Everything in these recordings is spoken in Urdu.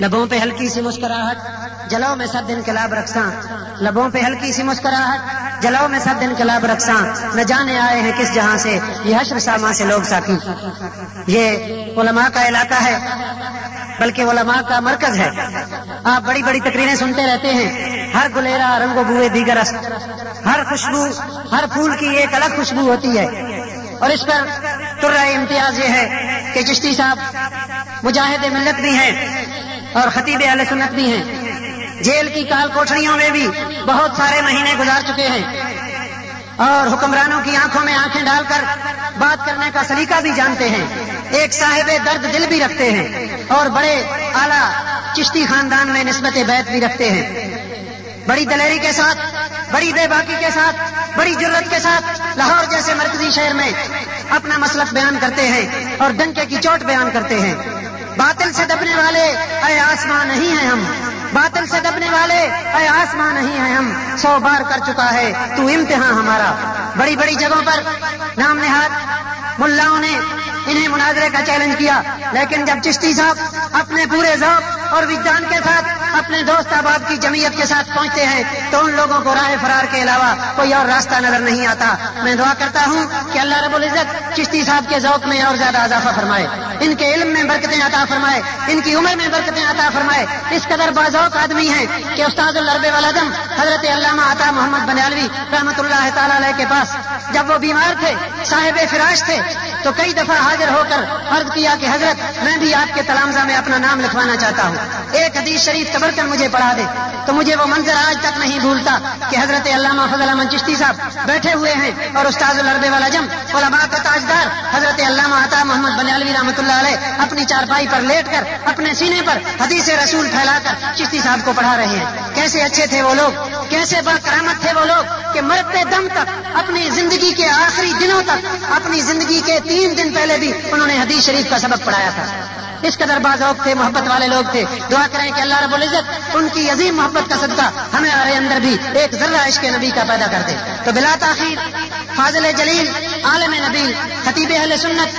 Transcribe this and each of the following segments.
لبوں پہ ہلکی سی مسکراہٹ جلو میں سب دن کلاب رکھساں لبوں پہ ہلکی سی مسکراہٹ جلو میں سب دن کلاب رکھساں نہ جانے آئے ہیں کس جہاں سے، یہ حشر ساما سے لوگ ساکی یہ علماء کا علاقہ ہے، بلکہ علماء کا مرکز ہے۔ آپ بڑی بڑی تقریریں سنتے رہتے ہیں، ہر گلیرا رنگ و بوئے، دیگر ہر خوشبو، ہر پھول کی ایک الگ خوشبو ہوتی ہے۔ اور اس پر تر امتیاز یہ ہے کہ چشتی صاحب، مجاہد ملت بھی ہیں۔ اور خطیب اہل سنت بھی ہیں۔ جیل کی کال کوٹڑیوں میں بھی بہت سارے مہینے گزار چکے ہیں۔ اور حکمرانوں کی آنکھوں میں آنکھیں ڈال کر بات کرنے کا سلیقہ بھی جانتے ہیں۔ ایک صاحب درد دل بھی رکھتے ہیں اور بڑے اعلی چشتی خاندان میں نسبت بیت بھی رکھتے ہیں۔ بڑی دلیری کے ساتھ، بڑی بے باقی کے ساتھ، بڑی جرت کے ساتھ لاہور جیسے مرکزی شہر میں اپنا مسلک بیان کرتے ہیں اور ڈنکے کی چوٹ بیان کرتے ہیں۔ باطل سے دبنے والے اے آسمان نہیں ہیں ہم۔ باطل سے دبنے والے، اے آسمان نہیں ہیں ہم، سو بار کر چکا ہے، تو امتحان ہمارا۔ بڑی بڑی جگہوں پر نام نہاد، ملاؤں نے انہیں مناظرے کا چیلنج کیا۔ لیکن جب چشتی صاحب اپنے پورے ذوق اور وجدان کے ساتھ اپنے دوست احباب کی جمعیت کے ساتھ پہنچتے ہیں، تو ان لوگوں کو راہ فرار کے علاوہ کوئی اور راستہ نظر نہیں آتا۔ میں دعا کرتا ہوں کہ اللہ رب العزت چشتی صاحب کے ذوق میں اور زیادہ اضافہ فرمائے۔ ان کے علم میں برکتیں عطا فرمائے، ان کی عمر میں برکتیں عطا فرمائے۔ اس قدر بازوق آدمی ہیں کہ استاد الرب والدم حضرت علامہ عطا محمد بنیالوی رحمۃ اللہ تعالی علیہ کے پاس جب وہ بیمار تھے، صاحب فراش تھے، تو کئی دفعہ حاضر ہو کر عرض کیا کہ حضرت، میں بھی آپ کے تلامزہ میں اپنا نام لکھوانا چاہتا ہوں۔ ایک حدیث شریف قبر کر مجھے پڑھا دے۔ تو مجھے وہ منظر آج تک نہیں بھولتا کہ حضرت علامہ فضل امن چشتی صاحب بیٹھے ہوئے ہیں اور استاد الرب والا علماء کا تاجدار حضرت علامہ عطا محمد بنیالوی رحمۃ اللہ علیہ اپنی چارپائی پر لیٹ کر، اپنے سینے پر حدیث رسول پھیلا کر چشتی صاحب کو پڑھا رہے ہیں۔ کیسے اچھے تھے وہ لوگ؟ کیسے با کرامت تھے وہ لوگ کہ مرتے دم تک اپنی زندگی کے آخری دنوں تک اپنی زندگی کے تین دن پہلے بھی انہوں نے حدیث شریف کا سبق پڑھایا تھا۔ اس قدر بازوق تھے، محبت والے لوگ تھے۔ دعا کریں کہ اللہ رب العزت ان کی عظیم محبت کا صدقہ ہمیں ہمارے اندر بھی ایک ذرہ عشق نبی کا پیدا کر دے۔ تو بلا تاخیر فاضل جلیل، عالم نبی، خطیب اہل سنت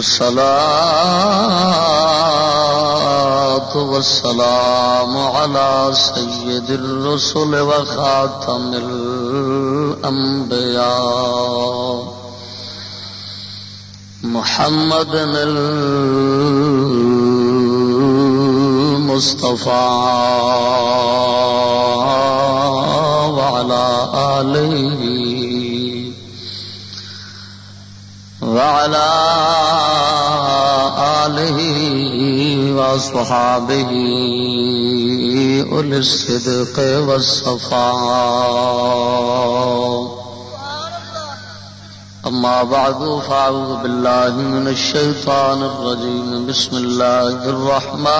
والصلاة والسلام على سيد الرسل وخاتم الأنبياء محمد المصطفى وعلى آله وعلى وصحابه أولي الصدق والصفاء أما بعد، فأعوذ بالله من الشيطان الرجيم. بسم الله الرحمن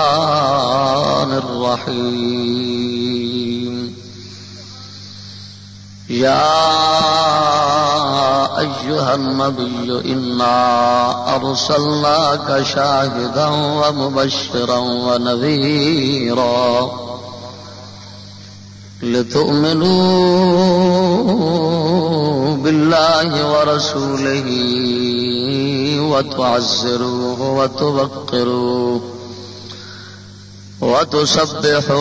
الرحيم. يا أيها النبي إنا أرسلناك شاهدا ومبشرا ونذيرا لتؤمنوا بالله ورسوله وتعزروه وتبقروه وتسبحوه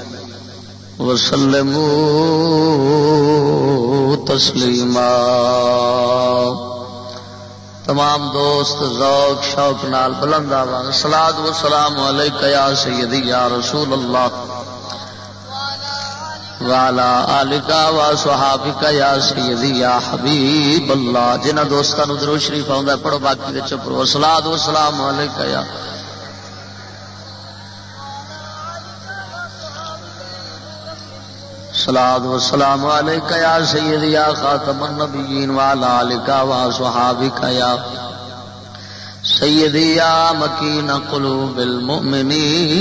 وسلموا تسليما تمام دوست ذوق شوق نال بلند آواز۔ سلاد و سلام علیک یا سیدی یا رسول اللہ۔ والا آلکا و صحابکا یا سیدی یا حبیب اللہ۔ جنہ دوستان درو شریف آؤں پڑھو باقی دے چپرو سلاد و سلام علیک یا سلاد و سلام علیک یا سیدی یا خاتم النبیین والا آلکا و صحابکا یا سیدی یا مکین قلوب المؤمنین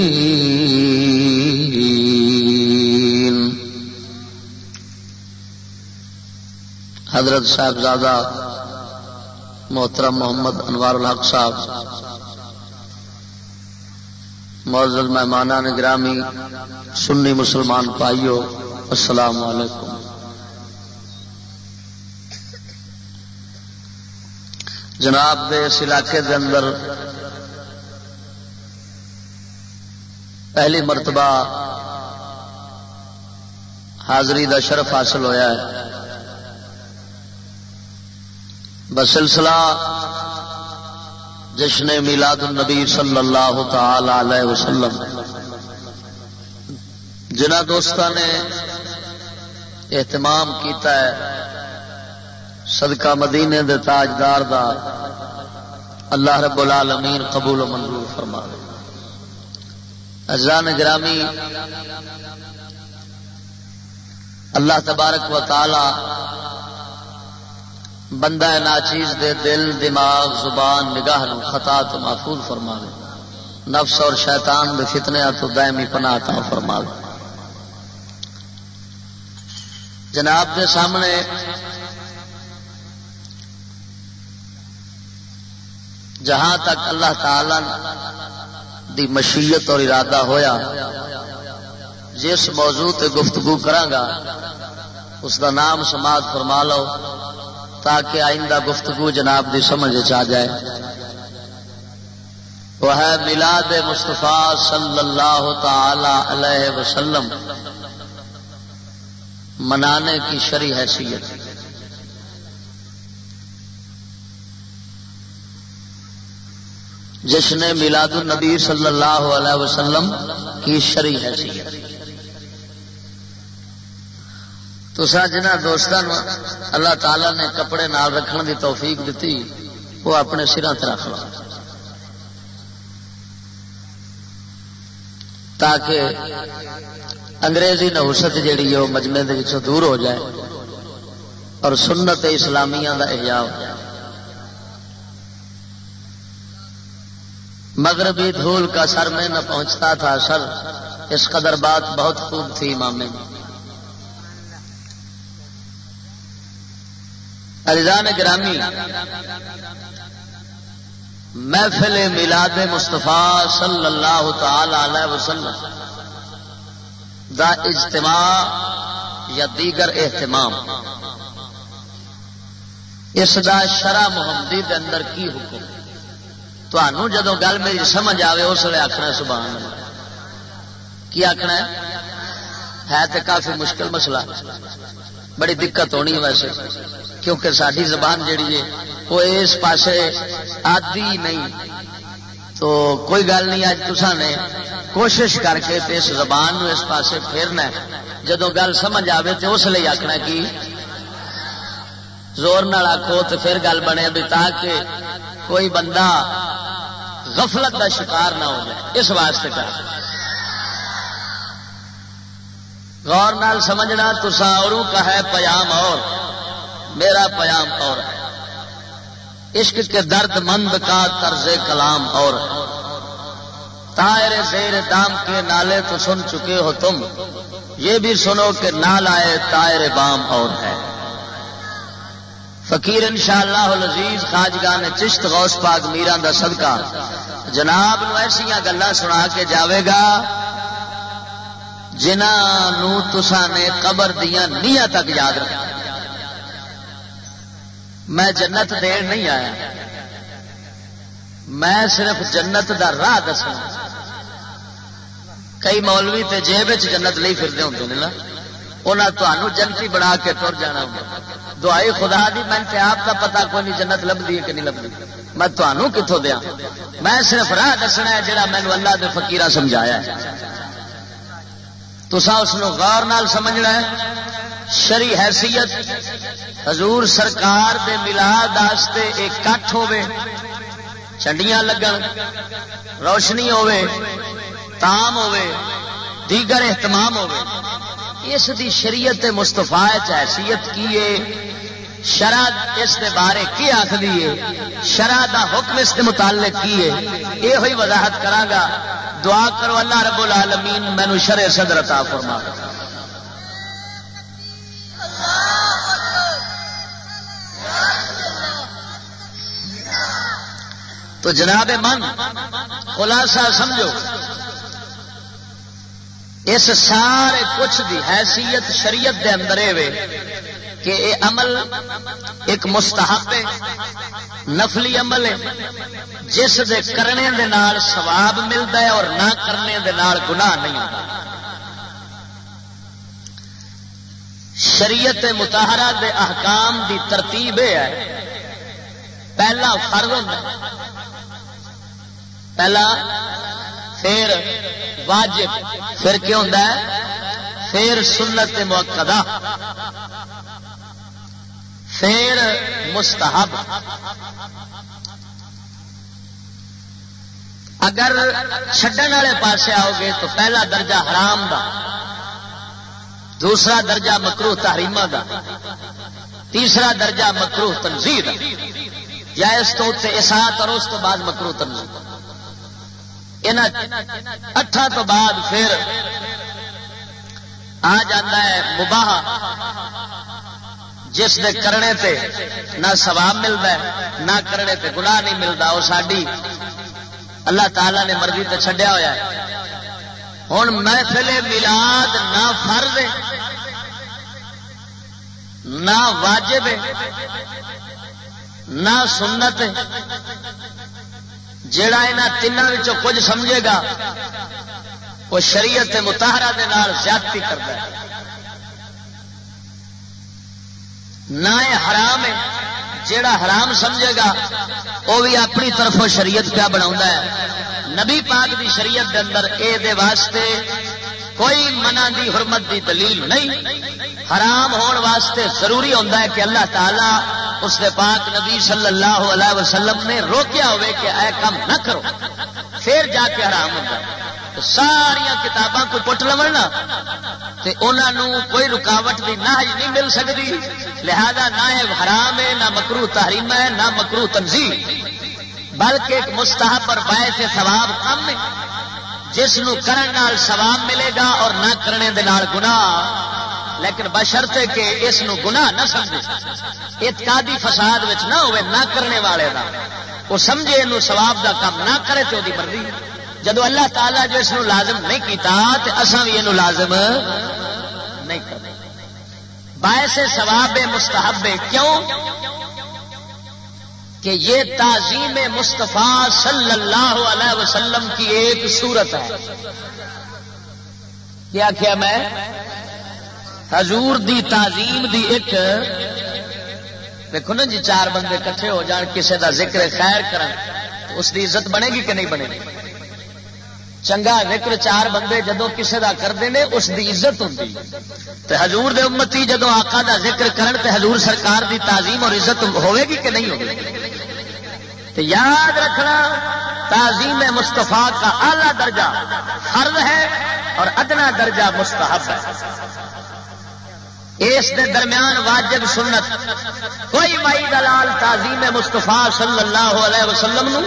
حضرت صاحب زادہ محترم محمد انوار الحق صاحب، معزز مہمانہ گرامی، سنی مسلمان پائیو السلام علیکم۔ جناب دے اس علاقے دے اندر پہلی مرتبہ حاضری دا شرف حاصل ہویا ہے۔ بسلسلہ جشن میلاد النبی صلی اللہ تعالی علیہ وسلم۔ جنہ دوستان نے اہتمام کیتا ہے صدقہ مدینے دے تاجدار دا، اللہ رب العالمین قبول و منظور فرما ازان گرامی اللہ تبارک و تعالی بندہ ناچیز دے دل، دماغ، زبان، نگاہ خطا تو محفوظ فرما نفس اور شیطان دے فتنے تو دائمی پناہ تا فرما جناب کے سامنے جہاں تک اللہ تعالی دی مشیت اور ارادہ ہویا، جس موضوع تے گفتگو کرانگا، اس دا نام سماعت فرما لو، تاکہ آئندہ گفتگو جناب دی سمجھ آ جائے۔ وہ ہے ملاد مستفا صلی اللہ تعالی علیہ وسلم۔ منانے کی شری حیثیت۔ جشن میلاد النبی صلی اللہ علیہ وسلم کی شری حیثیت۔ تو سا جنہ دوستان اللہ تعالی نے کپڑے نال رکھنے دی توفیق دیتی وہ اپنے سرا رکھ لو۔ تاکہ انگریزی نوست جیڑی وہ مجمے کے دور ہو جائے۔ اور سنت اسلامیہ کا احیاء ہو۔ جائے مغربی دھول کا سر میں نہ پہنچتا تھا سر اس قدر بات بہت خوب تھی مامے میں گرامی، محفل میلاد مصطفیٰ صلی اللہ تعالی علیہ وسلم۔ دا اجتماع یا دیگر اہتمام. اس دا شرح محمدی دے اندر کی حکم؟ تمہوں جدو گل میری سمجھ آئے اس لیے آخنا سبحان کی آخنا ہے؟ تو کافی مشکل مسئلہ۔ بڑی دقت ہونی ویسے، کیونکہ ساری زبان جیڑی ہے، وہ اس پاسے آدھی نہیں۔ تو کوئی گل نہیں اج تسا نے کوشش کر کے اس زبان نو اس پاسے پھیرنا جدو گل سمجھ آئے تو اس لیے آخنا کی زور نال آخو تو پھر گل بنے بھی تاکہ کوئی بندہ غفلت کا شکار نہ ہو جائے۔ اس واسطے کر۔ غور نال سمجھنا تسا اوروں کا ہے پیام اور، میرا پیام اور۔ ہے عشق کے درد مند کا طرز کلام اور تائر زیر دام کے نالے تو سن چکے ہو تم۔ یہ بھی سنو کہ نال آئے تائر بام اور ہے۔ فقیر ان شاء اللہ عزیز خاجگاہ نے چشت غوث پاک میران دا صدقہ۔ جناب نو ایسا گلا سنا کے جاوے گا جنہوں تسا نے قبر دیا نیا تک یاد رکھا۔ میں جنت دین نہیں آیا۔ میں صرف جنت دا راہ دسنا کئی مولوی جیب جنت نہیں پھرتے ہوتے ہیں نا۔ انہوں تمہوں جنتی بنا کے تر جانا دعائی خدا دی، میں تے آپ کا پتا کوئی نہیں جنت لبھی ہے کہ نہیں لبھی میں تمہوں کتوں دیا۔ میں صرف راہ دسنا ہے جڑا مینو اللہ دے فقیرہ سمجھایا ہے۔ تسا اس غور نال سمجھنا ہے۔ شری حیثیت، حضور سرکار دے ملاد واسطے ایک کٹھ ہوے چنڈیاں لگن، روشنی ہوے تام ہوے دیگر اہتمام ہوے اس دی شریعت مستفا حیثیت کی ہے؟ شرح اس دے بارے کی آخری ہے؟ شرح دا حکم اس دے متعلق کی ہے؟ یہ ہوئی وضاحت کرا دعا کرو اللہ رب العالمین مینو شرے صدر عطا فرما تو جناب من، خلاصہ سمجھو، اس سارے کچھ دی حیثیت شریعت دے اندر کہ یہ عمل ایک مستحب ہے، نفلی عمل ہے، جس دے کرنے دے نال ثواب ملتا ہے اور نہ کرنے دے نال گناہ نہیں ہوتا۔ شریعت متحرہ دے احکام دی ترتیب یہ ہے۔ پہلا فرض ہوتا پہلا، پھر واجب، پھر کیا ہوتا ہے؟ پھر سنت موقع پھر مستحب۔ اگر چڈن والے پاسے آؤ گے تو پہلا درجہ حرام دا، دوسرا درجہ مکرو تحریم دا، تیسرا درجہ مکرو تنظیم یا اس تو اسات اور اس تو بعد مکرو تنظیم اٹھا تو بعد پھر آ جاتا ہے مباح جس دے کرنے تے نہ سواب ملتا ہے نہ کرنے تے گناہ نہیں ملتا وہ ساری اللہ تعالی نے مرضی تے چھڈیا ہوا ہوں محفل ملاد نہ فرض نہ واجب نہ سنت جیڑا یہاں تینوں کچھ سمجھے گا، وہ شریعت متحرہ دے نال زیادتی کرتا ہے۔ نہ حرام ہے، جیڑا حرام سمجھے گا، وہ بھی اپنی طرف شریعت پیا بنا نبی پاک دی شریعت دے اندر اے دے واسطے کوئی منع دی حرمت دی دلیل نہیں۔ حرام ہون واسطے ضروری ہوتا ہے کہ اللہ تعالی اس کے پاک نبی صلی اللہ علیہ وسلم نے روکیا ہوئے کہ اے کام نہ کرو۔ پھر جا کے حرام ہوتا ساریا کتاباں کو پٹ لو نا انہوں کوئی رکاوٹ بھی نہ نہیں مل سکتی۔ لہذا نہ حرام ہے، نہ مکرو تحریم ہے، نہ مکرو تنظیم بلکہ ایک مستحب اور باعث ثواب کم ہے۔ جس کرن ثواب ملے گا اور نہ کرنے دے نال گناہ۔ لیکن بشرتے کہ اس گناہ نہ سمجھے۔ اتقادی فساد نہ ہوئے، نہ کرنے والے دا۔ وہ سمجھے یہ سواب دا کام نہ کرے تو دی مرضی۔ جب اللہ تعالیٰ جو اس لازم نہیں کیتا تو اصا بھی یہ لازم نہیں کرتے باعث ثواب مستحب کیوں؟ کہ یہ تعظیم مصطفیٰ صلی اللہ علیہ وسلم کی ایک صورت ہے۔ کیا کیا میں؟ حضور دی تعظیم دی ایک، دیکھو نا جی چار بندے کٹھے ہو جان کسی دا ذکر خیر کرن، تو اس دی عزت بنے گی کہ نہیں بنے گی؟ چنگا ذکر چار بندے جدو کسی کا کرتے ہیں اس کی عزت ہوں حضور دے امتی جدو آقا دا ذکر کرن، تے حضور سرکار دی تعظیم اور عزت ہوے گی کہ نہیں ہوگی تو یاد رکھنا، تعظیم مستفا کا اعلی درجہ فرض ہے اور ادنا درجہ مستحب ہے۔ اس دے درمیان واجب سنت، کوئی مائی دلال تعظیم مستفا صلی اللہ علیہ وسلم نو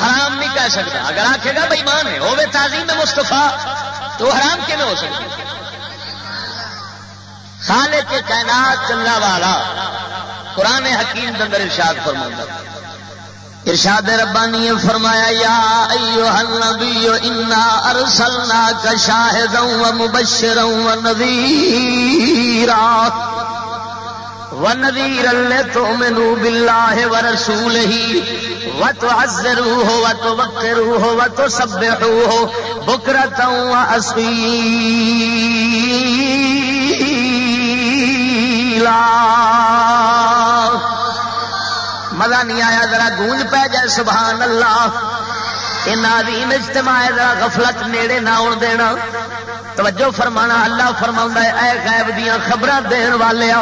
حرام نہیں کہہ سکتا۔ اگر آخے گا بھائی مان ہے وہ تعظیم مستفا تو حرام کی ہو سکتی خالے کے کائنات چلنا والا قرآن حکیم دندر ارشاد فرما ارشاد ربانی فرمایا، یا ایو النبی، انا ارسلنا کا شاہد و مبشر و نذیرا ونذيرا لتؤمنوا بالله ورسوله وتعزروه وتوقروه وتسبحوه بكرة وأصيلا مزہ نہیں آیا، ذرا گونج پہ جائے، سبحان اللہ۔ ان عظیم اجتماع ذرا غفلت نیڑے نہ آن دینا۔ توجہ فرمانا، اللہ فرما اے غیب دیا خبر دن والے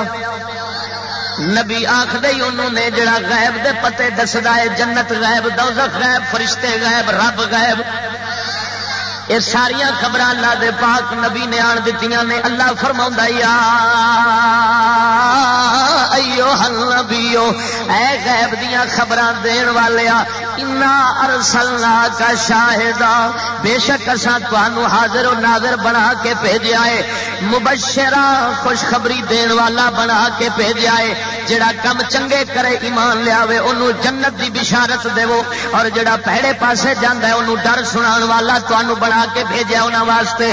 نبی آخد انہوں نے، جڑا غیب دے پتے دسدا ہے، جنت غیب، دوزخ غیب، فرشتے غیب، رب غیب۔ یہ ساریا خبر اللہ دے پاک نبی نے آن دیتی نے، اللہ فرما یا ایو حل نبیو اے غیب دیا خبر دین والے ارسلنا کا شاہدہ بے شک اصا تمہوں حاضر و ناظر بنا کے بھیجا ہے۔ مبشرہ خوشخبری دین والا بنا کے بھیجا ہے۔ جڑا کم چنگے کرے ایمان لیا انہوں جنت دی بشارت دو اور جڑا پہڑے پاسے جانا ہے انہوں ڈر سنا والا تمہوں بنا کے بھیجا انہوں واسطے۔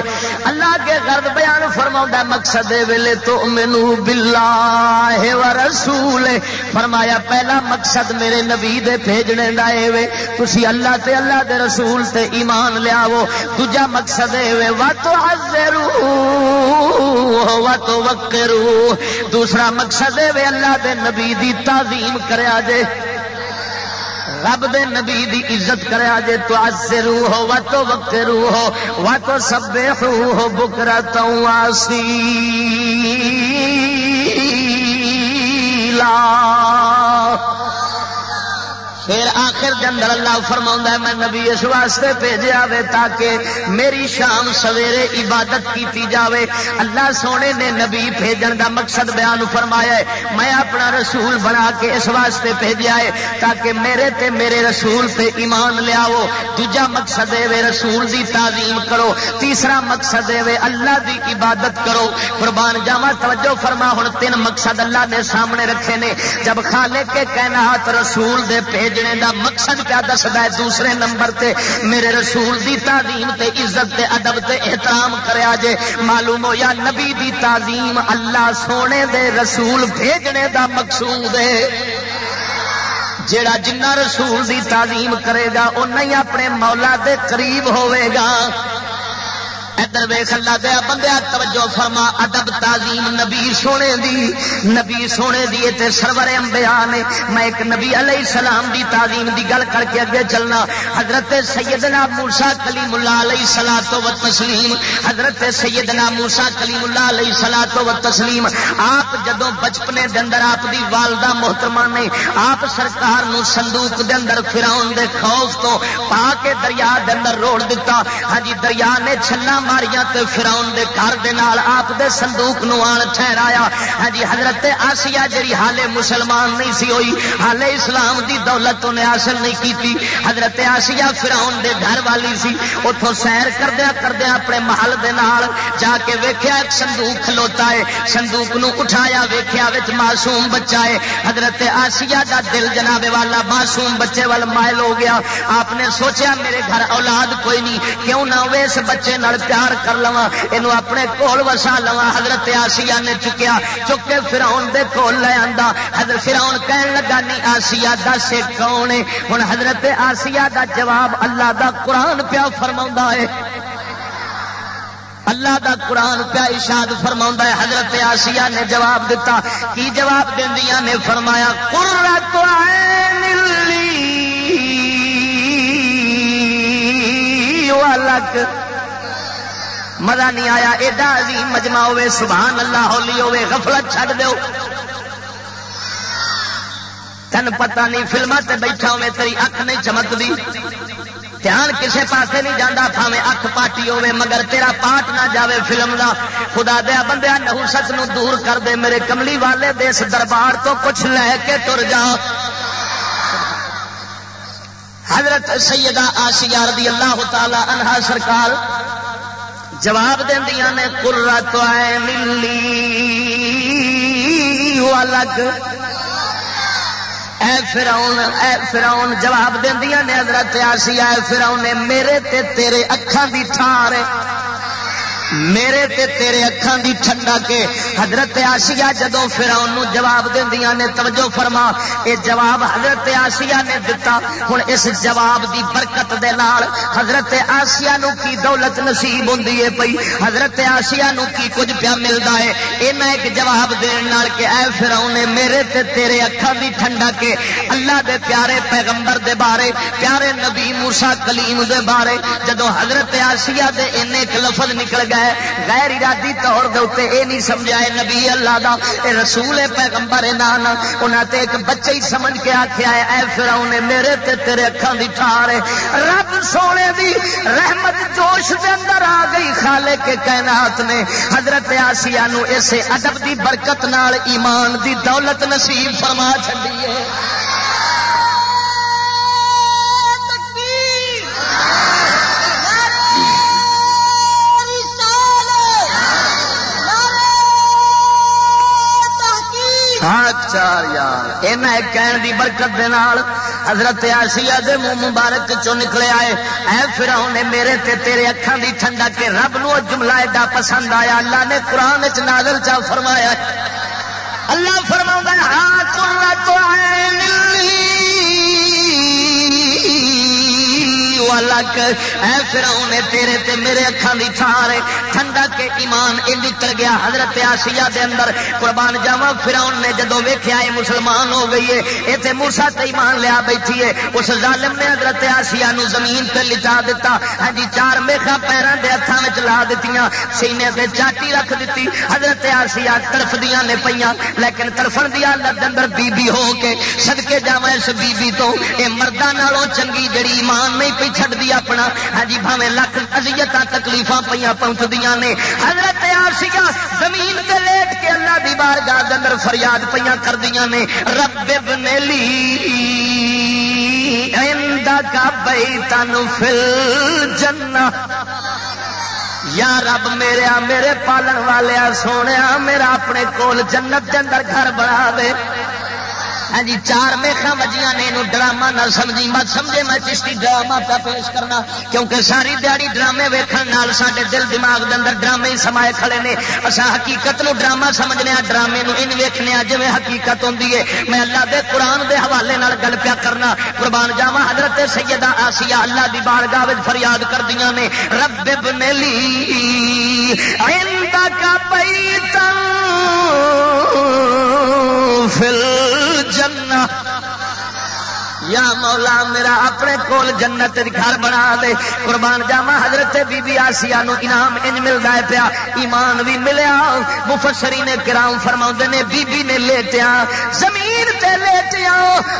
اللہ کے گرد بیان فرما مقصد ویلے تو مینو بلا رسول فرمایا، پہلا مقصد میرے نبی دے بھیجنے کا یہ تھی اللہ تے اللہ دے رسول تے ایمان لیاو دوجا مقصد ہے وا تو وا تو وکرو دوسرا مقصد ہے اللہ دے نبی دی تعظیم کریا جے۔ رب دے نبی دی عزت کریا جے تو ازرو ہو و تو وکرو ہو و تو سبحو ہو بکرا تو آسی۔ پھر آخر جندر اللہ فرما میں نبی اس واسطے بھیجا وے تاکہ میری شام سویرے عبادت کی جاوے۔ اللہ سونے نے نبی بھیجن دا مقصد بیان فرمایا ہے۔ میں اپنا رسول بنا کے اس واسطے بھیجا ہے تاکہ میرے تے میرے رسول تے ایمان لیاو دوجا مقصد ہے رسول دی تعظیم کرو۔ تیسرا مقصد ہے اللہ دی عبادت کرو۔ قربان جاوا توجہ فرما ہوں تین مقصد اللہ نے سامنے رکھے نے۔ جب خالے کے کہنا رسول دے بھیج بھیجنے دا مقصد کیا دستا ہے؟ دوسرے نمبر تے میرے رسول دی تعظیم تے عزت تے ادب تے احترام کریا جے، معلوم ہو یا نبی دی تعظیم اللہ سونے دے رسول بھیجنے دا مقصود ہے۔ جیڑا جنہ رسول دی تعظیم کرے گا وہ نہیں اپنے مولا دے قریب ہوئے گا۔ ادھر ویخ اللہ دیا بندیا توجہ فرما، ادب، تعظیم، نبی سونے دی، نبی سونے دی تے سرور امبیا نے میں ایک نبی علیہ السلام دی تعظیم دی گل کر کے اگے چلنا۔ حضرت سیدنا موسا کلیم اللہ علیہ سلا تو و تسلیم، حضرت سیدنا موسا کلیم اللہ علیہ سلا تو و تسلیم۔ آپ جدو بچپنے دے اندر آپ دی والدہ محترمہ نے آپ سرکار نو صندوق دے اندر فراؤن دے خوف تو پا کے دریا دے اندر روڑ دیتا ہاں جی دریا نے چھلا ماریاں تے فراؤن دے گھر دے نال آپ دے صندوق نو آن ٹھہرایا۔ ہاں جی حضرت آسیہ جڑی حالے مسلمان نہیں سی ہوئی، حالے اسلام دی دولت انہیں حاصل نہیں کیتی۔ حضرت آسیہ فراؤن دے گھر والی سی اتوں سیر کردیا کردیا اپنے محل دے نال جا کے ویکھیا، ایک صندوق کھلوتا ہے۔ صندوق نو اٹھایا، ویکھیا، وچ معصوم بچہ ہے۔ حضرت آسیہ دا دل جناب والا معصوم بچے وال مائل ہو گیا۔ آپ نے سوچیا، میرے گھر اولاد کوئی نہیں، کیوں نہ ہوئے اس بچے نال پیار کر لوا یہ اپنے کول وسا لوا حضرت آسیا نے چکیا۔ چکے فراؤن دے کول لے آندا۔ حضرت فراؤن کہن لگا، نہیں آسیا دس کون ہے ہوں حضرت آسیا دا جواب اللہ دا قرآن پیا فرما ہے اللہ دا قرآن پیا اشاد فرما ہے حضرت آسیا نے جواب دیتا کی جواب دیا نے فرمایا، قرۃ عین لی مزہ نہیں آیا، ایڈا عظیم مجمع ہوے سبحان اللہ، ہولی ہوے غفلت چھڈ دو تین پتہ نہیں فلما تے بیٹھا ہوے تیری اکھ نہیں چمکتی دھیان کسے پاسے نہیں جانا پاوے اکھ پاٹی ہوے مگر تیرا پاٹ نہ جاوے فلم دا۔ خدا دیا بندیا نہوست نو دور کر دے۔ میرے کملی والے دیس دربار تو کچھ لے کے تر جا۔ حضرت سیدہ آسیہ رضی اللہ تعالی عنہا سرکار جواب دیا نے کرا تو آئے ملی الگ اے فراؤن اے فراؤن جواب دیا نے حضرت آسی اے فراؤن نے میرے تے تیرے اکھان دی ٹھار میرے تے تیرے اکھان دی ٹھنڈا کے حضرت آسیا جدو فراؤن جواب دیا نے توجہ فرما، اے جواب حضرت آسیا نے دتا۔ ہوں اس جواب دی برکت دے نال حضرت آسیا نو کی دولت نصیب ہوں پئی؟ حضرت آسیا نو کی کچھ پیا ملتا ہے یہ ایک جواب دین کہ اے فراؤن نے میرے تے تیرے اکھان دی ٹھنڈا کے اللہ دے پیارے پیغمبر دے بارے، پیارے نبی موسا کلیم دے بارے جدو حضرت آسیا دے ان لفظ نکل گئے ہے، غیر ارادی طور دے اے نہیں سمجھا ہے نبی اللہ دا، اے رسول پیغمبر نانا انہاں تے ایک بچے ہی سمجھ کے آکھیا ہے، اے فرعون نے میرے تے تیرے اکھاں دی ٹھار ہے۔ رب سونے دی رحمت جوش دے اندر آ گئی، خالق کے کائنات نے۔ حضرت آسیہ نو اسے ادب دی برکت نال ایمان دی دولت نصیب فرما چھڈی ہے۔ سات چار یار۔ یہ کہن دی برکت دے نال حضرت آسیا دے منہ مبارک چو نکلے آئے۔ اے پھر نے میرے تے تیرے اکھان دی ٹھنڈا کے رب نو جملہ ایڈا پسند آیا۔ اللہ نے قرآن چ نازل چا فرمایا۔ اللہ فرما ہاں تو الگ اے فراؤن تیرے تے میرے اکھان دی ٹھار ٹھنڈا کے ایمان ان اتر گیا حضرت آسیہ دے اندر۔ قربان جاوا فراؤن نے جدو ویکھیا ہے مسلمان ہو گئی ہے ایتھے موسی تے ایمان لیا بیٹھی ہے اس ظالم نے حضرت آسیہ نو زمین تے لٹا دیتا ہاں جی چار میخا پیراں دے ہتھاں وچ لا دتیاں۔ سینے تے چاٹی رکھ دتی۔ حضرت آسیہ طرف دیاں نے پیاں لیکن طرفن دی حالت اندر بی بی ہو کے صدکے جاواں اس بی بی تو۔ اے مرداں نالوں چنگی جڑی ایمان نہیں پئی چھڈ دی اپنا۔ ہاں جی بھاوے لکھ ازیت تکلیف پہ پہنچ نے۔ حضرت آسیا زمین تے لیٹ کے اللہ دی بار گاہ اندر فریاد پہ کر دیا نے۔ رب ابن لی کا بئی فل جنا یا رب میرے میرے پالن والے سونے میرا اپنے کول جنت کے اندر گھر بنا دے۔ ہاں جی چار میخا وجیاں نے یہ ڈرامہ نہ سمجھی۔ مت سمجھے میں چشتی ڈرامہ پہ پیش کرنا، کیونکہ ساری دیہی ڈرامے ویکن سارے دل دماغ کے اندر ڈرامے ہی سمائے کھڑے نے۔ اصا حقیقت نو ڈرامہ سمجھنے ڈرامے نو ان ویکنے جی حقیقت ہوں میں اللہ دے قرآن دے حوالے نال گل پیا کرنا۔ قربان جاوا حضرت سیدہ آسیہ اللہ دی بار گاہ فریاد کر دیا نے، رب ابن لی کا پیتا فل الجنہ یا مولا میرا اپنے کول جنت گھر بنا دے۔ قربان جاوا حضرت بی بی آسیا نو انعام انج ملتا ہے پیا۔ ایمان بھی ملیا۔ مفسری نے کرام فرما نے، بی بی نے لیٹیا زمین تے لیٹیا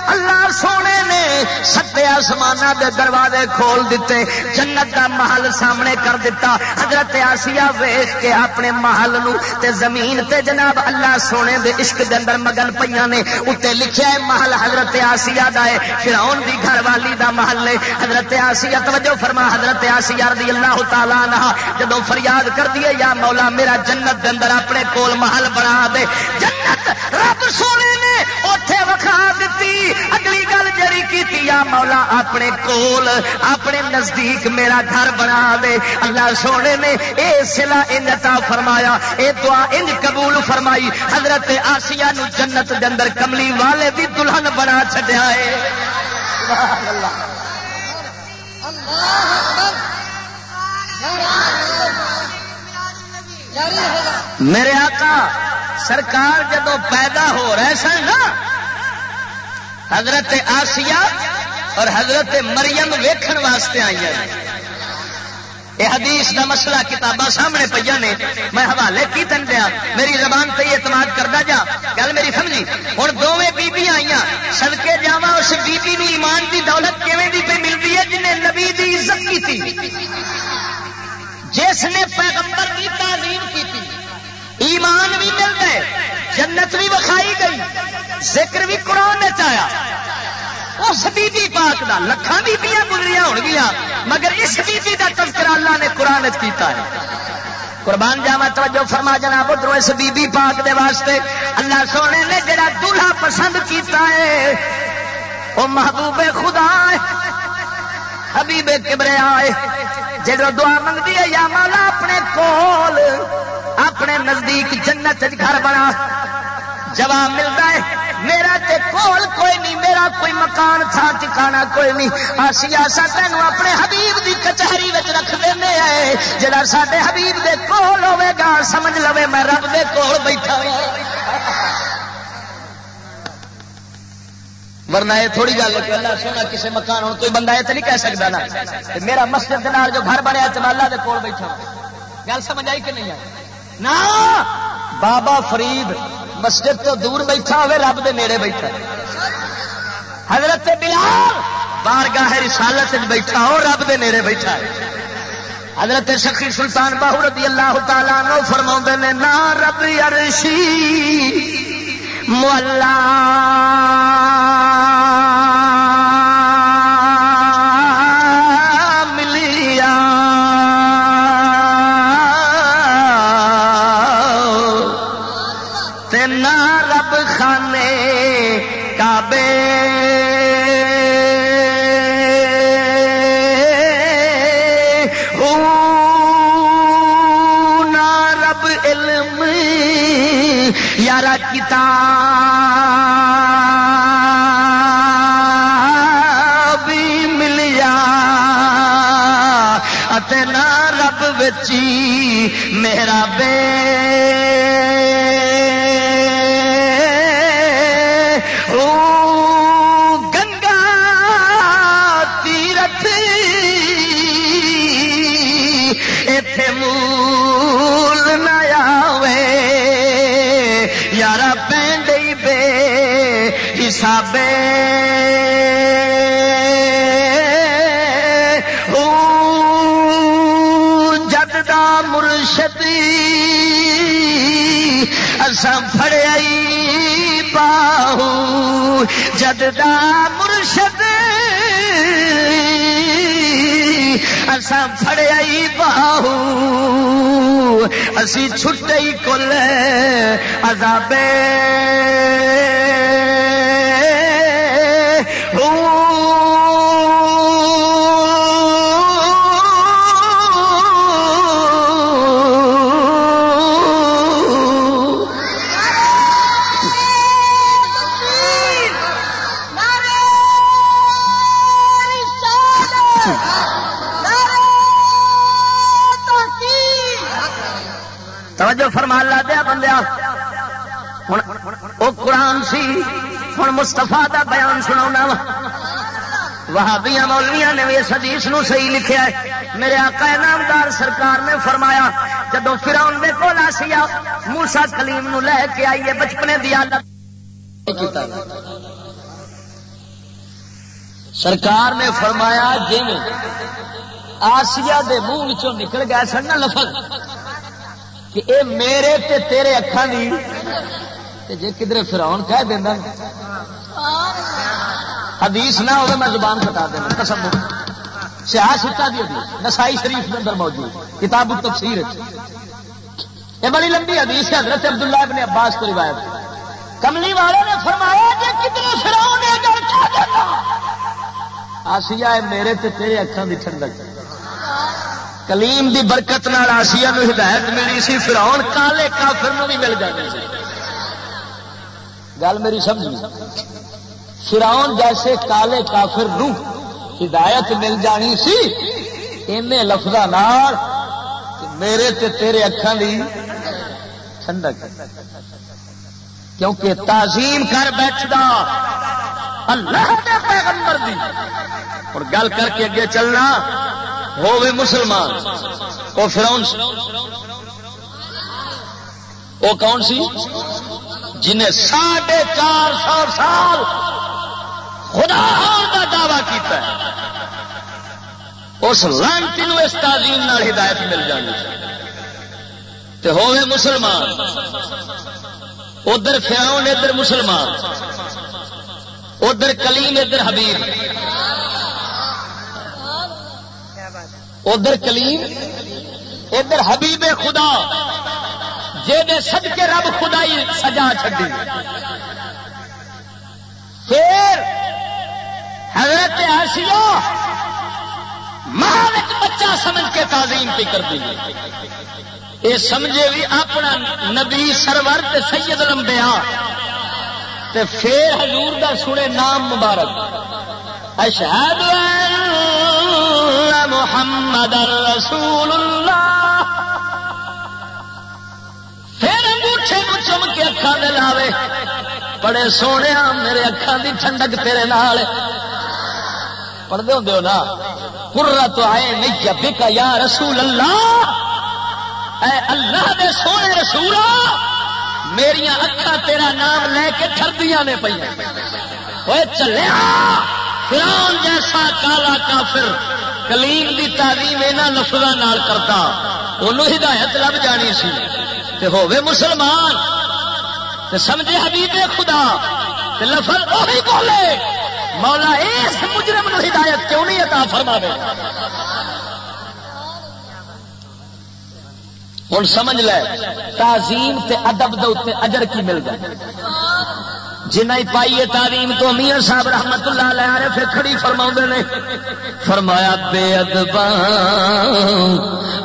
اللہ سونے نے ستے آسمان دے دروازے کھول دیتے۔ جنت کا محل سامنے کر دیتا۔ حضرت آسیا ویخ کے اپنے محل نو تے زمین تے جناب اللہ سونے دے عشق دے اندر مگن پہ نے۔ اتنے لکھیا ہے، محل حضرت آسیا دا ہے۔ فرعون دی گھر والی دا محل ہے۔ حضرت آسیہ توجہ فرما، حضرت آسیہ رضی اللہ تعالی عنہ جدو فریاد کر دیے یا مولا میرا جنت دے اندر اپنے کول محل بنا دے۔ جنت رب سونے نے اوتھے وکھا دتی۔ اگلی گل جڑی کیتی مولا اپنے کول، اپنے نزدیک میرا گھر بنا دے۔ اللہ سونے نے اے سلا انج عطا فرمایا، اے دعا انج قبول فرمائی۔ حضرت آسیہ نو جنت دے اندر کملی والے دی دلہن بنا چھڈیا ہے۔ میرے آقا، سرکار جدو پیدا ہو رہے سن نا، حضرت آسیہ اور حضرت مریم ویکھن واسطے آئی یہ حدیث دا مسئلہ کتاباں سامنے پہ نے۔ میں حوالے کی تن دیا، میری زبان پہ اعتماد کرتا جا۔ گل میری سمجھی؟ ہوں دونیں بیبی آئی سدکے جا اس بیبی نو ایمان دی دولت کیویں دی پہ ملتی ہے جنہیں نبی دی عزت کی تھی جس نے پیغمبر کی تعلیم کی تھی ایمان بھی مل گئے جنت بھی وکھائی گئی، ذکر بھی قرآن نے چایا اس بی بی پاک دا لکھان بیبیاں گزریاں ہو گیا، مگر اس بی بی دا تذکرہ اللہ نے قرآن کیتا ہے۔ قربان جاوا توجہ فرما جناب ادھر اس بی بی پاک دے واسطے اللہ سونے نے جڑا دلہا پسند کیتا ہے، وہ محبوب خدا ہے۔ حبیب کبرے آئے۔ جب دعا منگتی ہے، یا مولا اپنے کول، اپنے نزدیک جنت گھر بنا۔ جواب ملتا ہے، میرا تے کول کوئی نہیں، میرا کوئی مکان تھا ٹکانا کوئی نہیں۔ آسیا سا تینوں اپنے حبیب دی کچہری رکھ دینے جڑا سارے حبیب دے کول ہوے گا، سمجھ لو میں رب دے کول بیٹھا ہوں۔ ورنہ یہ تھوڑی گل ہے کہ اللہ سونا کسی مکان ہوں کوئی بندہ یہ تو نہیں کہہ سکتا نا میرا مسجد کے نال جو گھر بنیا چمالا کے کول بیٹھا گل سمجھ آئی کہ نہیں آئی؟ نا! بابا فرید مسجد تو دور بیٹھا ہوئے، رب دے نیڑے بیٹھا۔ حضرت بلال بارگاہ رسالت بیٹھا ہو رب دے نیڑے بیٹھا۔ ہے حضرت سخی سلطان باہو رضی اللہ تعالیٰ نو فرما نے، نا رب عرشی مولا۔ حسابے فڑائی باہو جد دا مرشد اسا فڑائی باہو اسی چھٹے کل عذابے۔ توجہ فرما لا دیا بندیا۔ وہ قرآن سی ہوں مستفا کا بیان سنا وہابیا مولویا نے اس حدیث نو صحیح لکھا ہے۔ میرے آقا نامدار سرکار نے فرمایا، جدو فراؤن دے کول آسیا موسا کلیم نو لے کے آئیے بچپنے دی عادت۔ سرکار نے فرمایا جی آسیا دے منہ چ نکل گیا سن لفظ کہ اے میرے تے تیرے اکھان دی تے جے کدھر فراؤن کہہ دینا حدیث نہ ہوگا میں زبان بتا دینا، قسم سیاح ستا دی حدیث، نسائی شریف کے اندر موجود، کتاب تفسیر یہ بڑی لمبی حدیث ہے، حضرت عبداللہ ابن عباس کو روایت کملی والے نے فرمایا کہ کتنے فراؤن ہے آسیا ہے میرے تے تیرے اکھان دی ٹھنڈک۔ کلیم دی برکت نال آسیا ہدایت ملی سی فراؤن کالے کافر نو بھی مل جانے سی۔ گل میری سمجھ فراؤن جیسے کالے کافر نو ہدایت مل جانی سی ان لفظ میرے تے تیرے اکھان دی ٹھنڈک۔ کیونکہ تعظیم کر بیٹھتا اللہ دے پیغمبر دی۔ اور گل کر کے اگے چلنا ہوئے مسلمان۔ وہ فرون وہ کون سی؟ جنہیں ساڑھے چار سو سال خدا کا دعوی کیتا ہے۔ اس لانتی اس تعظیم ہدایت مل جانی تو ہوئے مسلمان۔ ادھر فیاؤن ادھر مسلمان۔ ادھر کلیم، ادھر حبیب۔ ادھر کلیم، ادھر حبیب خدا جی سج کے رب خدائی سجا چڈی پھر حضرت آسیا اللہ سمجھ کے تعظیم پہ کر دی۔ یہ سمجھے بھی اپنا نبی سرور تے سید لمبیا تے پھر حضور دا سنے نام مبارک۔ اشہد محمد رسول اللہ پھر انگوٹھے کو چم کے اکھا دے لاوے۔ بڑے سونے میرے اکھان دی ٹھنڈک تیرے نال۔ پڑھتے ہوں ہو نا؟ پورا تو آئے نہیں کیا بکا یا رسول اللہ اے اللہ دے سونے رسول میرا اکھا تیرا نام لے کے ٹردیا نے پہ چلیا۔ فرون جیسا کالا کافر کلیم دی تعلیم یہاں لفظوں کرتا انہوں ہدایت لب جانی سی۔ تے ہووے مسلمان۔ تے سمجھے حبیب خدا۔ تے لفظ وہی بولے۔ مولا اس مجرم نو ہدایت کیوں نہیں عطا فرما دے ہوں سمجھ لے، تعظیم تے ادب دے اجر کی مل گئے۔ جنہ پائیے تعلیم تو میاں صاحب رحمت اللہ لے رہے پھر کھڑی فرما نے۔ فرمایا، بے ادب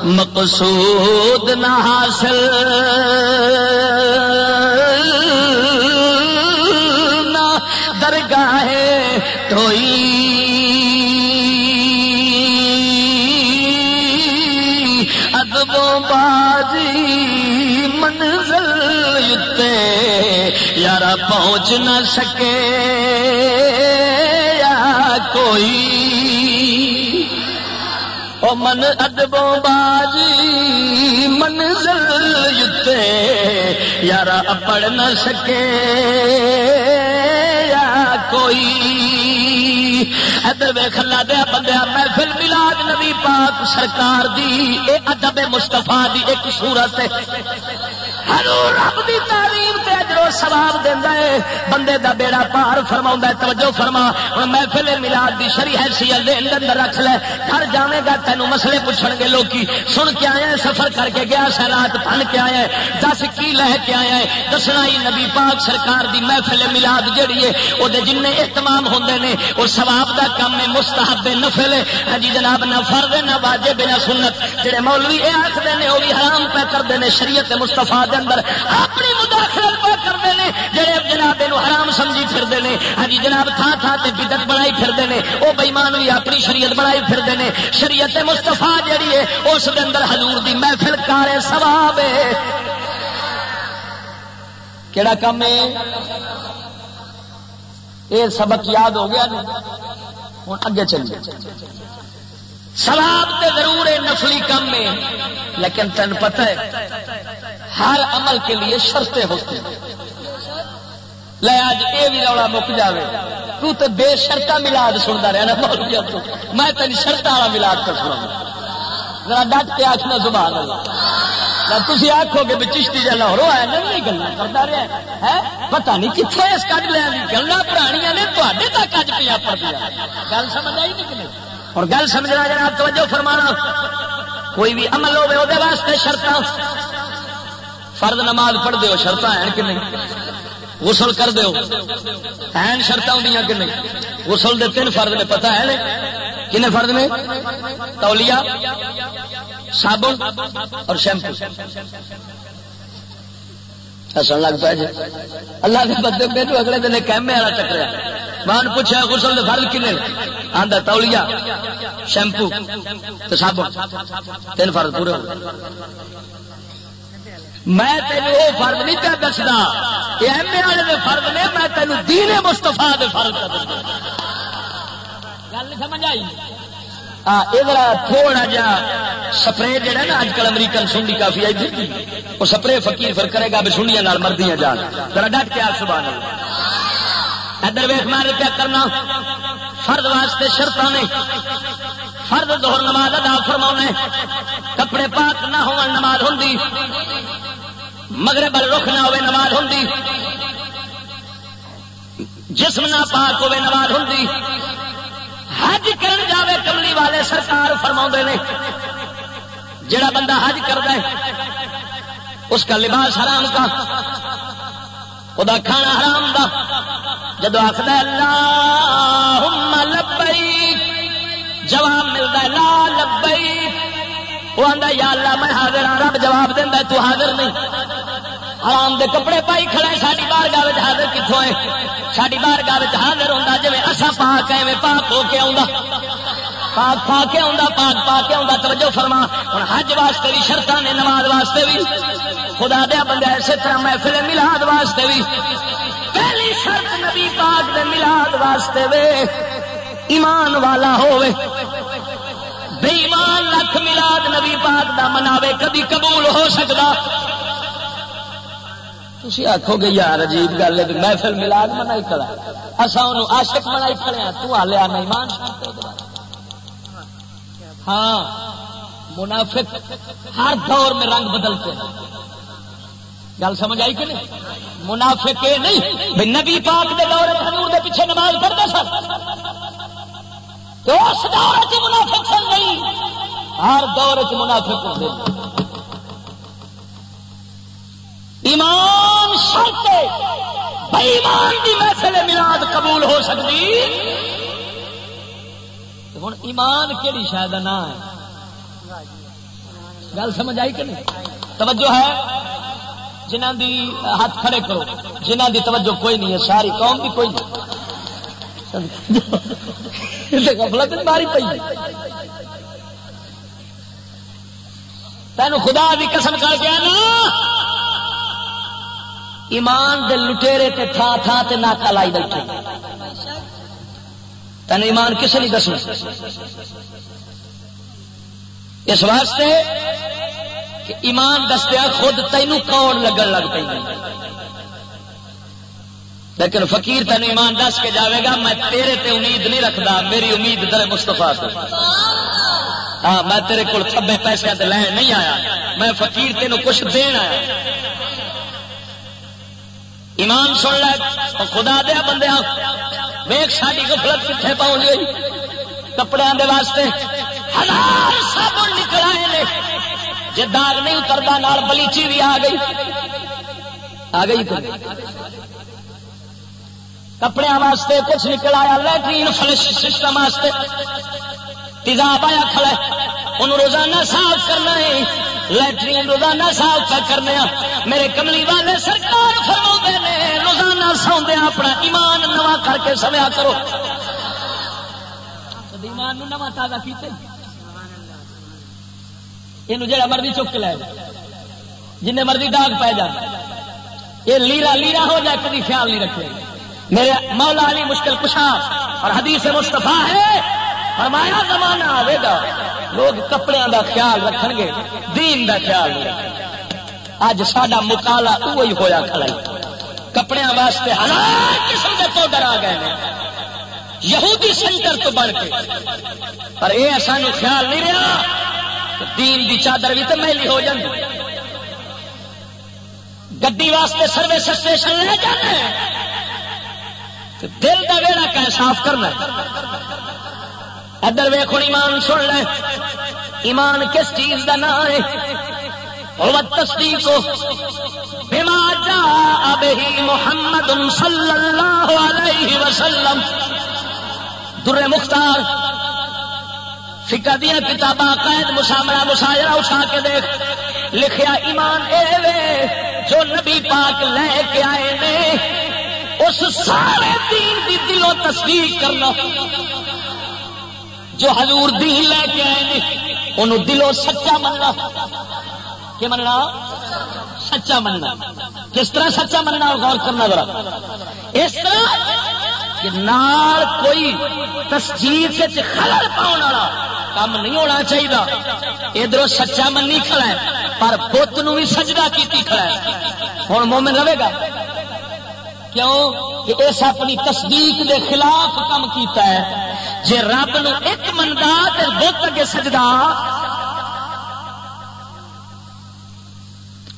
مقصود نہ حاصل۔ نہ درگاہ توئی۔ ادبوں بازی یار پہنچ نہ سکے یا کوئی۔ او من ادبوں بازی منزل یار پڑھ نہ سکے یا کوئی۔ ادھر ویخ لا دیا بندیا محفل ملاد نبی پاک سرکار دی، اے ادب مستفا دی ایک سورت رب دی تعلیم تے اجرو سواب دینا ہے، بندے دا بیڑا پار فرما توجہ فرما ہوں محفل ملاد دی شری حیثیت دے اندر رکھ لے، گھر جانے گا تینوں مسئلے پوچھن گے لوکی، سن کے آیا سفر کر کے گیا سا، رات پن کے آیا دس کی لہ کے آیا ہے، دسنا ہی نبی پاک سرکار دی محفل ملاد جڑی ہے وہ جن اہتمام ہوں نے وہ سواب دا کام ہے، مستحب نفل ہاں جی جناب، نہ فرد نہ واجب، نہ سنت، جڑے مولوی یہ آخر نے وہ بھی حرام پہ کرتے ہیں شریعت مستفا دے اندر، اپنی مداخلت پہ کرتے ہیں، جڑے جناب یہ حرام سمجھی پھرتے ہیں۔ ہاں جی، جناب تھان تھان سے بدت بنائی پھرتے ہیں۔ وہ بےمان بھی اپنی شریعت بنائی پھرتے ہیں۔ شریعت مستفا جیڑی ہے، اس دے اندر حضور دی محفل کارے سواب ہے۔ کہڑا کام ہے؟ یہ سبق یاد ہو گیا ہوں اگے چلیے۔ سلاب تے ضرور ہے نفلی کم میں لیکن تین پتہ ہے، ہر عمل کے لیے شرطیں ہوتی ہیں۔ لے آج یہ بھی رولا مک جائے تو تے بے شرطا ملاد سنتا رہا نا مولویا تو۔ میں تین شرط والا ملاد کر سنا ذرا ڈٹ کے آخنا زبان تھی آخو گے بھی چشتی جا لاہور آیا نہیں گلا کرتا رہا ہے۔ پتا نہیں کتنے اس کج لیا گلا پرانیاں نے تے تک اج پہ پڑ دیا گل سمجھ آئی نہیں اور گل سمجھنا جنا توجہ فرمانا۔ کوئی بھی عمل ہوے وہ واسطے شرط فرد نماز پڑھ دو شرط ہیں کہ نہیں؟ غسل کر دو۔ ہیں شرط ہوں کہ نہیں؟ غسل دے تین فرد نے پتا ہے کن فرد نے؟ تولیہ صابن اور شیمپو۔ ہسن لگ پہ جی اللہ کے بدے پہ اگلے دن کیمے والا چکریا۔ مان پوچھا غسل کے فرد کن آدھا تولیہ شیمپو تو صابن۔ تین فرد پورے میں تین وہ فرد نہیں پہ دستا یہ ایم اے والے فرد نے، میں تینوں دینے مستفا دے فرد گل سمجھ آئی؟ تھوڑا جا سپرے جہا نا اج کل امریکن سنڈی کافی آئی تھی۔ وہ سپرے فکیر پھر کرے گا بھی سنڈیاں مردیاں جان۔ ذرا ڈٹ کے آ سبحان ادھر ویخ مار کیا کرنا؟ فرد واسطے شرط نے۔ فرد دور نماز ادا فرما کپڑے پاک نہ ہو نماز ہوں مگر بل رخ نہ ہوے نماز ہوں جسم نہ پاک ہوے نماز ہوں حج کر جائے کملی والے سرکار فرما نے۔ جڑا بندہ حج کرتا ہے، اس کا لباس حرام کا وہ کھانا حرام کا جدو آخر اللہ لبئی جواب ملتا لا لبئی وہ آتا یا اللہ، میں حاضر ہاں رب جواب دینا تو حاضر نہیں۔ حرام دے کپڑے پائی کھڑے ساری بار گاہ حاضر کتوں ہے؟ ساری بار گاہ حاضر ہوتا جی اصا پاک ہے پاک ہو کے آؤں پاک پا کے آؤں پاک پا کے آؤں توجہ فرما۔ ہوں حج واسطے بھی شرط نے نماز واسطے بھی خدا دیا بندہ اسی طرح محفل ملاد واسطے بھی پہلی شرط نبی پاک دے ملاد واسطے وے، ایمان والا ہوئے بے ایمان لکھ ملاد نبی پاک دا مناوے کبھی قبول ہو سکتا تھی آخو گے، یار عجیب گل ہے، محفل ملاد منائی کھڑا اصا ان آشک منائی کھڑے ہیں، تو ہالے آنا ایمان ہاں منافق ہر دور میں رنگ بدلتے ہیں۔ گل سمجھ آئی کہ نہیں؟ منافق یہ نہیں نبی پاک دے دور حضور دے پیچھے نماز پڑھتا سر تو اس دور چ منافق سن گئی ہر دور چ منافق ایمان شرط ایمان کی محفل ملاد قبول ہو سکتی۔ ہوں ایمان کہڑی شاید نہ ہے؟ گل سمجھ آئی کہ نہیں؟ توجہ ہے؟ جنہ دی ہاتھ کھڑے کرو جنہ دی توجہ کوئی نہیں ہے، ساری قوم بھی کوئی نہیں۔ غفلت ماری پی تین خدا بھی قسم کر کے نا ایمان دے لٹیرے تے تھا تھا تے ناکا لائی بیٹھے۔ تین ایمان کس نہیں دسنا۔ اس واسطے کہ ایمان دستیا خود تینوں کون لگن لگ پہ لیکن فقیر تین ایمان دس کے جاوے گا، میں تیرے تے امید نہیں رکھتا میری امید در مستفا سے ہاں میں تیرے کو تھبے پیسے لین نہیں آیا۔ میں فقیر تینوں کچھ دین آیا۔ ایمان سن لے خدا دیا بندے ویک ساری گفلت کتنے پہنچ گئی؟ کپڑے دے واسطے ہزار صابن نکل آئے جی داغ نہیں اترتا بلیچی بھی آ گئی۔ آ گئی کپڑے واسطے کچھ نکل آیا، لیٹرین فلش سسٹم واسطے۔ تیزاب آیا کھڑا انہوں روزانہ صاف کرنا ہے۔ لیٹرین روزانہ صاف کرنے میرے کملی والے سرکار فرما نے روزانہ سوندے اپنا ایمان نواں کر کے سمیا کرو۔ ایمان نواں تازہ کیتے۔ یہ جڑا مرضی چک لے۔ جن مرضی داغ پی جائے یہ لیرا لیرا ہو جائے کبھی خیال نہیں رکھے۔ میرے مولا علی مشکل کشا اور حدیث مستفا ہے۔ فرمایا، زمانہ آئے گا، لوگ کپڑے دا خیال رکھ گے دین دا خیال اج سڈا مکالا وہی ہوا کھڑا کپڑے واسطے ہزار قسم کے پاؤڈر آ گئے یہودی سینٹر تو بڑھ کے۔ پر یہ سانو خیال نہیں رہا دین دی چادر بھی تو میلی ہو جاتی گڈی واسطے سروس اسٹیشن لے جانے دل کا ویڑا کہ صاف کرنا ادھر ویخ ایمان سن لے۔ ایمان کس چیز کا نام ہے؟ تصدیق بما جاء به محمد صلی اللہ علیہ وسلم. در مختار فکر دیا کتاباں، قید مسامرہ مساجرہ اٹھا کے دیکھ. لکھیا ایمان اے جو نبی پاک لے کے آئے نے. اس سارے دین دی دلوں تصدیق کرنا. جو حضور دین لے کے آئے نے، انہوں دلوں سچا مننا کہ مننا؟ سچا مننا۔ کس طرح سچا مننا غور کرنا ذرا۔ اس طرح کہ نال کوئی تصدیق سے خلل پاؤ والا کام نہیں ہونا چاہیے ادھر سچا منی کھڑا ہے، پر بت نو بھی سجدہ کی کھڑا ہے۔ ہوں مومن رہے گا؟ کیوں؟ کہ اس اپنی تصدیق دے خلاف کام کیتا ہے۔ جے رب نو ایک منگا تو بت اگے سجدا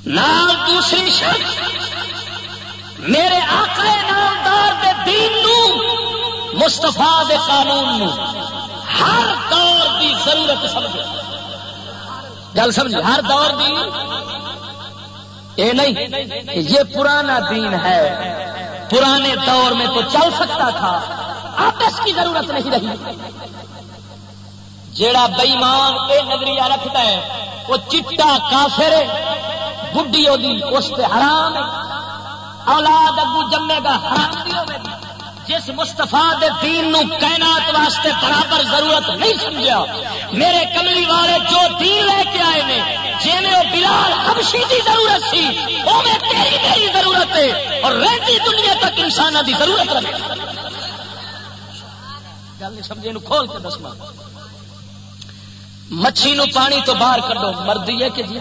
نام دوسری شرط، میرے آقا نامدار دے دین نو مستفا دے قانون نو ہر دور دی ضرورت سمجھ گل سمجھ ہر دور دی؟ اے نہیں، یہ پرانا دین ہے۔ پرانے دور میں تو چل سکتا تھا اب اس کی ضرورت نہیں رہی۔ جیڑا بئیمان یہ نظریہ رکھتا ہے، وہ چٹا کافر بڈی اس پہ حرام ہے۔ اولاد اگو جمے گا حرام بھی ہوگی جس مستفا دین نو کائنات واسطے برابر ضرورت نہیں سمجھا میرے کملی والے جو دین لے کے آئے نے جی میں وہ بلال حبشی دی ضرورت سی وہ میں تیری میری ضرورت ہے۔ اور رہتی دنیا تک انسان دی ضرورت رکھے گل نہیں سمجھے کھول کے دسنا مچھی نو پانی تو باہر کڈو مردی ہے کہ جی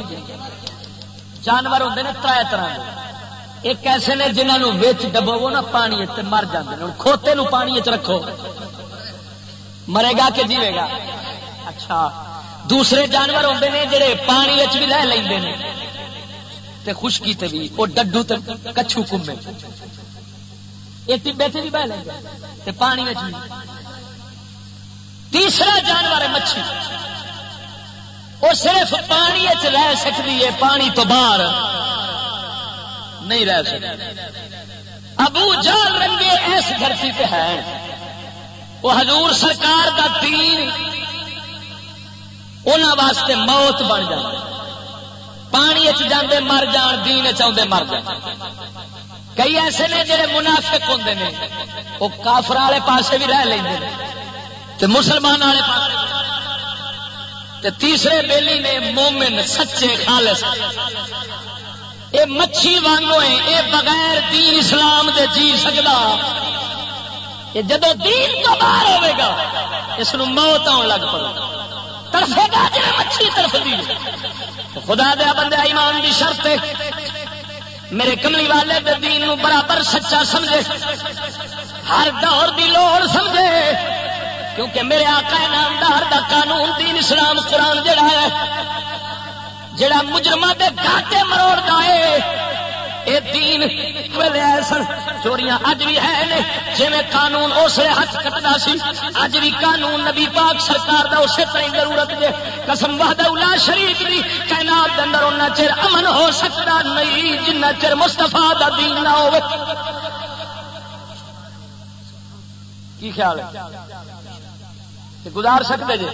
جانور ہوتے ہیں تر طرح کے ایک ایسے نے جنہوں ویچ ڈبو نا پانی مر جاتے ہیں کھوتے نو پانی رکھو۔ مرے گا کہ جیوے گا؟ اچھا۔ دوسرے جانور ہوتے ہیں جڑے پانی بھی لے لیں تے خشکی تے بھی وہ ڈڈو تے کچھو کمے۔ ایک بیٹھے بھی بہ لیں پانی بھی تیسرا جانور ہے مچھلی وہ صرف پانی رہ سکتی ہے، پانی تو باہر نہیں رہ سکتی۔ ابو جان رنگے ایس دھرتی پہ ہے وہ حضور سرکار کا دین ان واسطے موت بن جائے پانی جاندے مر جان، دین چاہتے مر جان۔ کئی ایسے نے جڑے منافق ہوں نے، وہ کافر والے پاسے بھی رہ لیں مسلمان والے پاس تیسرے بیلی نے مومن سچے خالص۔ یہ مچھی وانگو ہے بغیر دین اسلام دے جی سکتا یہ جدو دین تو باہر ہوے گا، اس موت آن لگ پڑے ترفے گا جی مچھی طرف دی خدا دیا بندے، ایمان دی شرط میرے کملی والے دے دین نو برابر سچا سمجھے۔ ہر دور دی لوڑ سمجھے۔ کیونکہ میرے آقا نامدار دا قانون دین اسلام قرآن جڑا ہے، جڑا مجرم کے گاٹے مروڑ ہے۔ یہ دین سن چوریاں اج بھی ہے جی قانون اسے ہاتھ کٹنا سی، اج بھی قانون نبی پاک سرکار دا اسے طرح ضرورت ہے قسم وحدہ الا شریف دی، کائنات دے اندر اُنہ چر امن ہو سکتا نہیں جنہ چر مستفا دا دین نہ ہو کی خیال ہے؟ گزار سکتے جی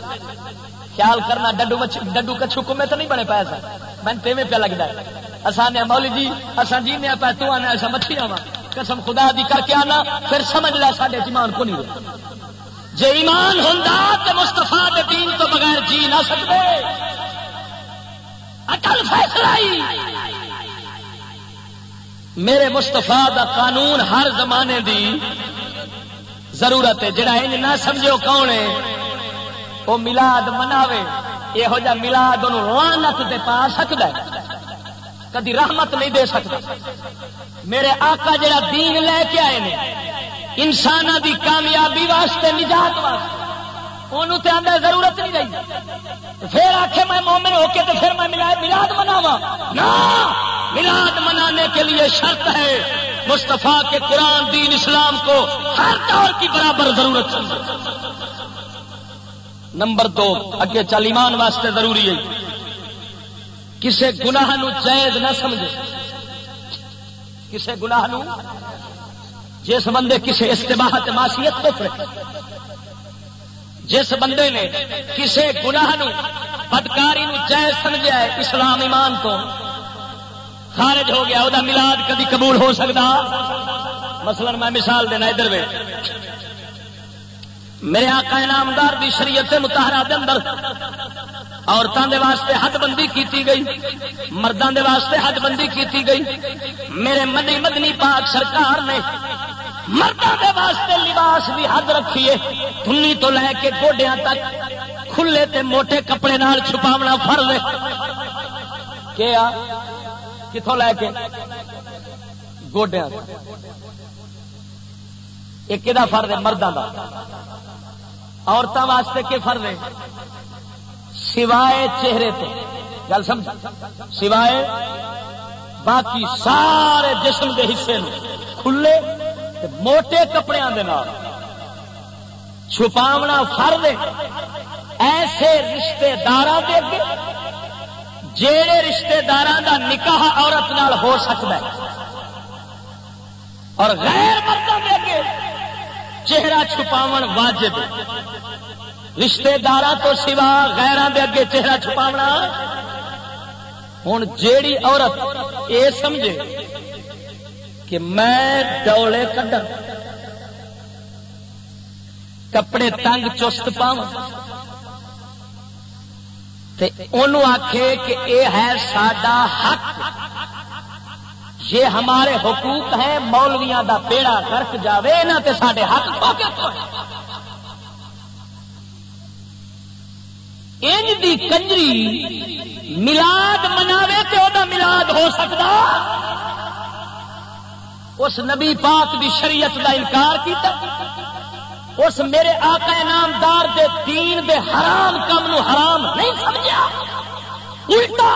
خیال کرنا، ڈڈو ڈڈو کچھو کمے تو نہیں بنے پایا سر میں تیویں پہ لگتا ہے۔ اصل نے مولی جی اصل جی نے پہ تو آنے ایسا مچھی آوا قسم خدا دی کر کے آنا، پھر سمجھ لا سارے ایمان کو نہیں جی ایمان ہوں تو مستفا دین تو بغیر جی نہ سکتے اٹل فیصلہ میرے مستفا دا قانون ہر زمانے دی ضرورت ہے۔ جڑا انج نہ سمجھو کون ہے وہ ملاد مناوے۔ یہو جہ ملاد لانت دے پا سکتا ہے۔ کدی رحمت نہیں دے سکتا میرے آقا جڑا دین لے کے آئے نے انسان دی کامیابی واسطے نجات واسطے۔ انہوں تے آدھا ضرورت نہیں رہی۔ پھر آخے میں مومن ہو کے تو پھر میں ملاد مناوا نہ! ملاد منانے کے لیے شرط ہے مستفا کے قرآن، دین، اسلام کو ہر دور کی برابر ضرورت۔ نمبر دو، اگے چل، ایمان واسطے ضروری ہے۔ کسے گناہ نو جائز نہ سمجھے۔ کسے گناہ نو جس بندے کسے استباہت، معصیت تو پڑے جس بندے نے کسے گناہ نو، بدکاری نو جائز سمجھا ہے اسلام ایمان تو، خارج ہو گیا وہ ملاد کدی قبول ہو سکتا؟ مثلا میں مثال دینا ادھر وے۔ میرے آقا انعامدار دی شریعت متحرہ دے اندر عورتوں دے واسطے حد بندی کیتی گئی مردوں دے واسطے حد بندی کیتی گئی۔ میرے مدنی مدنی پاک سرکار نے مردوں دے واسطے لباس بھی حد رکھیے۔ تھنی تو لے کے گوڈیاں تک کھلے تے موٹے کپڑے نال چھپاونا فرض کیا؟ کتوں لے کے؟ گوڈیا ایک فرد ہے؟ مردوں کا عورتوں واسطے کے فرد ہے؟ سوائے چہرے تو گل سمجھ؟ سوائے باقی سارے جسم کے حصے کھلے موٹے کپڑے چھپاونا فرد ایسے رشتے دار جہے رشتے دار کا نکاح عورت نال ہو سکتا ہے۔ اور غیر مردوں کے چہرہ چھپاو واجب رشتے دار تو سوا غیران دے اگے چہرہ چھپاونا۔ ہوں جیڑی عورت یہ سمجھے کہ میں ڈولے کڈا کپڑے تنگ چست پاؤں آخے کہ اے ہے سڈا حق۔ یہ ہمارے حقوق ہیں، مولویاں دا پیڑا کرک جائے نہ تے سڈے حق انج دی کنجری ملاد مناوے تے وہ ملاد ہو سکتا اس نبی پاک دی شریعت دا انکار کیتا؟ اس میرے آقا نامدار دے دین دے حرام کم نو حرام نہیں سمجھا الٹا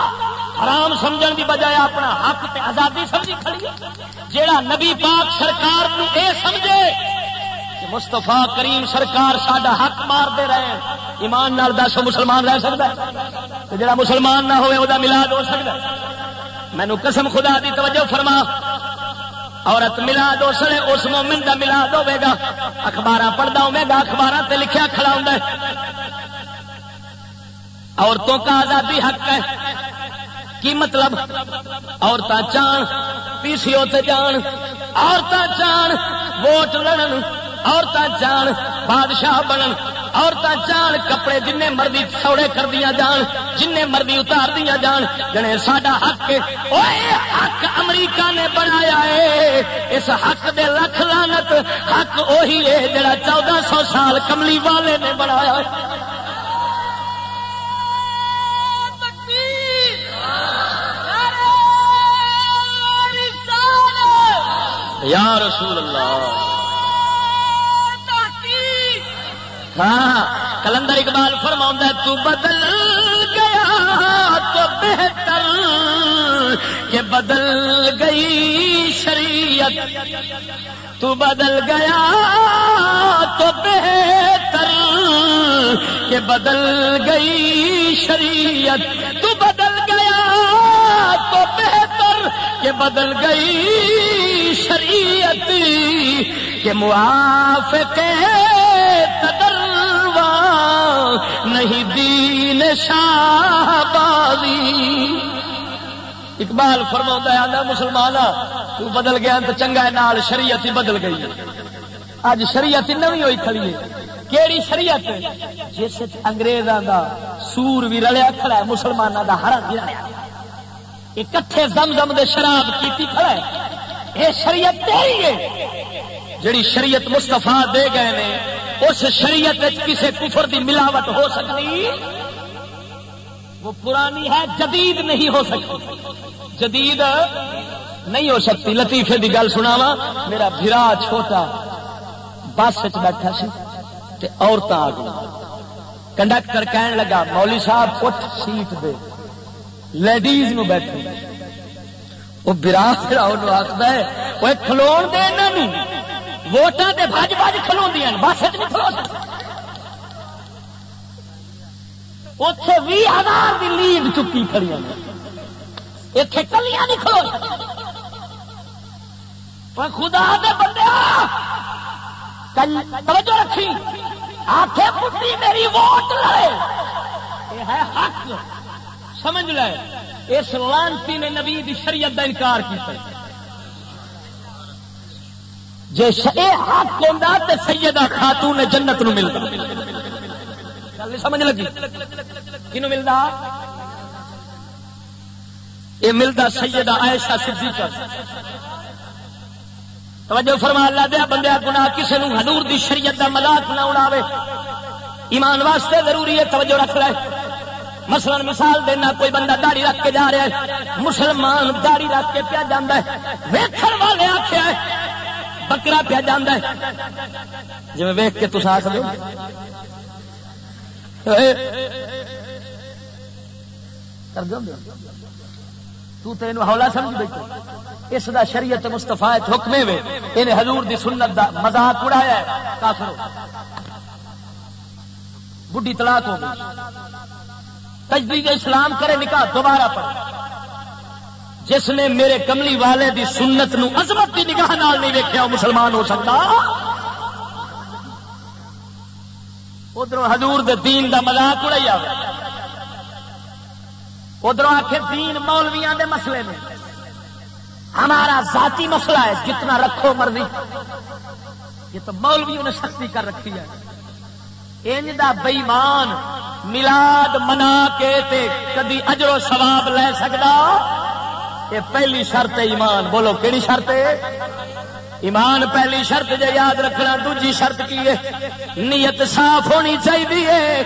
حرام سمجھن دی بجائے اپنا حق تے آزادی سمجھی کھڑی جیڑا نبی پاک سرکار نو اے سمجھے کہ مستفا کریم سرکار ساڈا حق مار دے رہے، ایمان نال دس مسلمان رہ سکتا ہے۔ جڑا مسلمان نہ ہوئے وہ ملاد ہو سکتا مینو قسم خدا دی توجہ فرما۔ عورت ملاد اس نے اس مومن کا ملاد ہوے گا۔ اخبار پڑھتا ہوے گا اخبار سے لکھا کھڑا ہوں عورتوں کا آزادی حق ہے۔ کی مطلب؟ عورتیں چان پی سی او جان۔ عورتیں چان ووٹ لڑن عورتیں چان بادشاہ بنن۔ عورتیں چان کپڑے جن مرضی سوڑے کر دیا جان جن مرضی اتار دیا جان۔ جنے ساڈا حق حق امریکہ نے بنایا ہے۔ اس حق دے لکھ لانت حق وہی ہے جڑا چودہ سو سال کملی والے نے بنایا یا رسول اللہ۔ ہاں کلندر اقبال فرما تو بدل گیا تو بہتر کہ بدل گئی شریعت۔ تو بدل گیا تو بہتر کہ بدل گئی شریعت۔ تو بدل گیا تو بہتر کہ بدل گئی شریعت۔ کہ موافقے تدروا نہیں دین شابازی اقبال فرما آدھا مسلمان تو بدل گیا تو چنگا ہے، نال شریعت ہی بدل گئی۔ اج شریعت نوی ہوئی کھڑی ہے۔ کیڑی شریعت؟ جس انگریزاں دا سور بھی رلیا کھڑا ہے مسلمانوں دا ہر بھی رلیا کٹھے زم زم دے شراب کیتی کھڑا ہے۔ یہ شریعت تیری ہے۔ جڑی شریعت مستفا دے گئے نے اس شریعت کسی کفر دی ملاوٹ ہو سکتی؟ وہ پرانی ہے، جدید نہیں ہو سکتی۔ جدید نہیں ہو سکتی۔ لطیفے کی گل سناوا میرا برا چھوٹا بس بیٹھا سی عورت آ گئی۔ کنڈکٹر کہن لگا مولی صاحب، اٹھ سیٹ دے۔ لیڈیز نو بیٹھے وہ برا پھر آخر ہے وہ کھلو دے ووٹاں تے بج بج کھلو دیا بس نہیں کھلو اتے بھی ہزار کی لیڈ چکی کھڑی اتے کلیاں نہیں کھلو خدا دے بندے توجہ رکھی۔ آخے پٹی میری ووٹ لے۔ یہ ہے حق۔ سمجھ لے، اس لانتی نے نبی دی شریعت کا انکار کیا جی حق ہوتا تو سیدہ خاتون جنت نو ملتا سمجھ لگی؟ کنو ملتا یہ ملتا سیدہ عائشہ صدیقہ. توجہ فرما اللہ دیا بندے گنا کسی نے ہنور دی شریعت دا مذاق نہ اڑاوے. ایمان واسطے ضروری ہے، توجہ رکھ لے. مثلا مثال دینا، کوئی بندہ داڑی رکھ کے جا رہا ہے، مسلمان داڑی رکھ کے پیا جانا ہے، ویکھن والے آخیا ہے بکرا پیا جانا جی ویخ کے تصا سکو تین ہولا سمجھ بیٹھے اس دا شریعت مستفا حکمے وے۔ یہ حضور دی سنت دا مزاق اڑایا ہے۔ کافر بڈی طلاق ہو گئی۔ تجدید اسلام کرے نکاح دوبارہ پڑھ جس نے میرے کملی والے دی سنت نو عظمت کی نگاہ نال نہیں ویکیا مسلمان ہو سکتا۔ ادھر حضور دے دین دا مذاق اڑائی آئے ادھر آخر دین مولویا دے مسئلے میں ہمارا ذاتی مسئلہ ہے، جتنا رکھو مرضی۔ یہ تو مولویوں نے سختی کر رکھی ہے۔ انج دا بئیمان ملاد منا کے تے کدی اجر و ثواب لے سکتا یہ پہلی شرط ہے ایمان۔ بولو کہڑی شرط ہے؟ ایمان پہلی شرط جو یاد رکھنا، دوجی شرط کی ہے؟ نیت صاف ہونی چاہیے۔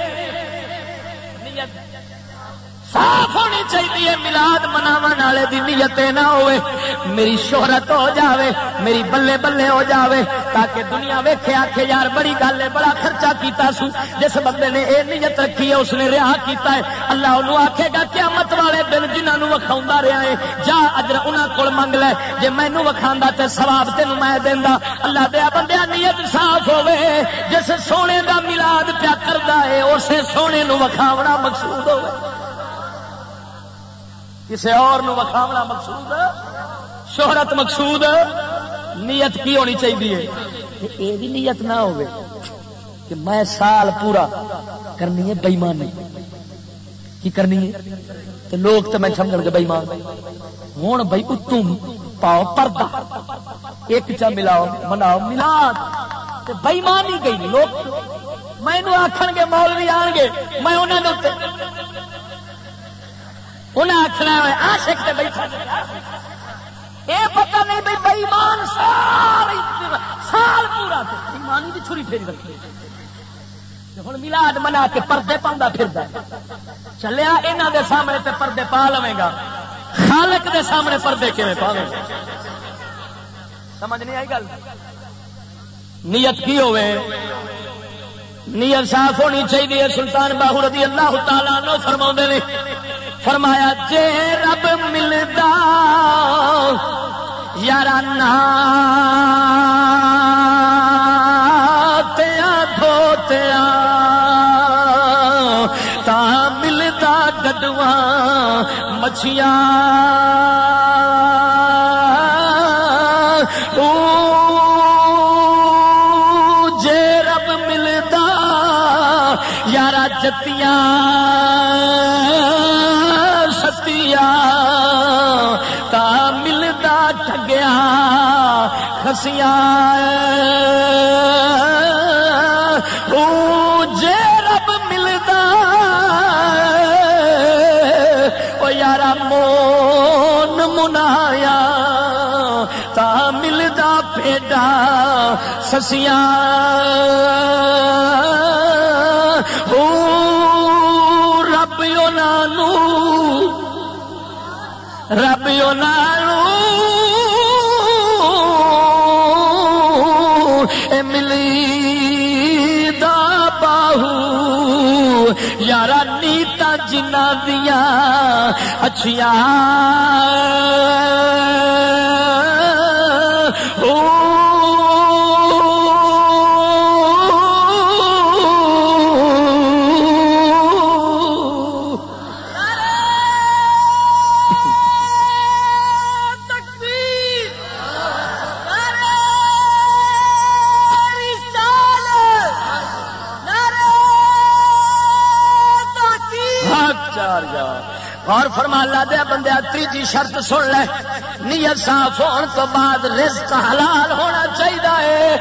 صاف ہونی چاہیے ملاد مناو والے دی نیت نہ ہوئے، میری شہرت ہو جاوے، میری بلے بلے ہو جاوے، تاکہ دنیا ویکھے، آکھے یار بڑی گل ہے، بڑا خرچہ کیتا سو، جس بندے نے اے نیت رکھی ہے، اس نے رہا کیتا ہے۔ اللہ انہوں آکھے گا، قیامت والے دن جنہوں وکھاؤں رہا ہے، جا اجر انہاں کول منگ لے، جے مینوں وکھاندا تے ثواب تینوں میں دیندا۔ اللہ دیا بندیا نیت صاف ہوے جس سونے دا میلاد پیا کردا ہے، اسے سونے نو وکھاونا مقصود ہوے کسی اور وکھاونا مقصود شہرت مقصود نیت کی ہونی چاہیے؟ یہ بھی نیت نہ ہو کہ میں سال پورا کرنی ہے بےمانی کی کرنی ہے؟ تو لوگ تو میں سمجھ گے بےمان ہوں بھائی اتوں پاؤ پردہ۔ ایک چا ملاؤ، مناؤ ملا بےمانی گئی۔ لوگ، میں آخ گے، مولوی آن گے، میں انہوں نے انہیں آخنا آشک سے بیٹھا یہ پتا نہیں بھائی بےمان سال سال پورا بےمانی کی چھری پھیری رکھی ہوں ملاد منا کے پردے پاؤں پھر چلیا یہاں دے سامنے تے پردے پا لوے گا۔ خالق دے سامنے پردے کیون پا سمجھ نہیں آئی گل؟ نیت کی ہوئے نیت صاف ہونی چاہیے۔ سلطان باہو رضی اللہ تعالیٰ نو فرما نے، فرمایا، جے رب ملتا یار تیا دھوتیا تا ملتا گڈواں مچھیاں۔ یار جتیاں خسیاں جے رب ملتا وہ یار مون منایا تا ملتا پیڈا سسیاں رب رب ملی دا باہو یار نیتا جنا دیا اچھیا تیجی شرط سن لے۔ نیت صاف ہونے تو بعد رزق حلال ہونا چاہیے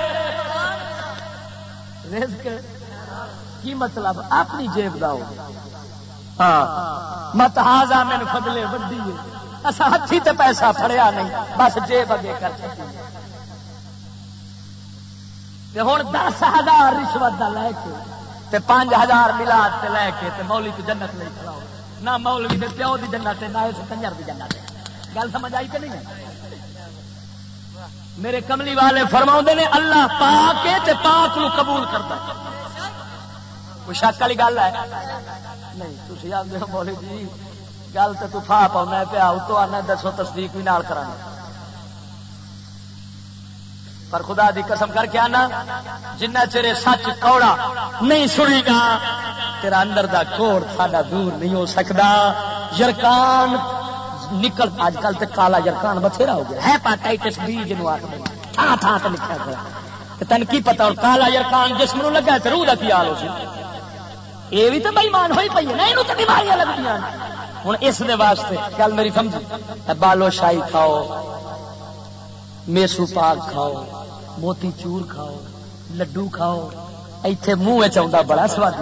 رزق؟ کی مطلب؟ اپنی جیب کا ہو۔ ہاں۔ مت ہاضا میں فضلے بدی اصا ہاتھی تے پیسہ پڑیا نہیں، بس جیب اگے کر سکتے ہوں دس ہزار رشوت کا لے کے پانچ ہزار ملاد لے کے مولی تو جنت لے کھڑاؤ نہ مولوی دے پیو دی جنت نہ اس کنجر دی جنت گل سمجھ آئی کہ نہیں؟ میرے کملی والے فرما نے، اللہ پا کے تے پاک نو قبول کرتا کوئی شک والی گل ہے؟ نہیں تھی آدھے مولوی جی گل تو تو فا پاؤنا پیا، اتو آنا دسو تصدیق بھی نال کرا پر خدا دی قسم کر کے آنا، جنہ چرے سچ کوڑا نہیں سنی گا، تیرا اندر دا کوڑ ساڈا دور نہیں ہو سکتا یرکان نکل اج کل تے کالا یرکان بتھیرا ہو گیا۔ ہے پاٹائٹس بی جنو آخ تھان تھان تے لکھا کھڑا تین کی پتا اور کالا یرکان جسم نو لگا تے روح دا کی حال ہو سی۔ یہ بھی تو بےمان ہوئی پی ہے۔ یہ تو بیماریاں لگتی ہیں ہوں اس دے واسطے، گل میری سمجھ بالو شاہی کھاؤ۔ میسو پاک کھاؤ، موتی چور کھاؤ، لڈو کھاؤ، ایتھے منہ چاہتا بڑا سواد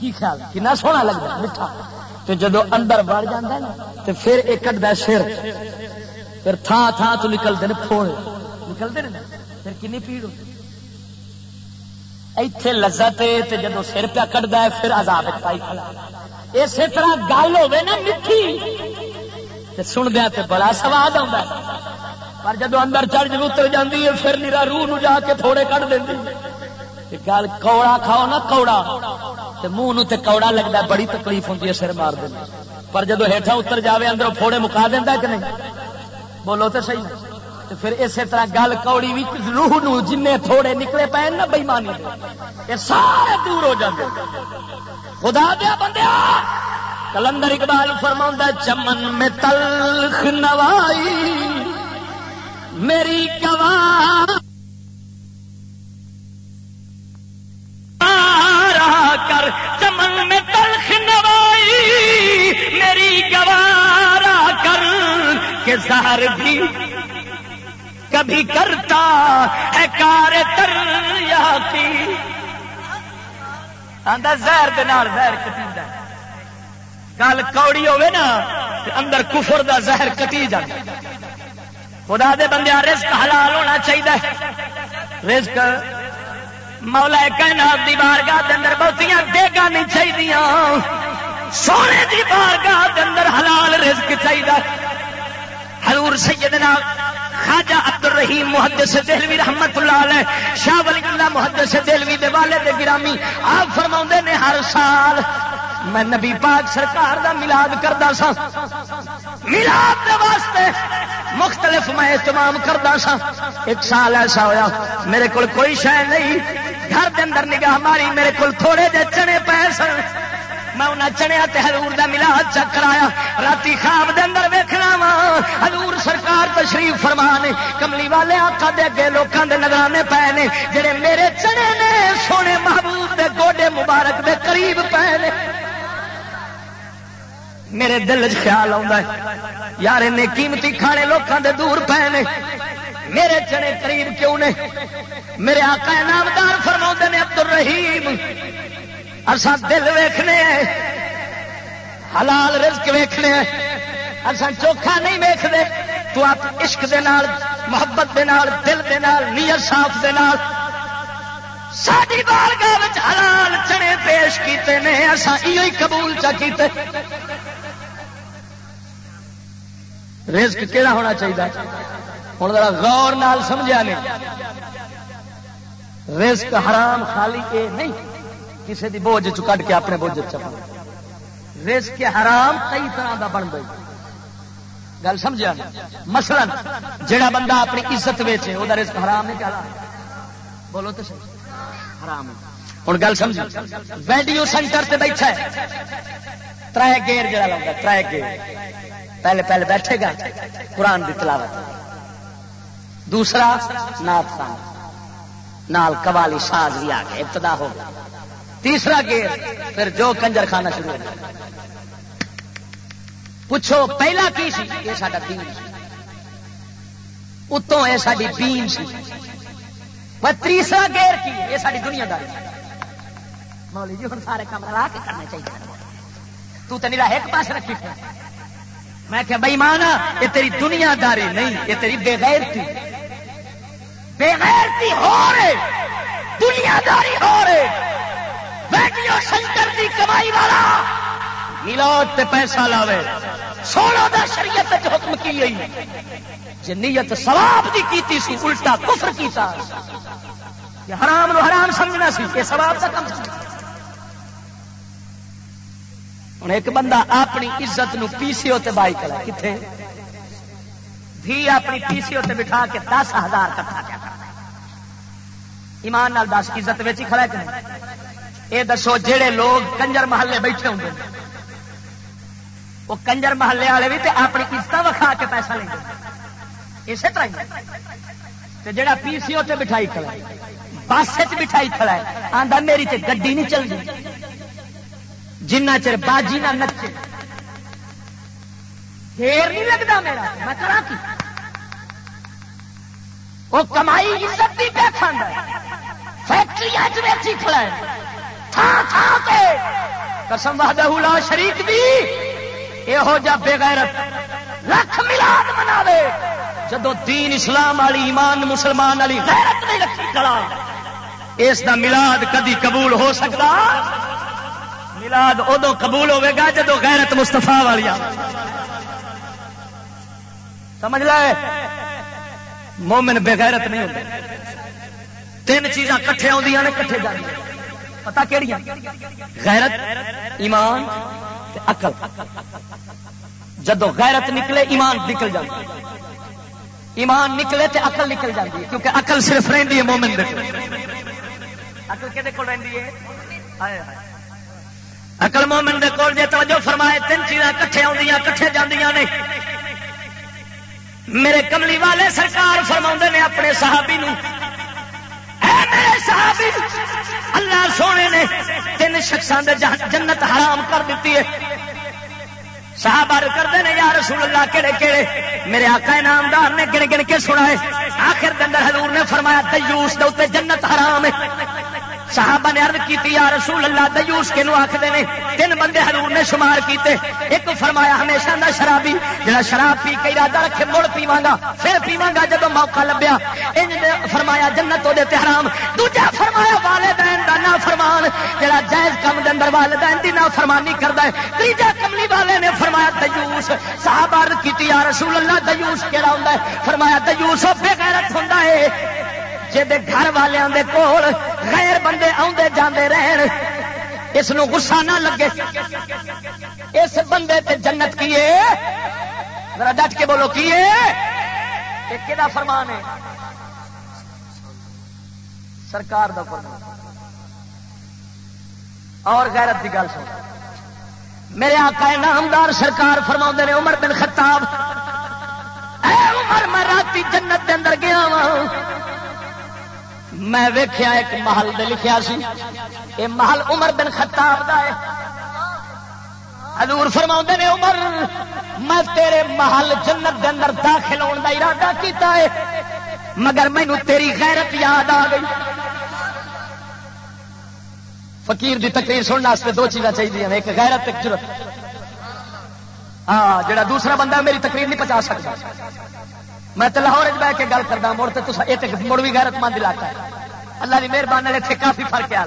کی خیال کنا سونا لگتا میٹھا۔ تو جدو اندر بڑھ جاتا نا، تو پھر ایک کٹتا سر۔ پھر تھان تھان تو نکلتے ہیں پھوڑ نکلتے ہیں پھر کنی پیڑ ہوتی ایتھے لذت جدو سر پیا کٹتا ہے، پھر آزاد پائی کھڑا اسی طرح گل ہوے نا میٹھی سن دیا بڑا سواد آتا پر جدو اندر چڑھ جب اتر جاتی ہے، پھر میرا روح نو جا کے تھوڑے کٹ دیں گل کوڑا کھاؤ نا کوڑا۔ منہ تے کوڑا لگتا بڑی تکلیف ہوتی ہے سر مار دیں پر جدو ہیٹھا اتر جائے اندر پھوڑے مکا دینا کہ نہیں؟ بولو تو صحیح۔ تو پھر اسی طرح گل کوڑی بھی روح نو جن تھوڑے نکلے پے نا بےمانی یہ سارے دور ہو جاتے خدا دیا بندیا کلندر اقبال فرما چمن میں تلخ نوائی میری گوار کر، چمن میں تلخ نوائی، میری گوارا کر کے زہر بھی کبھی کرتا ہے کار تر زہر زہر کٹی گل کوڑی ہوے نا، اندر کفر دا زہر کٹی جا خدا دے بندے رزق حلال ہونا چاہیے۔ رزق مولا کائنات دی بارگاہ دے اندر بہتیاں دیگا نہیں چاہیے سونے دی بارگاہ دے اندر حلال رزق چاہیے حضور سیدنا خواجہ عبد الرحیم محدث دہلوی رحمت اللہ علیہ، شاہ ولی اللہ محدث دہلوی دے والے دے گرامی، آپ فرما نے ہر سال میں نبی پاک سرکار دا ملاد کرتا سا۔ ملاد دے واسطے مختلف میں اہتمام کرتا سا۔ ایک سال ایسا ہویا، میرے کو کوئی شہ نہیں۔ گھر دے اندر نگاہ ماری، میرے کو تھوڑے جے چنے پے سن۔ میں انہیں چنیا ہزور کا ملا چک کرایا۔ رات خواب دے اندر ویکنا وا ہزور سرکار تشریف فرمان کملی والے آقا دے اگے لوگوں کے نگرانے پے نے۔ جڑے میرے چنے نے، سونے محبوب دے گوڈے مبارک دے قریب پے نے۔ میرے دل چ خیال آتا ہے۔ یار ان قیمتی کھانے لوگوں دے دور پے نے۔ میرے چنے قریب کیوں نے؟ میرے آقا نامدار فرما نے عبد الرحیم اصا دل ویخنے حلال رزق ویخنے اصا چوکھا نہیں ویختے تو آپ عشق دے نال، محبت دے نال، دل دے نال، نیت صاف دے نال ساری بارگاہ حلال چنے پیش کیتے نے۔ اصا یہ قبول چا کیتے۔ رزق کہڑا ہونا چاہیے ہوں ذرا غور نال سمجھا نہیں رزق حرام خالی اے نہیں کسی دی بوجھ چکٹ کے اپنے بوجھ چپا رزق حرام کئی طرح کا بن گئی۔ گل سمجھا مثلا جڑا بندہ اپنی عزت ویچے وہ رزق حرام نہیں کہا بولو تو حرام ہوں گل سمجھ ویڈیو سینٹر سے بیٹھا ہے۔ ترائے گیر جڑا لگتا ترائے گیر پہلے پہلے بیٹھے گا، قرآن کی تلاوت۔ دوسرا نات خان نال قوالی ساز بھی آ گیا ابتدا ہو گیا تیسرا گیر، پھر جو کنجر کھانا شروع ہو پوچھو، پہلا کی سی؟ یہ سا دین اتوں یہ ساری بیم سی۔ تیسرا گیر کی؟ یہ ساری دنیا داری مولی جی ہوں سارے کام لا کے کرنے چاہیے۔ تو تو میرا ایک پاس رکھی۔ میں کہ بھائی مانا، یہ تیری دنیا داری نہیں، یہ تیری بے غیرتی. بے غیرتی ہو رہے، دنیا داری ہو رہے۔ ویڈیو سینٹر دی کمائی والا ملاد تے پیسہ لاوے سونا دا شریعت حکم کی گئی جی نیت سواب دی کیتی سی، الٹا کفر کیتا۔ یہ حرام نو حرام سمجھنا سی، یہ سواب کا کم سی ہوں ایک بندہ اپنی عزت نو پی سی او بائی کرا کتنے بھی اپنی پی سی او بٹھا کے دس ہزار کٹھا کیا کرتا ایمان نال دس عزت ویچ ہی کھڑا کہ یہ دسو جہے لوگ کنجر محلے بیٹھے ہوں وہ کنجر محلے والے بھی تے اپنی عزت وکھا کے پیسہ لیں گے۔ اسی طرح جڑا پی سی او بٹھائی کھڑا بس بٹھائی کھڑا ہے میری تے گڈی نہیں چل رہی جنہ چر باجی نہ نچے۔ دیر نہیں لگتا میرا میں کرا کی؟ وہ کمائی عزت کی پہ کھانا فیکٹری ویچی کھڑا ہے۔ تھان تھان پہ قسم وحدہ لا شریک دی۔ یہو جا بے غیرت۔ لکھ ملاد منا جدو دین اسلام والی، ایمان مسلمان والی غیرت نہیں رکھی، کلا۔ اس دا ملاد کدی قبول ہو سکتا ملاد ادو قبول ہوے گا جدو غیرت مستفا والی سمجھ لائے مومن بغیرت نہیں ہوتے تین چیزاں کٹھے آدی نے، کٹھے جانے پتا کہڑی غیرت، ایمان اقل جدو غیرت نکلے، ایمان نکل جائے ایمان نکلے تو اقل نکل جاتی ہے کیونکہ اقل صرف رہی ہے مومن اقل کہ اقل مومن دے کول جے توجہ فرمائے، تین چیزاں کٹھے آدی کٹھے جاندیاں نے۔ میرے کملی والے سرکار فرما نے اپنے صحابی نو۔ میرے صحابی، اللہ سونے نے تین شخصان جنت حرام کر دیتی ہے۔ صحابہ کرتے ہیں یا رسول اللہ کہڑے کہڑے میرے آقا نامدار نے گن گن کے سنا ہے آخر دن حضور نے فرمایا تیوس دے جنت حرام ہے۔ صحابہ نے عرض کی یا رسول اللہ، دیوس کے نو آخر نے، تین بندے حضور نے شمار کیتے۔ ایک فرمایا، ہمیشہ دا شرابی، جڑا شراب پی کے ارادہ رکھے، مڑ پیوا گا، پھر پیوا گا جب موقع لبیا۔ فرمایا، جنت وہ حرام۔ دوجا فرمایا، والدین دا نا فرمان جڑا جائز کم دے اندر والدین دی نا فرمانی کردا ہے۔ تیجا کملی والے نے فرمایا، دیوس۔ صحابہ عرض کی یا رسول اللہ، دیوس کیڑا ہوندا ہے؟ فرمایا، دیوس بے غیرت ہوندا ہے۔ جہد گھر والوں کے کول غیر بندے آدھے جانے رہن، اس گسا نہ لگے۔ اس بندے تے جنت کی ذرا ڈٹ کے بولو کی فرمان ہے؟ سرکار دا فرمان۔ اور غیرت کی گل سن۔ میرے آقا نامدار سرکار فرما نے عمر بن خطاب، اے عمر، میں رات جنت کے اندر گیا وا میں ویخیا ایک محل دے لکھیا سی۔ یہ محل عمر بن خطاب دا ہے۔ حضور فرما نے، عمر، میں تیرے محل جنت دے اندر داخل ہونے کا ارادہ کیتا ہے، مگر مینو تیری غیرت یاد آ گئی۔ فقیر دی تقریر سننے واسطے دو چیزاں چاہیے ایک غیرت، ایک جرت ہاں جڑا دوسرا بندہ میری تقریر نہیں پہنچا سکتا۔ میں تو لاہور بہ کے گل کرتا مڑ تو مڑ بھی غیرت مند علاقہ ہے۔ اللہ کی مہربانی اتنے کافی فرق آ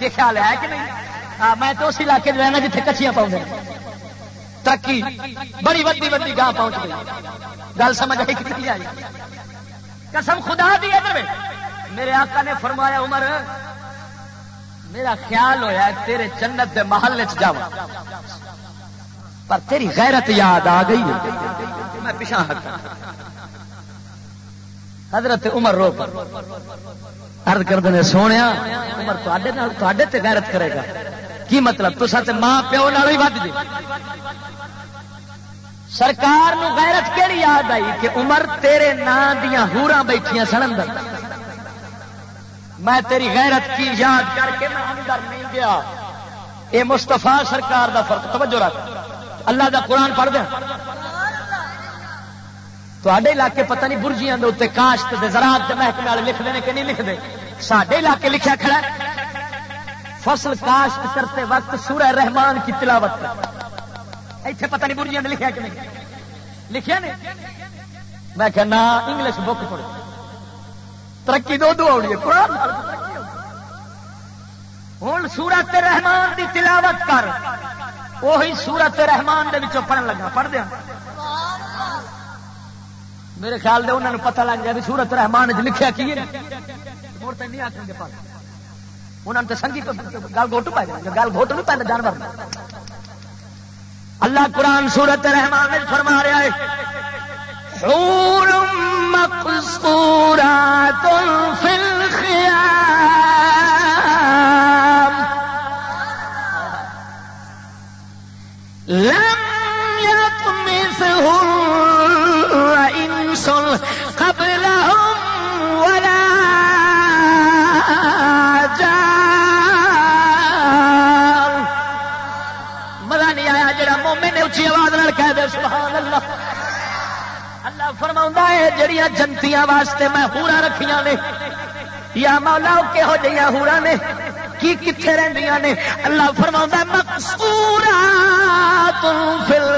یہ خیال ہے؟ کہ نہیں؟ ہاں میں تو اس علاقے میں رہنا جیتے کچھ پاؤں ترقی، بڑی وڈی وڈی گاہ پہنچ گئی گل سمجھ آئی کہ آئی؟ قسم خدا دی ادھر میرے آقا نے فرمایا، عمر، میرا خیال ہوا تیرے جنت دے محل جا پر تیری غیرت یاد آ گئی میں پیچھا ہٹا۔ حضرت عمر رو پر۔ ارد کرتے ہیں سونے عمر تے غیرت کرے گا۔ کی مطلب؟ تو ساتھ ماں پیو نال ہی ود جی۔ سرکار نو غیرت کیڑی یاد آئی کہ عمر تیرے نام دیا ہورا بیٹھیا سن اندر؟ میں تیری غیرت کی یاد کر کے میں اندر نہیں گیا۔ یہ مستفا سرکار دا فرق، توجہ رکھ۔ اللہ دا قرآن پڑھ دیں تے علاقے پتہ نہیں برجیاں اتنے کاشت زراعت محکمے والے لکھتے ہیں کہ نہیں لکھتے سڈے علاقے لکھا کھڑا فصل کاشت کرتے وقت سورہ رحمان کی تلاوت اتنے پتہ نہیں برجیاں نے لکھا کہ نہیں لکھیا نے میں کہ نہ انگلش بک پڑھ ترقی دو دو آئی قرآن ہوں سورت رحمان کی تلاوت کر وہی سورت رحمان کے پڑھن لگا پڑھ دیا میرے خیال دے انہوں نے پتہ لگ گیا بھی سورت رحمان چ لکھا کی نہیں آخر انہوں نے سنگھی گل گوٹ گل گوٹ نہیں جانور اللہ قرآن سورت رحمان فرما رہا ہے، حور مقصورات فی الخیام۔ لم يطمثهن انس قبلهم ولا جان مومن نے اچھی آواز نال کہہ دے، سبحان اللہ. اللہ فرما ہے، جڑیاں جنتیاں واسطے میں ہورا رکھیاں نے، یا مولا کہہو جہاں ہورا نے، کی کتنے رہدیاں نے؟ اللہ فرما مقصورا تم فل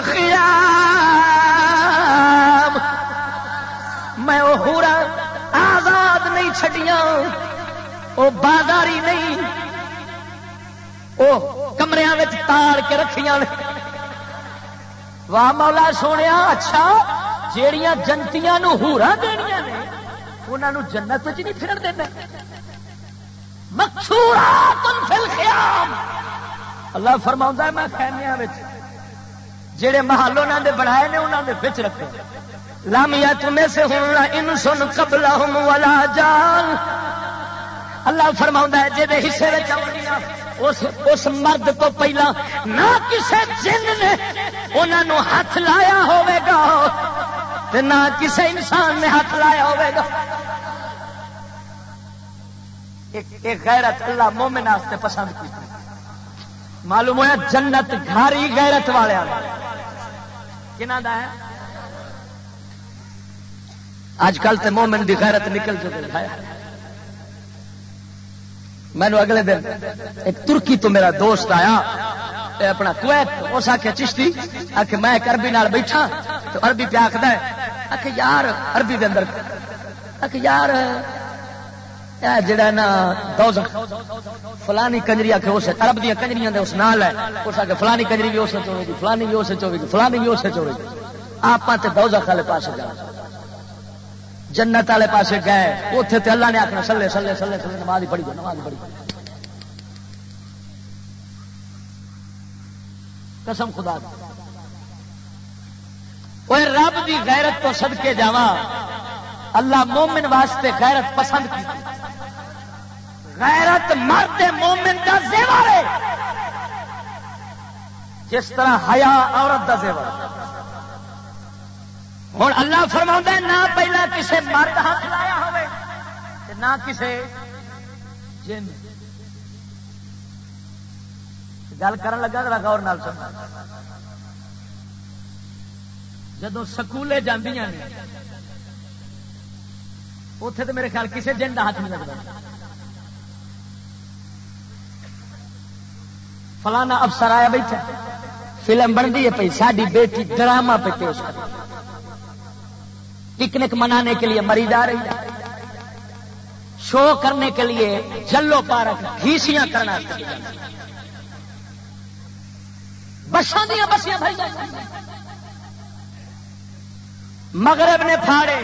میں وہ ہورا آزاد نہیں چھڈیاں، وہ بازاری نہیں، وہ کمرے تار کے رکھیاں واہ مولا سونے اچھا جیڑیاں جنتیاں نو ہورا دنیا نے انہوں جنت چ نہیں پھر دینا۔ خیام اللہ فرما میں خیمیا جہے محل انہوں نے بنائے نے انہوں نے بچ رکھے۔ لامیا تمہیں سے ہوں ان سن قبلہ والا جان۔ اللہ فرما ہے جہد حصے اس, اس مرد تو پہلا نہ کسی جن نے انہوں ہاتھ لایا ہوگا نہ کسی انسان نے ہاتھ لایا ہوگا ایک غیرت اللہ مومن واسطے پسند کی۔ معلوم ہوا جنت گھاری غیرت والے کنہ ہے؟ اج کل تو مومن دی غیرت نکل چکے۔ مینو اگلے دن ایک ترکی تو میرا دوست آیا اپنا کویت، اس آخیا چشتی آ کے میں ایک اربی نال بیٹھا، تو اربی پیا آخد آ یار اربی دے اندر آ یار جڑا نا، دوزخ، فلانی کنجری آخ اس ارب دیا کنجریاں اس نال ہے، اس آ کے فلانی کنجری بھی اس ہوے گی، فلانی بھی اس ہوے گی، فلانی بھی اس ہوے گی۔ آپ دوزخ والے پاس جا جنت والے پاسے گئے اتنے تو اللہ نے آخنا سلے سلے سلے سلے نماز پڑھی گئی نماز پڑھی قسم خدا رب کی غیرت تو سدکے جاوا اللہ مومن واسطے غیرت پسند کی۔ غیرت مرد مومن کا زیور ہے۔ جس طرح حیا عورت کا زیور ہوں اللہ فرما نہ پہلا کسی مرد ہاتھ لایا ہو نہ کسی جن۔ گل کر لگا ذرا غور نال سمجھ جدو سکولے جاندیاں نے اتے تو میرے خیال کسی جن کا ہاتھ نہیں لگتا فلانا افسر آیا بیٹھا، فلم بنتی ہے پی ساری بیٹی ڈرامہ پہ پیش کر پکنک منانے کے لیے مری جا رہی شو کرنے کے لیے جلو پارک گھیسیاں کرنا۔ بسان دیا بسیاں بھائی۔ مغرب نے پھاڑے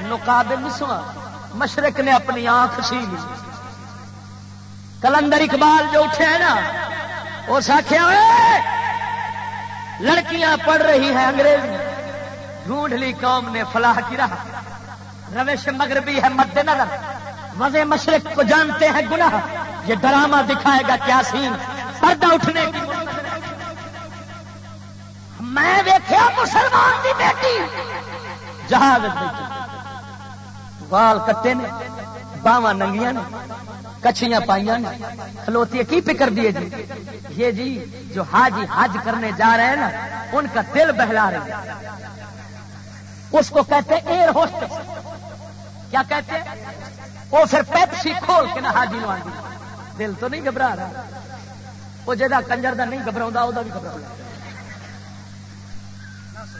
نقاب نسواں مشرق نے اپنی آنکھ سی لی۔ کلندر اقبال جو اٹھے ہیں نا، اس آخیا لڑکیاں پڑھ رہی ہیں انگریزی۔ ڈھونڈ لی قوم نے فلاح کی رہا روش مغربی ہے مد نظر۔ وزے مشرق کو جانتے ہیں گناہ۔ یہ ڈرامہ دکھائے گا کیا سین پردہ اٹھنے کی۔ میں دیکھا مسلمان کی بیٹی۔ جہاز وال کٹے نے۔ باواں ننگیاں نے۔ کچھیاں پائیاں نے۔ کھلوتی کی فکر دیے جی؟ یہ جی جو حاجی حج کرنے جا رہے ہیں نا، ان کا دل بہلا رہے ہیں۔ اس کو کہتے ہیں ایئر ہوسٹ کیا کہتے ہیں؟ وہ پھر پیپسی کھول کے نا حاجی نو آدھی دل تو نہیں گھبرا رہا. وہ جا کنجر دا نہیں گھبراؤں وہ بھی گھبرا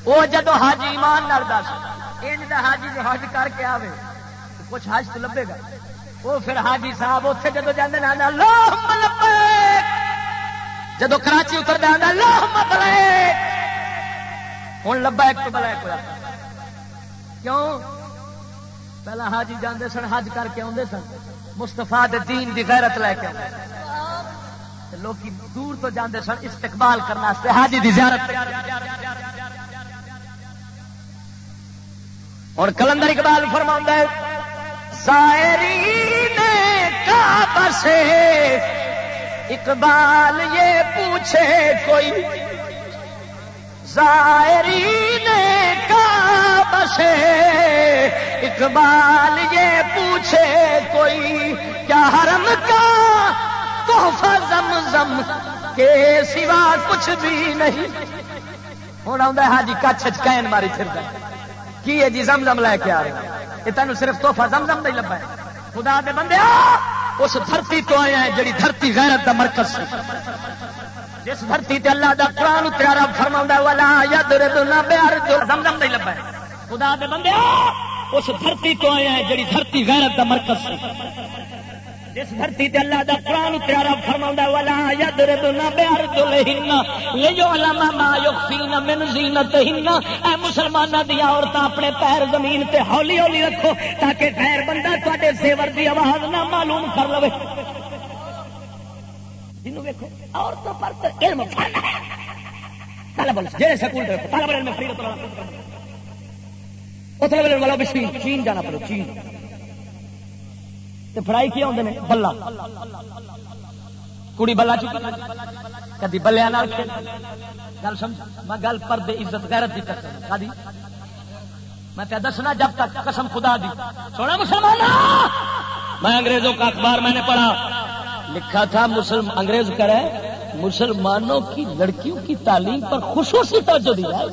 وہ جدو حاجی ایمان نال دس ان حاجی جو حج کر کے آوے، کچھ حج تو لبے گا. وہ پھر حاجی صاحب اتنے جدو جانے جدو کراچی اتر جانا ہوں لبا ایک تو بلا کیوں؟ پہلا حاجی جانے سن، حج کر کے آدھے سن۔ مستفا دین دی غیرت لے کے لوگ دور تو جانے سن استقبال کرنے حاجی دی زیارت اور کلندر اقبال فرما ہے سے اقبال یہ پوچھے کوئی زائرین کا بسے اقبال یہ پوچھے کوئی، کیا حرم کا تحفہ زم زم کے سوا کچھ بھی نہیں؟ ہوں آتا حاجی کچھ کین ماری پھر کی ہے جی زم زم لے کے آ رہے یہ تینوں صرف توحفہ زم زم نہیں لبا ہے۔ خدا دے بندے اس دھرتی تو آیا ہے جڑی دھرتی غیرت دا مرکز سی جس دھرتی تے اللہ دا قرآن اترا رب فرما والا ید ردنا بیار نہیں لبا خدا دے بندے، اس دھرتی تو آیا ہے جڑی دھرتی غیرت دا مرکز سی۔ جس دھرتی تے اللہ دا قرآن اترا رب فرما والا ید ردنا بیار جو لہن لیو علما ما یخفین من زینتہن اے مسلمانہ دیا عورتاں، اپنے پیر زمین تے ہولی ہولی رکھو تاکہ غیر بندہ تے زیور دی آواز نہ معلوم کر لو جنوں ویکھو، عورتوں پر تو علم فرض ہے۔ طلب علم جڑے سکول دے طلب علم فری تو طلب علم والا بھی چین جانا پڑو چین۔ تے پڑھائی کی آدھے بلا کڑی بلا چکی۔ کدی بلیا گل سمجھ، میں گل پر دے عزت، غیرت دی کرتا میں پہ دسنا جب تک، قسم خدا دی۔ سونا مسلمان میں انگریزوں کا اخبار میں نے پڑھا۔ لکھا تھا مسلم انگریز کرے، مسلمانوں کی لڑکیوں کی تعلیم پر خصوصی توجہ دی جائے۔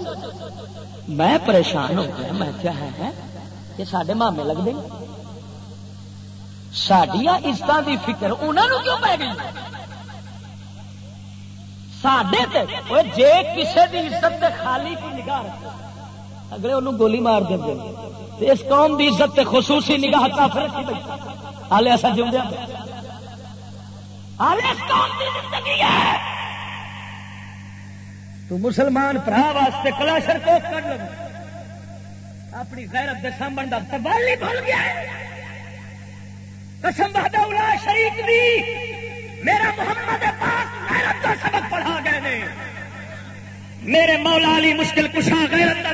میں پریشان ہو گیا، میں کیا ہے یہ سارے مامے لگ دیں سڈیا عزت کی فکر انہوں کیوں پی گئی؟ سڈے جے کسی کی عزت خالی کی نگاہ رکھے، اگلے انہوں گولی مار دیں اس قوم کی عزت خصوصی نگاہ کافر ہالے ایسا جی تو مسلمان برا واسطے کلاشر کو کر لو۔ اپنی غیرت کے سامنے کا تبال نہیں بھول گیا قسم بہادا شریف بھی میرا محمد پاک غیرت کا سبق پڑھا گئے نے۔ میرے مولا علی مشکل کشا غیرت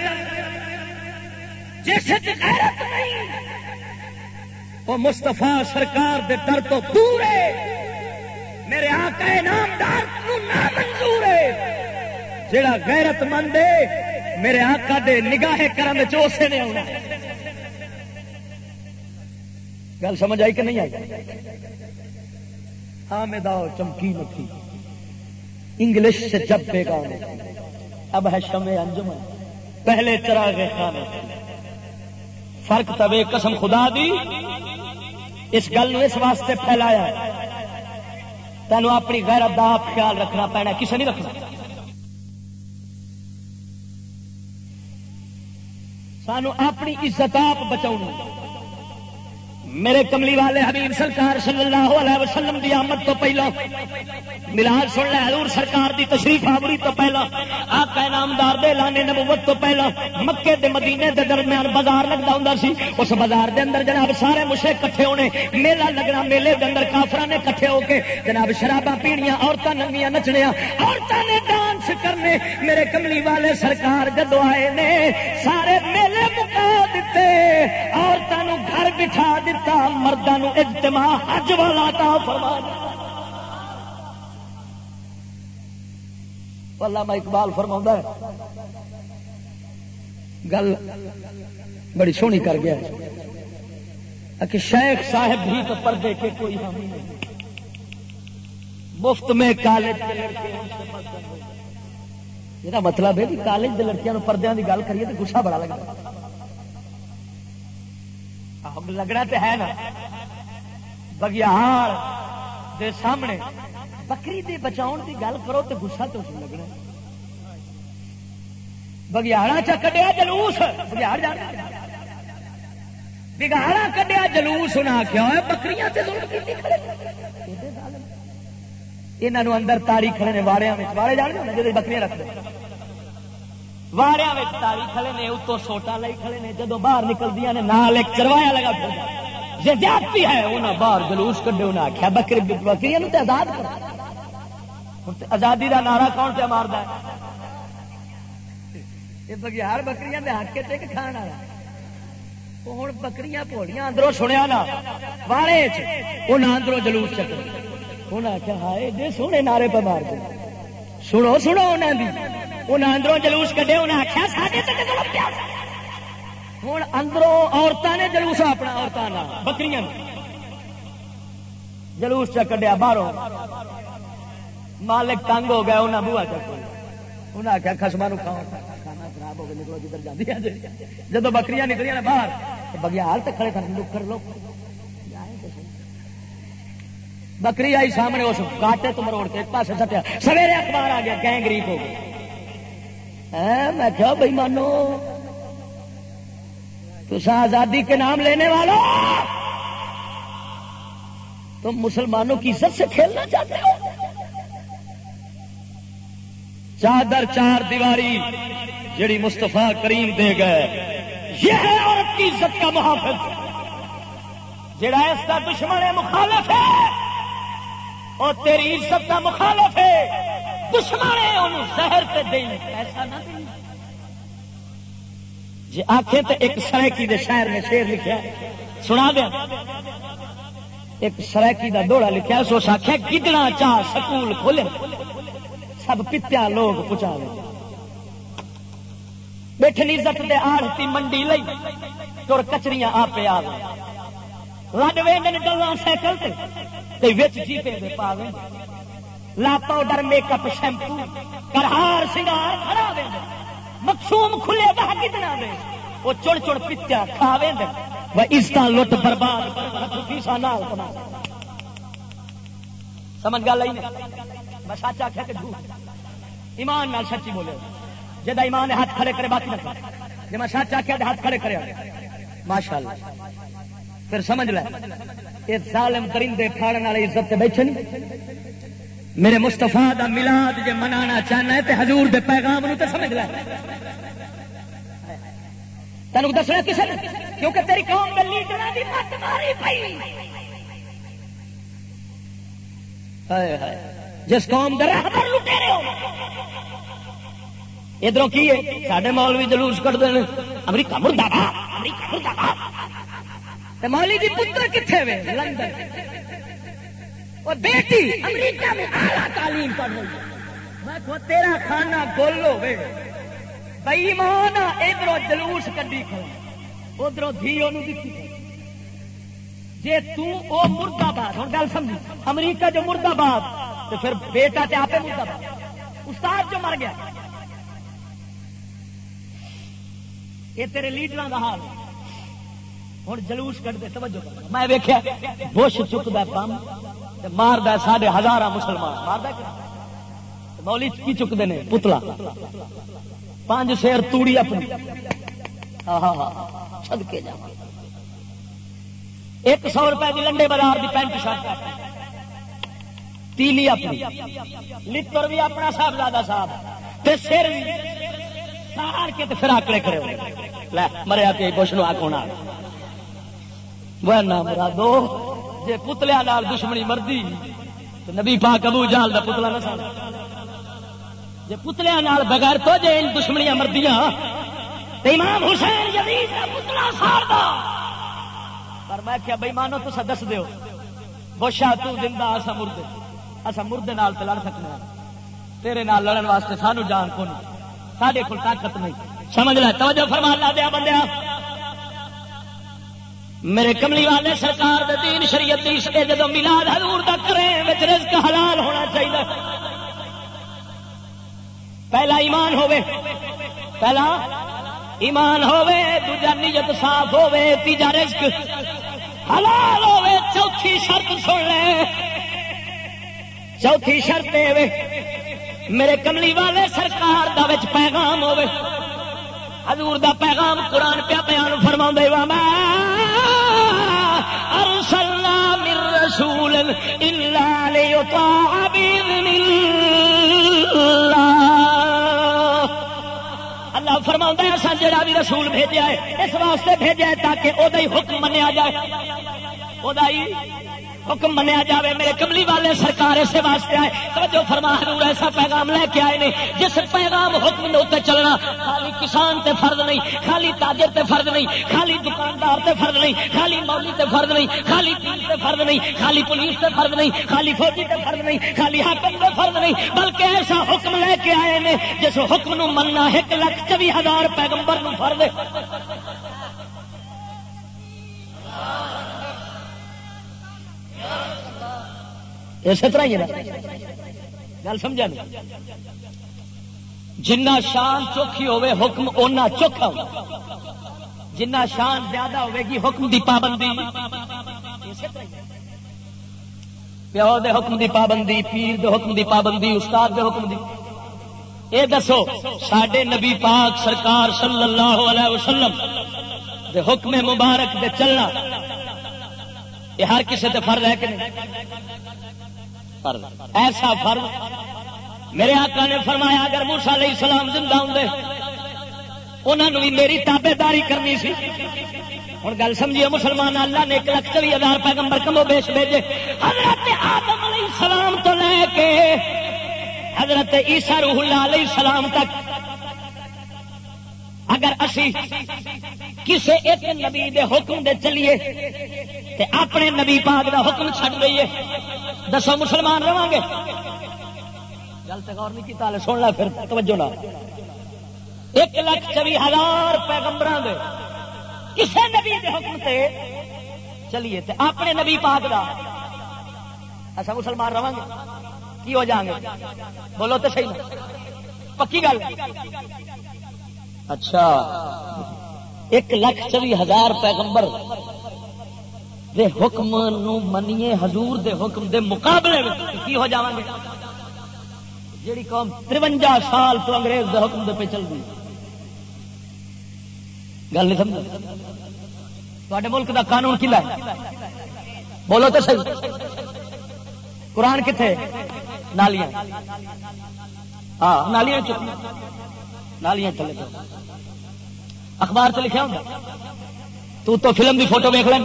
جیسے غیرت نہیں، وہ مستفا سرکار دے در تو دور ہے۔ میرے آقا نامدار منظور ہے۔ جڑا غیرت مند ہے، میرے آقا دے نگاہ کرم چوسے نے آنا گل سمجھ آئی کہ نہیں آئی؟ ہاں میں داؤ چمکی مکھی۔ انگلش سے جب بے گاؤں اب ہے شمع انجمن۔ پہلے چراغ خانے فرق تب قسم خدا دی، اس گل اس واسطے پھیلایا تینوں اپنی غیرت کا آپ خیال رکھنا پینا کسے نہیں رکھنا۔ سانو اپنی عزت آپ بچاؤ میرے کملی والے حبیب سرکار صلی اللہ علیہ وسلم دی آمد تو پہلا ملاد سن لے، حضور سرکار دی تشریف آوری تو پہلا آقا نامدار دے لانے نبوت تو پہلا مکے دے مدینے دے درمیان بازار لگتا ہوں سی۔ اس بازار دے اندر جناب سارے مشے کٹھے ہونے۔ میلہ لگنا، میلے دے اندر کافر نے کٹھے ہو کے جناب شراباں پینیاں عورتیں ننگیاں نچنیا عورتوں نے ڈانس کرنے۔ میرے کملی والے سرکار جدو آئے نے، سارے میلے مکا دیتے۔ عورتوں گھر بٹھا دیتے۔ دیتا مردوں اجتماع حج والا تا فرما علامہ اقبال فرما گل بڑی سونی کر گیا کہ شیخ صاحب بھی تو پردے کے کوئی حامی نہیں۔ مفت میں کالج یہ مطلب ہے کہ کالج کے لڑکیاں پردے کی گل کریے تو گسا بڑا لگتا لگنا تو ہے نا۔ بگیاڑ دے سامنے۔ بکری دے بچاؤ کی گل کرو تو گسا تو لگنا۔ بگیاڑا چا کڈیا جلوس۔ بگیار بگیاڑ بگاڑا کڈیا جلوس انہیں آخیا ہوا بکری یہاں اندر تاری کھڑے نے واڑیا واڑے جان جی بکریاں رکھتے واڑیا تاری کھڑے نے اتو سوٹا لائی کھڑے نے جدو باہر نکلدی نے نال ایک چروایا لگا جی جاتی ہے انہیں باہر جلوس کڈے انہیں آخیا بکری بکری آزاد کر آزادی کا نعرہ کون پہ مارد بگیار بکری ہک کے کھان والا ہوں بکری پوڑیاں اندروں سنیا نا واڑے انہیں اندروں جلوس چکر انہیں آخیا ہائے سونے نعرے پہ مار دے سنو سنو انہوں انہیں انہیں اندروں جلوس کٹے انہیں آخیا ہوں اندروں عورتوں نے جلوس اپنا عورتوں بکری جلوس چ کڈیا باہروں مالک تنگ ہو گیا انہیں بوا چک انہیں آخیا خسما نو کھاؤ کھانا خراب ہو گیا نکلو جدھر جاتی جب بکریاں نکلیاں باہر بگیال تو کھڑے کر کر لو بکری آئی سامنے اس کاٹے تو مروڑ کے ایک پاس سٹیا۔ سویرے اخبار آ گیا گینگ ریپ ہو گئی ہاں، میں کیا بھائی مانو تو آزادی کے نام لینے والا تم مسلمانوں کی عزت سے کھیلنا چاہتے ہو؟ چادر چار دیواری جڑی مستفا کریم دے گئے۔ یہ ہے عورت کی عزت کا محافظ۔ جڑا اس کا دشمن مخالف ہے۔ اور تیری عزت کا مخالف ہے۔ دشمن ہے، انہوں زہر سے دیں ایسا نہ دیں جی آخے تو ایک سرکی دے شہر میں شیر لکھا سنا دیا۔ ایک سرکی دا دوڑا لکھا سو آخیا گدڑا چاہ سکول کھولے۔ سب پتیا لوگ پچا لے بیٹھنی عزت دے آڑتی منڈی لئی، تر کچریاں آپ آ لڈ وے گلا سائیکل سے جیتے دے پا لا پاؤڈر میک اپ شیمپو، کرہار، سنگار کھڑا دیں مقصوم کھلے بہ کتنا دے؟ وہ چڑ چڑ پتیا کھاوے دے۔ وہ اس کا لٹ برباد نال سمجھ گل آئی میں سچ آخیا کہ جھوٹ؟ ایمان نال سچی بولے۔ جا ایمان نے ہاتھ کھڑے کرے، باقی نہ جی میں سچ آخیا ہاتھ کھڑے کرے۔ ماشاء اللہ پھر سمجھ لے۔ یہ ظالم درندے پھاڑنے والے عزت سے بیٹھے نہیں۔ میرے مستفا دا ملاد جے منانا چاہنا ہے تے حضور دے پیغام نو تے سمجھ لے۔ تینوں دسنا کسے نے؟ کیونکہ تیری قوم دے لیڈراں دی مت ماری پئی۔ ہائے ہائے، جس قوم دے رہبر لٹیرے ہو۔ ادھر کی ہے؟ سارے مولوی جلوس کرتے ہیں امریکہ مردہ امریکہ مردہ مولی کی پتر کتنے وے؟ لندن۔ اور بیٹی۔ امریکہ میں اعلیٰ تعلیم پڑھ رہی ہے تیرا کھانا گولو وے بئی مان ادھر جلوس کڈی کھڑا۔ ادھر دھی دکھی جی تو مردہ باد ہوں گل سمجھی۔ امریکہ جو مردہ باد تو پھر بیٹا تے آپ مردہ باد استاد جو مر گیا۔ یہ تیرے لیڈر کا حال۔ ہے ہوں جلوس کٹتے توجہ میں ویکیا بش چکتا پم مارد ساڈے ہزار مسلمان۔ مارد مولی کی چکتے ہیں پتلا۔ پانچ شیر توڑی اپنی۔ ہاں, ہاں،, ہاں۔ سدکے جا ایک سو روپئے کی لنڈے بازار کی پینٹ شرٹ۔ تیلی اپنی۔ لتر بھی اپنا صاحب۔ زیادہ صاحب سر سار کے پھر آکڑے کرے مریا پی کچھ نو آکونا وہ مرا دو جی پتلیا نال دشمنی مردی، تو نبی پاک ابو جال دا پتلا نہ سال جی پتلیا نال بغیر تو جے ان دشمنیاں مردیاں تو امام حسین یزید دا پتلا سار دا۔ پر میں کیا بھائی مانو تو دس دیو۔ بوشا تو زندہ، اسا مردے۔ اسا مردے نال تے لڑ سکنا تیرے نال لڑن واسطے سانو جان کو نہیں سارے کو طاقت نہیں۔ سمجھ لے، توجہ فرما لا دیا بندے میرے کملی والے سرکار دے دین شریعت دی جدو ملاد حضور دا کرے وچ رزق حلال ہونا چاہیے پہلا ایمان ہوے پہلا ایمان ہوے دوجا نیت صاف ہوے تیجا رزق حلال ہوے چوتھی شرط سن لے۔ چوتھی شرط میرے کملی والے سرکار دا وچ پیغام ہوے حضور دا پیغام قرآن پیا بیان فرما وا میں ارسلنا من رسول الا ليطاع باذن اللہ فرما ایسا جڑا بھی رسول بھیجا ہے، اس واسطے بھیجا ہے تاکہ وہ حکم منیا جائے۔ وہ حکم منیا جاوے، میرے کملی والے سرکار اسے واسطے آئے۔ توجہ فرما، حضور ایسا پیغام لے کے آئے نے جس پیغام حکم نے اتنے چلنا، خالی کسان تے فرض نہیں، خالی تاجر تے فرض نہیں، خالی دکاندار تے فرض نہیں، خالی مولی تے فرض نہیں، خالی پولیس تے فرض نہیں، خالی پولیس تے فرض نہیں، خالی فوجی تے فرض نہیں، خالی حاکم تے فرض نہیں، بلکہ ایسا حکم لے کے آئے نے جس حکم نو مننا ایک لاکھ چوی ہزار پیغمبر نو فرض اسی طرح ہی گل سمجھا نہیں؟ جنہ شان چوکھی ہوے حکم اونا چوکھا ہو جنہ شان زیادہ ہوے گی حکم دی پابندی۔ پیو دے حکم دی پابندی، پیر دے حکم دی پابندی، استاد دے حکم دی۔ اے دسو سڈے نبی پاک سرکار صلی اللہ علیہ وسلم دے حکم مبارک دے چلنا یہ ہر کسی تے فرض ہے کہ نہیں؟ فرض۔ ایسا فرض۔ میرے آقا نے فرمایا، اگر موسا علیہ السلام زندہ ہوں انہوں بھی میری تابے داری کرنی سی۔ ہوں گل سمجھیے، مسلمان اللہ نے ایک لاکھ چوی ہزار پیغمبر کمو بیش بھیجے۔ حضرت آدم علیہ السلام تو لے کے حضرت عیسیٰ روح اللہ علیہ السلام تک۔ اگر اسی کسی ایک نبی دے حکم دے چلیے تے اپنے نبی پاک دا حکم چھڈ دئیے۔ دسو مسلمان رہا گے۔ گل تو غور نہیں سن لا پھر، توجہ نہ ایک لاکھ چوی ہزار پیغمبر دے کسے نبی دے حکم تے چلیے تے اپنے نبی پاک دا۔ ایسا مسلمان رہا گے۔ کی ہو جائیں گے؟ بولو تو صحیح پکی گل۔ اچھا۔ ایک لاکھ چوی ہزار پیغمبر دے حکم نو منیے، حضور دے حکم دے مقابلے میں کی ہو جاواں گے؟ جیڑی قوم ترونجا سال تو انگریز دے حکم دے پہ چل گئی گل نہیں سمجھ تے ملک دا قانون کلا ہے؟ بولو تو صحیح۔ قرآن کتنے نالیاں۔ ہاں نالیاں چک نالیاں چلے تو اخبار سے لکھا ہوں تو تو فلم دی فوٹو ویک لیں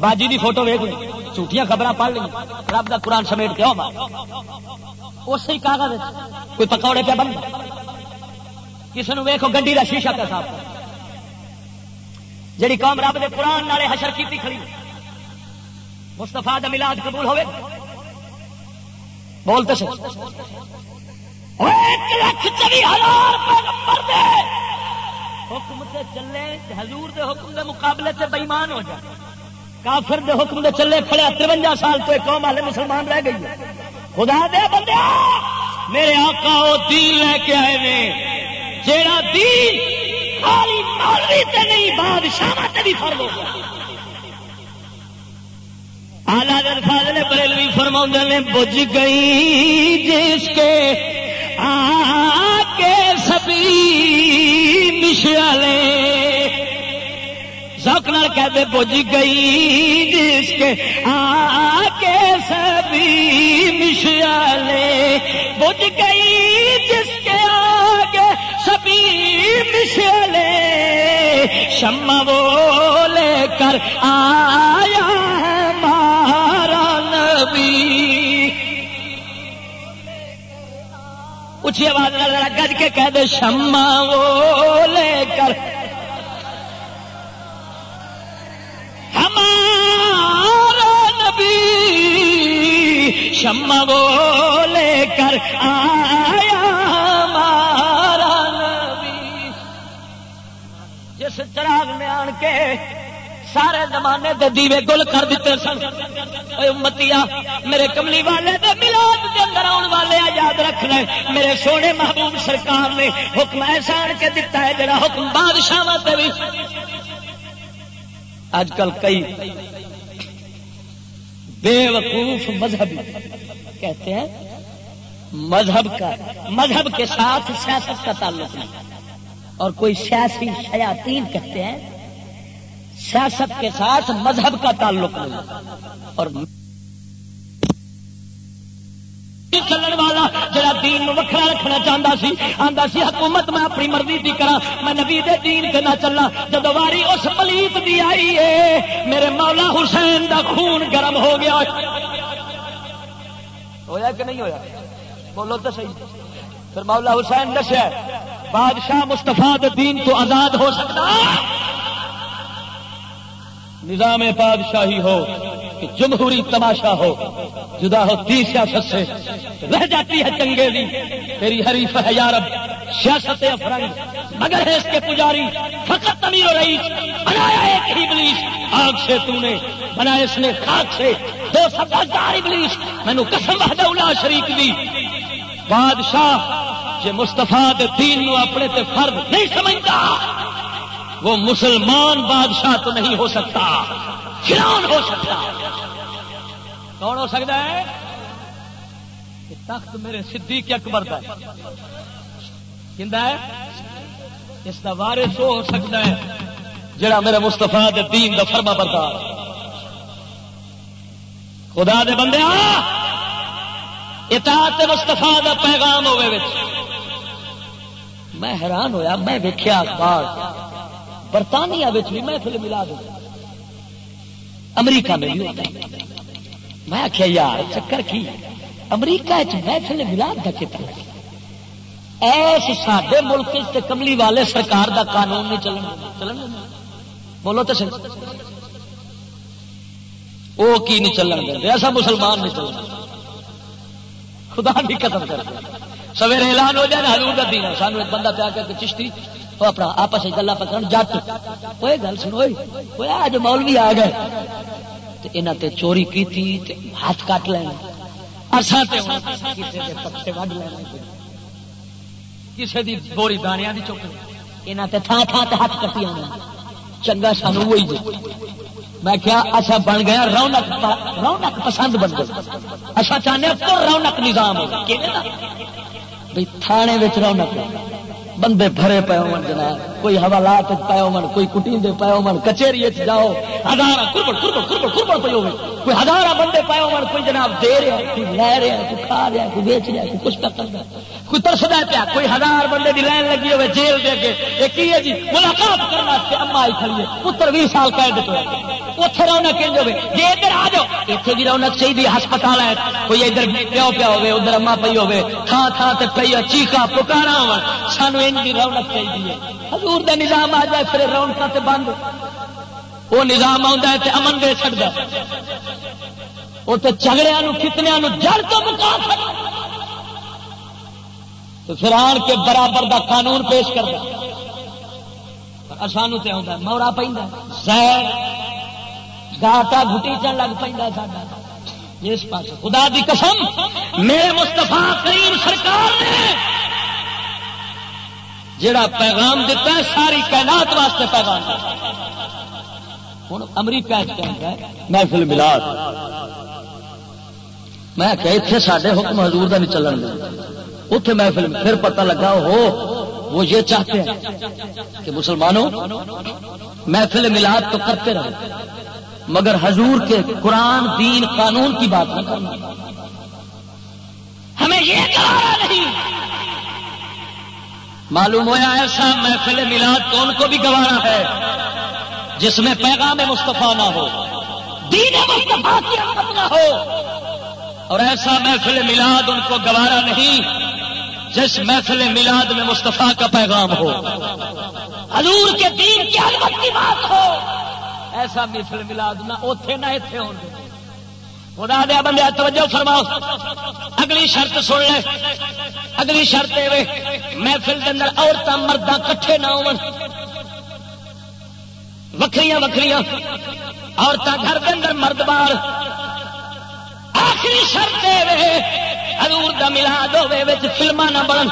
باجی دی فوٹو ویک لیں جھوٹیاں خبر پڑھ لیں۔ رب دا قرآن سمیٹ کے اسی کاغذ کوئی پکوڑے پہ بن کسی نے ویکو گڈی کا شیشہ پہ صاف جڑی قوم رب دے قرآن نالے حشر کی کھڑی۔ مستفا دا ملاد قبول ہوئے۔ بولتے سے ایک چوی ہزار پیغمبر دے۔ حکم سے چلے حضور دے حکم دے مقابلے سے بےمان ہو جائے کافر دے حکم دے چلے کھڑے ترونجا سال تو ایک قوم والے مسلمان رہ گئی ہے۔ خدا دے بندے، میرے آقا وہ دین لے کے آئے نے، جیڑا دین خالی مولوی تے نہیں بادشاہ تے بھی فرض ہو گیا۔ آلہ فاضل بریلوی فرما نے، بج گئی جس کے آ کے سبھی مشالے سوک نال کہتے بج گئی جس کے آ کے سبھی مشالے بج گئی جس کے آگے سبھی مشالے شمع وہ لے کر آیا ہمارا نبی۔ اچھی آواز گج کے کہہ دے، شمع وہ لے کر ہمارا نبی شمع وہ لے کر آیا ہمارا نبی۔ جس چراغ میں آن کے سارے زمانے دے دیوے گل کر دیتے سن۔ اے امتیا میرے کملی والے دے ملاد کے اندر آن والے یاد رکھنا میرے سونے محبوب سرکار نے حکم ایسا آن کے دیتا ہے جڑا حکم بادشاہ بھی آج کل کئی بے وقوف مذہبی کہتے ہیں، مذہب کا، مذہب کے ساتھ سیاست کا تعلق نہیں۔ اور کوئی سیاسی شیاطین کہتے ہیں، سیاست کے ساتھ مذہب کا تعلق نہیں۔ اور چلن والا جڑا دین وکھرا رکھنا چاہتا سی آتا سی، حکومت میں اپنی مرضی کی کرا میں نبی دے دین کے نہ چلا جب واری اس پلیت دی آئی ہے میرے مولا حسین دا خون گرم ہو گیا۔ ہویا کہ نہیں ہویا؟ بولو تو صحیح۔ پھر مولا حسین دسیا بادشاہ مستفا دین تو آزاد ہو سکتا نظام بادشاہی ہو۔ کہ جمہوری تماشا ہو، جدا ہوتی سیاست سے۔ رہ جاتی ہے چنگیزی۔ تیری حریف ہے یارب سیاست افرنگ۔ مگر ہے اس کے پجاری، فقط امیر و رئیس۔ بنایا ایک ہی ابلیس۔ آگ سے تو نے بنایا اس نے خاک سے۔ دو سب ہزار ابلیس۔ میں نے قسم وحدہ الا شریک دی۔ بادشاہ جو مستفا دین نو اپنے تے فرد نہیں سمجھتا، وہ مسلمان بادشاہ تو نہیں ہو سکتا فرعون ہو سکتا۔ کون ہو سکتا ہے؟ کہ تخت میرے صدیق اکبر کا ہے۔ اس کا وارث ہو سکتا ہے جڑا میرے مستفا دین دا فرما بردار خدا دے بندے اطاعت مستفا دا پیغام ہوئے میں حیران ہویا، میں ویکیا اخبار برطانیہ بھی محفل ملا دوں امریکہ میں بھی ہوتا ہے۔ میں آخیا یار، چکر کی؟ امریکہ محفل ملاد کا کتنا ایس سڈے ملک سے کملی والے سرکار دا قانون نہیں چلن چلن بولو تو وہ کی نہیں چلن دیں ایسا مسلمان نہیں چلنا خدا بھی قدم کر سویرے اعلان ہو جائے ہلور کا دین۔ سانو ایک بندہ پیا کر کے چشتی وہ اپنا آپس گلا پکڑ جٹ۔ وہ گل سنو وہ آج مولوی آ گئے۔ یہاں تے چوری کی تھی ہاتھ کٹ لینا پتے وڈ لینا کسی کی بوری دانیا کی چک یہاں تے تھان تھان تے ہاتھ کٹی آنا چنگا سانو وہی میں کیا اچھا بن گیا ہاں رونق رونق پسند بن گیا اچھا چاہنے ہاں رونق نظام ہو۔ بھائی تھانے رونق بندے بھرے پے ہو جناب، کوئی حوالات پے ہو کوئی کٹی پے ہو کچہری جاؤ، ہزار پی ہو کوئی ہزار بندے پے ہو کوئی جناب دے رہا کوئی لے رہا کوئی کھا رہا کوئی بیچ رہا کوئی کچھ کر رہا کوئی ترسدا پیا، کوئی ہزار بندے کی لائن لگی ہوئے جیل دے کے یہ کی ہے جی؟ ملاقات کرنا اما آئی کھڑی ہے۔ پتر بھی سال قید دیتے اتنے رونق کنج ہوے جی ادھر آ جاؤ۔ اتنے بھی رونق چاہیے ہسپتال ہے۔ کوئی ادھر پیو پیا ہوے ادھر اما پی ہوے تھان تھان سے پی چیخا پکارا ہو سانو ان کی رونق چاہیے حضور دا نظام آ جائے پھر رونق سے بند۔ وہ نظام آتا ہے تو امن دے چڑھتا وہ تو جھگڑیا کتنیا جڑ تو مکا تو پھر آن کے برابر دا قانون پیش کرتا سانو تو آتا مورا پہ زہر گاٹا گٹی چن لگ پہ اس پاس خدا دی قسم، میرے مستفا کریم سرکار نے جڑا پیغام دیتا ہے، ساری کائنات واسطے پیغام ہوں امریکہ محفل ملاد۔ میں کہ اتنے سارے حکم حضور کا نہیں چلن اتے محفل پھر پتہ لگا ہو وہ یہ چاہتے ہیں کہ مسلمانوں، محفل ملاد تو کرتے رہے مگر حضور کے قرآن، دین، قانون کی بات نہ کرنا۔ ہمیں یہ نہیں۔ معلوم ہوا ایسا محفل ملاد تو ان کو بھی گوارا ہے جس میں پیغام مصطفیٰ نہ ہو، دین مصطفیٰ کی نہ ہو۔ اور ایسا محفل ملاد ان کو گوارا نہیں جس محفل میلاد میں مصطفیٰ کا پیغام ہو۔ حضور کے دین کی علمت کی بات ہو۔ ایسا محفل میلاد نہ، اوتھے نہ ایتھے ہو خدا دیا بندے توجہ فرماؤ۔ اگلی شرط سن لے۔ اگلی شرط محفل کے اندر عورتیں مردہ کٹھے نہ ہو وکری وکری عورتیں گھر کے اندر مرد بار۔ آخری شرط حضور دا ملاد ہوے فلما نہ بڑھ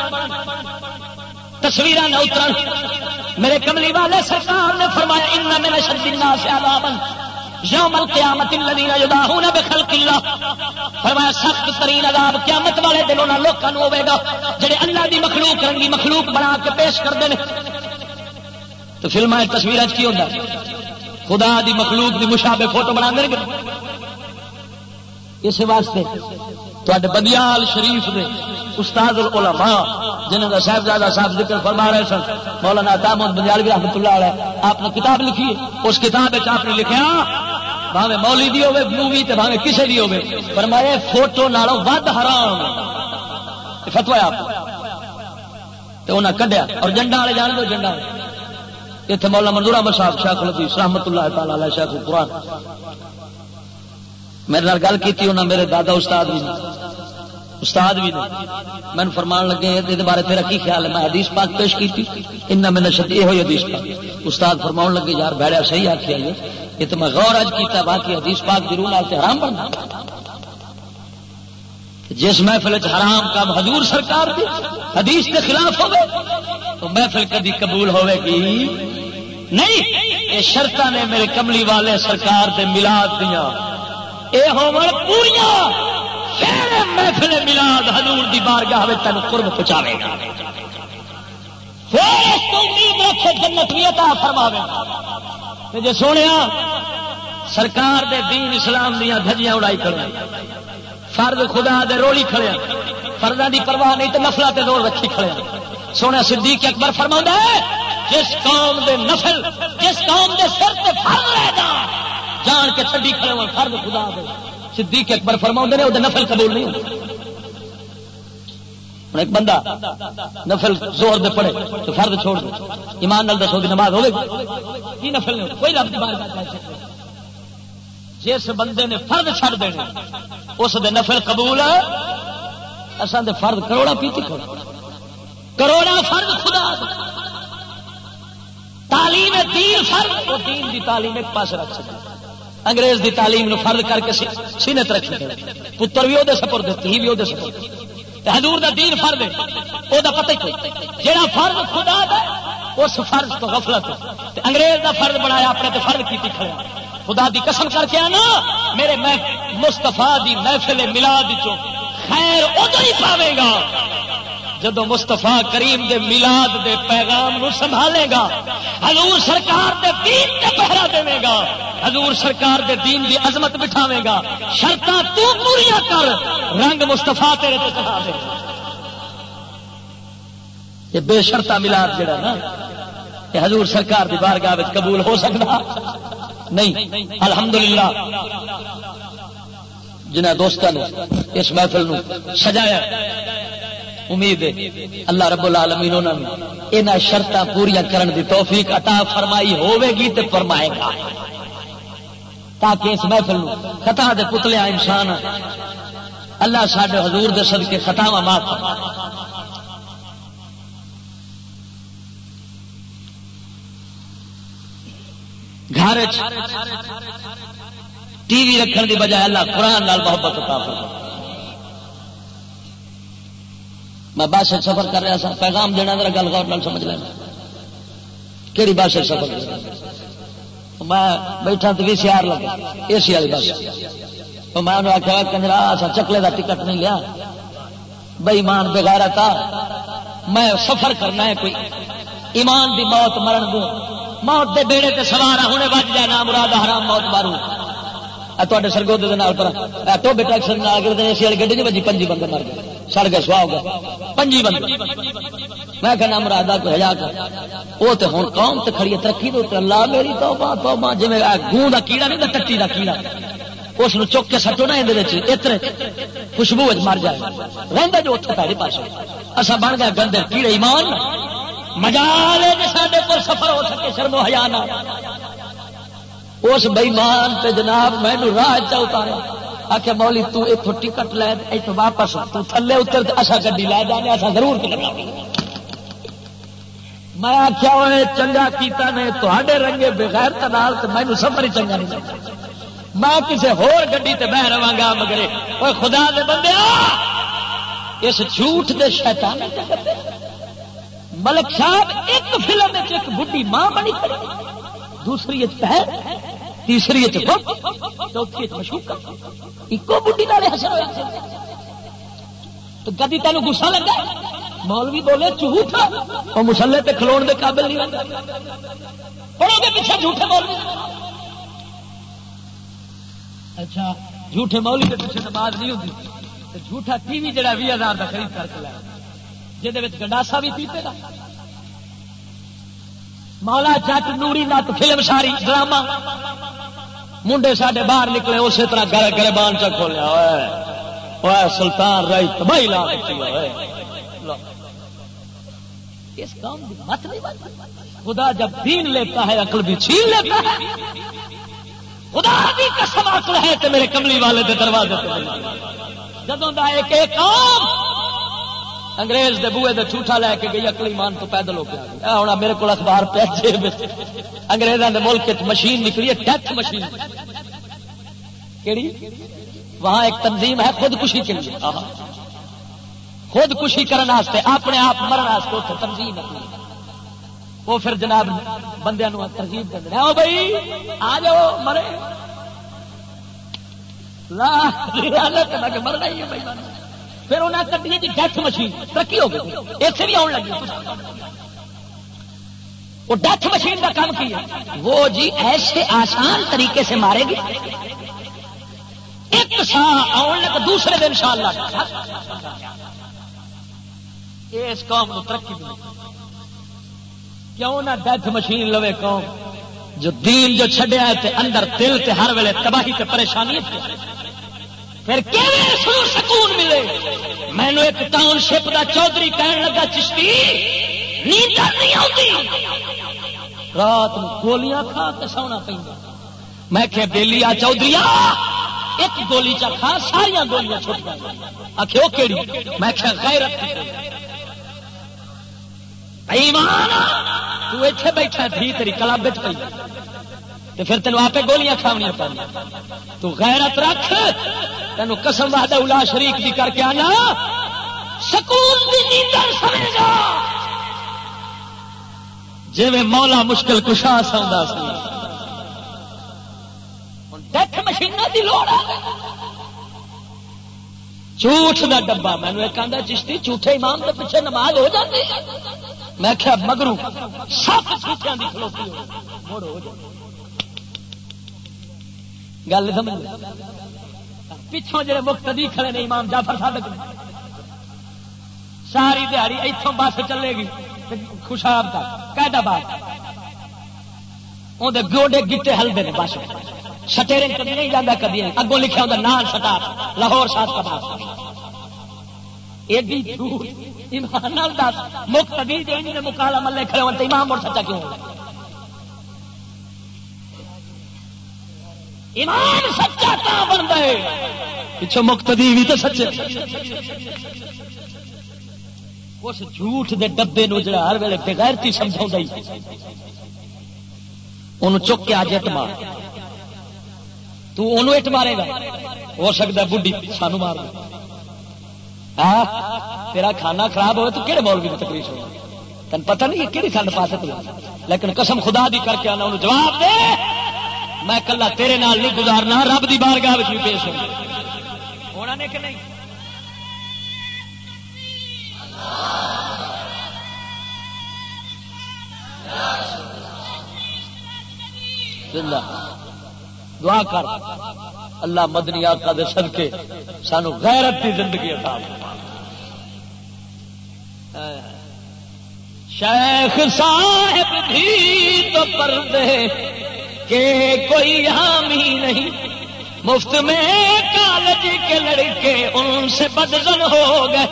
تصویر نہ اتر میرے کملی والے سرکار نے فرمایا ان میرے شدینا سے آبابن یوم القیامت الذین یداہون بخلق اللہ۔ فرمایا، سخت ترین عذاب قیامت والے دن انہاں لوکاں نو ہوے گا، جڑے اللہ دی مخلوق رنگی مخلوق بنا کے پیش کردے نے۔ تو فلماں تصویراں کی ہوندا؟ خدا دی مخلوق دی مشابہ فوٹو بنا دے اس واسطے تے بدیال شریف نے استاد العلماء جنہوں کا صاحبزادہ صاحب ذکر فرما رہے سن، مولانا دامود بنیال بھی رحمت اللہ علیہ، آپ نے کتاب لکھی، اس کتاب آپ نے لکھا بھاوے مولی دی ہوے مووی تے بھاوے کسے دی ہوے، فرمایا فوٹو نالوں ود حرام۔ فتوا آپ تے انہاں کڈیا، اور جنڈا والے جان دو جنڈا اتنے مولا منظور احمد صاحب، شیخ الحدیث رحمت اللہ تعالی علیہ، شیخ القرآن۔ میرے گل کی انہیں میرے دادا استاد بھی استاد بھی میں فرمان لگے یہ بارے تیرا کی خیال ہے؟ میں حدیث پاک پیش کی ان میں نشد یہ ہوئی حدیث پاک۔ استاد فرمان لگے، یار بہڑا صحیح آخیا جی۔ یہ تو میں غور اج کیا باقی حدیث پاک ضرور آتے حرام بننا جس محفل حرام کا حضور سرکار دی حدیث کے خلاف ہوگی تو محفل کدی قبول ہوے گی؟ نہیں۔ یہ شرط نے میرے کملی والے سرکار دے ملاد دیا یہ ہوا محفل ملاد حضور دی بارگاہ تین قرب پہنچاوے گا۔ جنت بھی عطا فرماوے۔ جی سونے سرکار دے دین اسلام دیا دھجیاں اڑائی کرو فرد خدا دے رولی کھڑے فرداں دی پرواہ نہیں تو نفلہ تے دور رکھی کھڑے سونے صدیق اکبر فرما ہے، جس قوم دے نفل، جس قوم دے سر تے فرد رہ جا جان کے چڈی کھڑے ہو فرد خدا دے۔ صدیق اکبر فرما نے وہ نفل قبول نہیں ہوتے ایک بندہ نفل زور دے پڑے تو فرد چھوڑ دے۔ ایمان نال دسو کہ نماز ہوگی کی نفل نہیں کوئی رب جس بندے نے فرد چھڑ دینے، اس دے نفل قبول اصل دے فرد کروڑا پیتی کھڑا کروڑا فرد خدا تعلیم دین فرد، وہ دین دی تعلیم ایک پاس رکھ سکے۔ انگریز دی تعلیم نو فرد کر کے سینے رکھ سکے پتر بھی وہ سپر دے بھی وہ سپر حضور دا دین فرد ہے وہ پتہ ہی کوئی۔ جہاں فرد خدا دا اس فرض تو غفلت تے انگریز دا فرد بنایا، اپنے تو فرد کی کھڑا خدا دی قسم کر کے آنا، میرے مستفا دی محفل ملاد چو خیر ادو ہی پاوے گا۔ جدو مستفا کریم دے ملاد دے پیغام نو سنبھالے گا، حضور سرکار دے دین تے پہرا دے گا، حضور سرکار دے دین دی عظمت بٹھاوے گا۔ شرط تو پوریا کر، رنگ مستفا تیرے تے چڑھا دے۔ یہ بے شرطا ملاد جڑا نا کہ حضور سرکار دی بارگاہ قبول ہو سکتا نہیں، الحمدللہ۔ جنہ دوستوں نے اس محفل نو سجایا۔ امید اللہ رب العالمین انہوں نے شرط پوریا کرن دی توفیق عطا فرمائی ہوے گی تے فرمائے گا۔ تاکہ اس محفل خطا دے پتلیا انسان اللہ سڈے حضور دے صدقے خطاوا معاف گھر ٹی وی رکھنے کی بجائے اللہ قرآن لال محبت میں بس سفر کر رہا سا، پیغام دینا میرا گل غور سمجھ لینا کہڑی بس سفر میں بیٹھا تو وی سی آر لگا، اے سی والی بس تو میں انہوں آخیا کنجرا سا چکلے کا ٹکٹ نہیں لیا۔ بئی مان بغیر تھا میں سفر کرنا ہے کوئی۔ ایمان دی موت مرن دوں۔ موت دے بیڑے تے سوار ہونے بج جائے نام مراد حرام موت مارو تے سرگود ٹوبے ٹیکس اسی والی گڈی نہیں بجی، پنجی بندے مر گئے۔ سڑ گئے سوا ہو گئے۔ پنجی بندے۔ میں کہنا مراد کو ہزار کر۔ وہ تو ہوں قوم تے کھڑی ترقی تو اللہ میری تو تو جی گوں کا کیڑا نہیں ٹٹی کا کیڑا۔ اس چک کے سٹو نا یہ اتر خوشبو مر جائے۔ رہتا جو اتنے پہلے پاس اصا بن گیا گندے، کیڑے ایمان۔ مجال سڈے کو سفر ہو سکے، شرم و اس بئیمان پہ جناب میں راہ چا اتارا آخر مولی، تو اتو ٹکٹ لے اتو واپس تو تھلے اتر اصا گی لے جانے اصا ضرور میں آخیا وہ چنگا کیتا نے تے رنگے بغیر تنال تو مینو سفر ہی چنگا نہیں لگتا۔ میں کسی ہور گڈی بہ رہا گا مگر وہ خدا دے بندے، اس جھوٹ دے شیطان ملک صاحب، ایک فلم ایک بڈی ماں بنی دوسری پہر تیسری چوتھی مشہور ایک بڈی نال حسن ہوا تو کدی تین گسا لگا۔ مولوی بولے جھوٹ وہ مسلے پہ کھلو دے قابل نہیں پڑھو گے پیچھے جھوٹے مولوی۔ اچھا جھوٹے مولوی کے پیچھے نماز نہیں ہوتی جھوٹا ٹی وی جہاں بھی ہزار کا خرید کر کے لایا جہد گنڈاسا بھی پیتے گا مولا جٹ نوری نت فلم ساری ڈرامہ۔ منڈے سڈے باہر نکلے، اسی طرح گھر گرے بان چ کھولیا۔ سلطان رائی تباہی لا اس کام کی مت نہیں خدا جب دین لیتا ہے، عقل بھی چھین لیتا ہے۔ خدا بھی قسم عقل ہے تو میرے کملی والے دے دروازے جدوں کا ایک کام انگریز دے بوئے دے جھوٹا لے کے گئی اکلی مان تو پیدل ہو گیا ہونا میرے کو اخبار پہ جی۔ انگریزوں دے ملک مشین نکلی ہے، ڈیتھ مشین۔ کیڑی؟ وہاں ایک تنظیم ہے، خودکشی کے لیے۔ خودکشی کرنے اپنے آپ مرن اتنے تنظیم ہے۔ وہ پھر جناب بندے ترغیب دے آؤ بھائی، آ جاؤ، مرے۔ مرنا ہی ہے پھر انہیں کٹی جی ڈیتھ مشین، ترقی ہو گئی۔ اتنے بھی آن لگی۔ وہ ڈیتھ مشین کا کام کیا وہ جی ایسے آسان طریقے سے مارے گی۔ ایک سال آن لگ، دوسرے دن شاء اللہ۔ اس قوم کو ترقی کیوں نہ ڈیتھ مشین لوے قوم جو دین جو چھڈیا ہے تے اندر دل تے ہر ویلے تباہی تے پریشانی پھر سکون ملے؟ میں نے ایک ٹاؤن شپ کا چودھری کہن لگا، چشتی، نیند نہیں آتی رات گولیاں کھا کے سونا پہ میں کہ بےلی آ چودھری ایک گولی چا کھا ساریا گولیاں چھٹ گئی آخو کہڑی میں کہ غیرت ایمان تو اتنے بیٹھا تھی تیری کلب پی تو پھر تینوں آپ گولیاں کھاونی پڑ تو غیرت رکھ تینوں قسم وحدہ الا شریک بھی کر کے آنا۔ سکون بھی نیندر سمجھا جی مولا مشکل کشا سوندا سی۔ ڈیتھ مشین کی لوڑ جھوٹ کا ڈبا مینو ایک آدھا چشتی جھوٹے امام کے پیچھے نماز ہو جاتی میں کیا مگرو سب سوچا کی کھلوتی ہو۔ مڑ ہو جاتی گل سمجھ پچھوں جڑے مقتدی کھڑے نے امام جعفر صادق ساری دیہڑی اتوں بس چلے گی خوشاب تک قید بات اندر گوڈے گیٹے ہلدے نے بس۔ سٹیرے کدی نہیں جانا کدی اگوں لکھا ہوتا نان سٹا لاہور سات کا بات ایڈی دور ایمان دس، مقتدی جو مکالا ملے کھڑے ہوتے امام مڑ سچا کیوں؟ ہوتا ایمان سچا تا بنتا ہے۔ پچھو مقتدی بھی تو سچے۔ اس جھوٹ دے ڈبے نو جڑا ہر ویلے بغیرتی سمجھا ان چک کے آج اٹ مار تو انہوں اٹ مارے گا۔ ہو سکتا بڈی سانو مار دے۔ تیرا کھانا خراب ہوئے تو کہڑے مولوی کی تکلیف ہو تین پتہ نہیں کہڑی کھنڈ پاس تو لیکن قسم خدا دی کر کے آنا انہوں جواب دے۔ میں کلا تیرے نال نہیں گزارنا، رب دی بارگاہ بھی پیش ہو ہونا نے کہ نہیں؟ دعا کر۔ اللہ مدنی آقا دے صدقے سانو غیرت کی زندگی عطا شیخ صاحب بھی تو پردے کہ کوئی حامی نہیں۔ مفت میں کالج کے لڑکے ان سے بدزن ہو گئے۔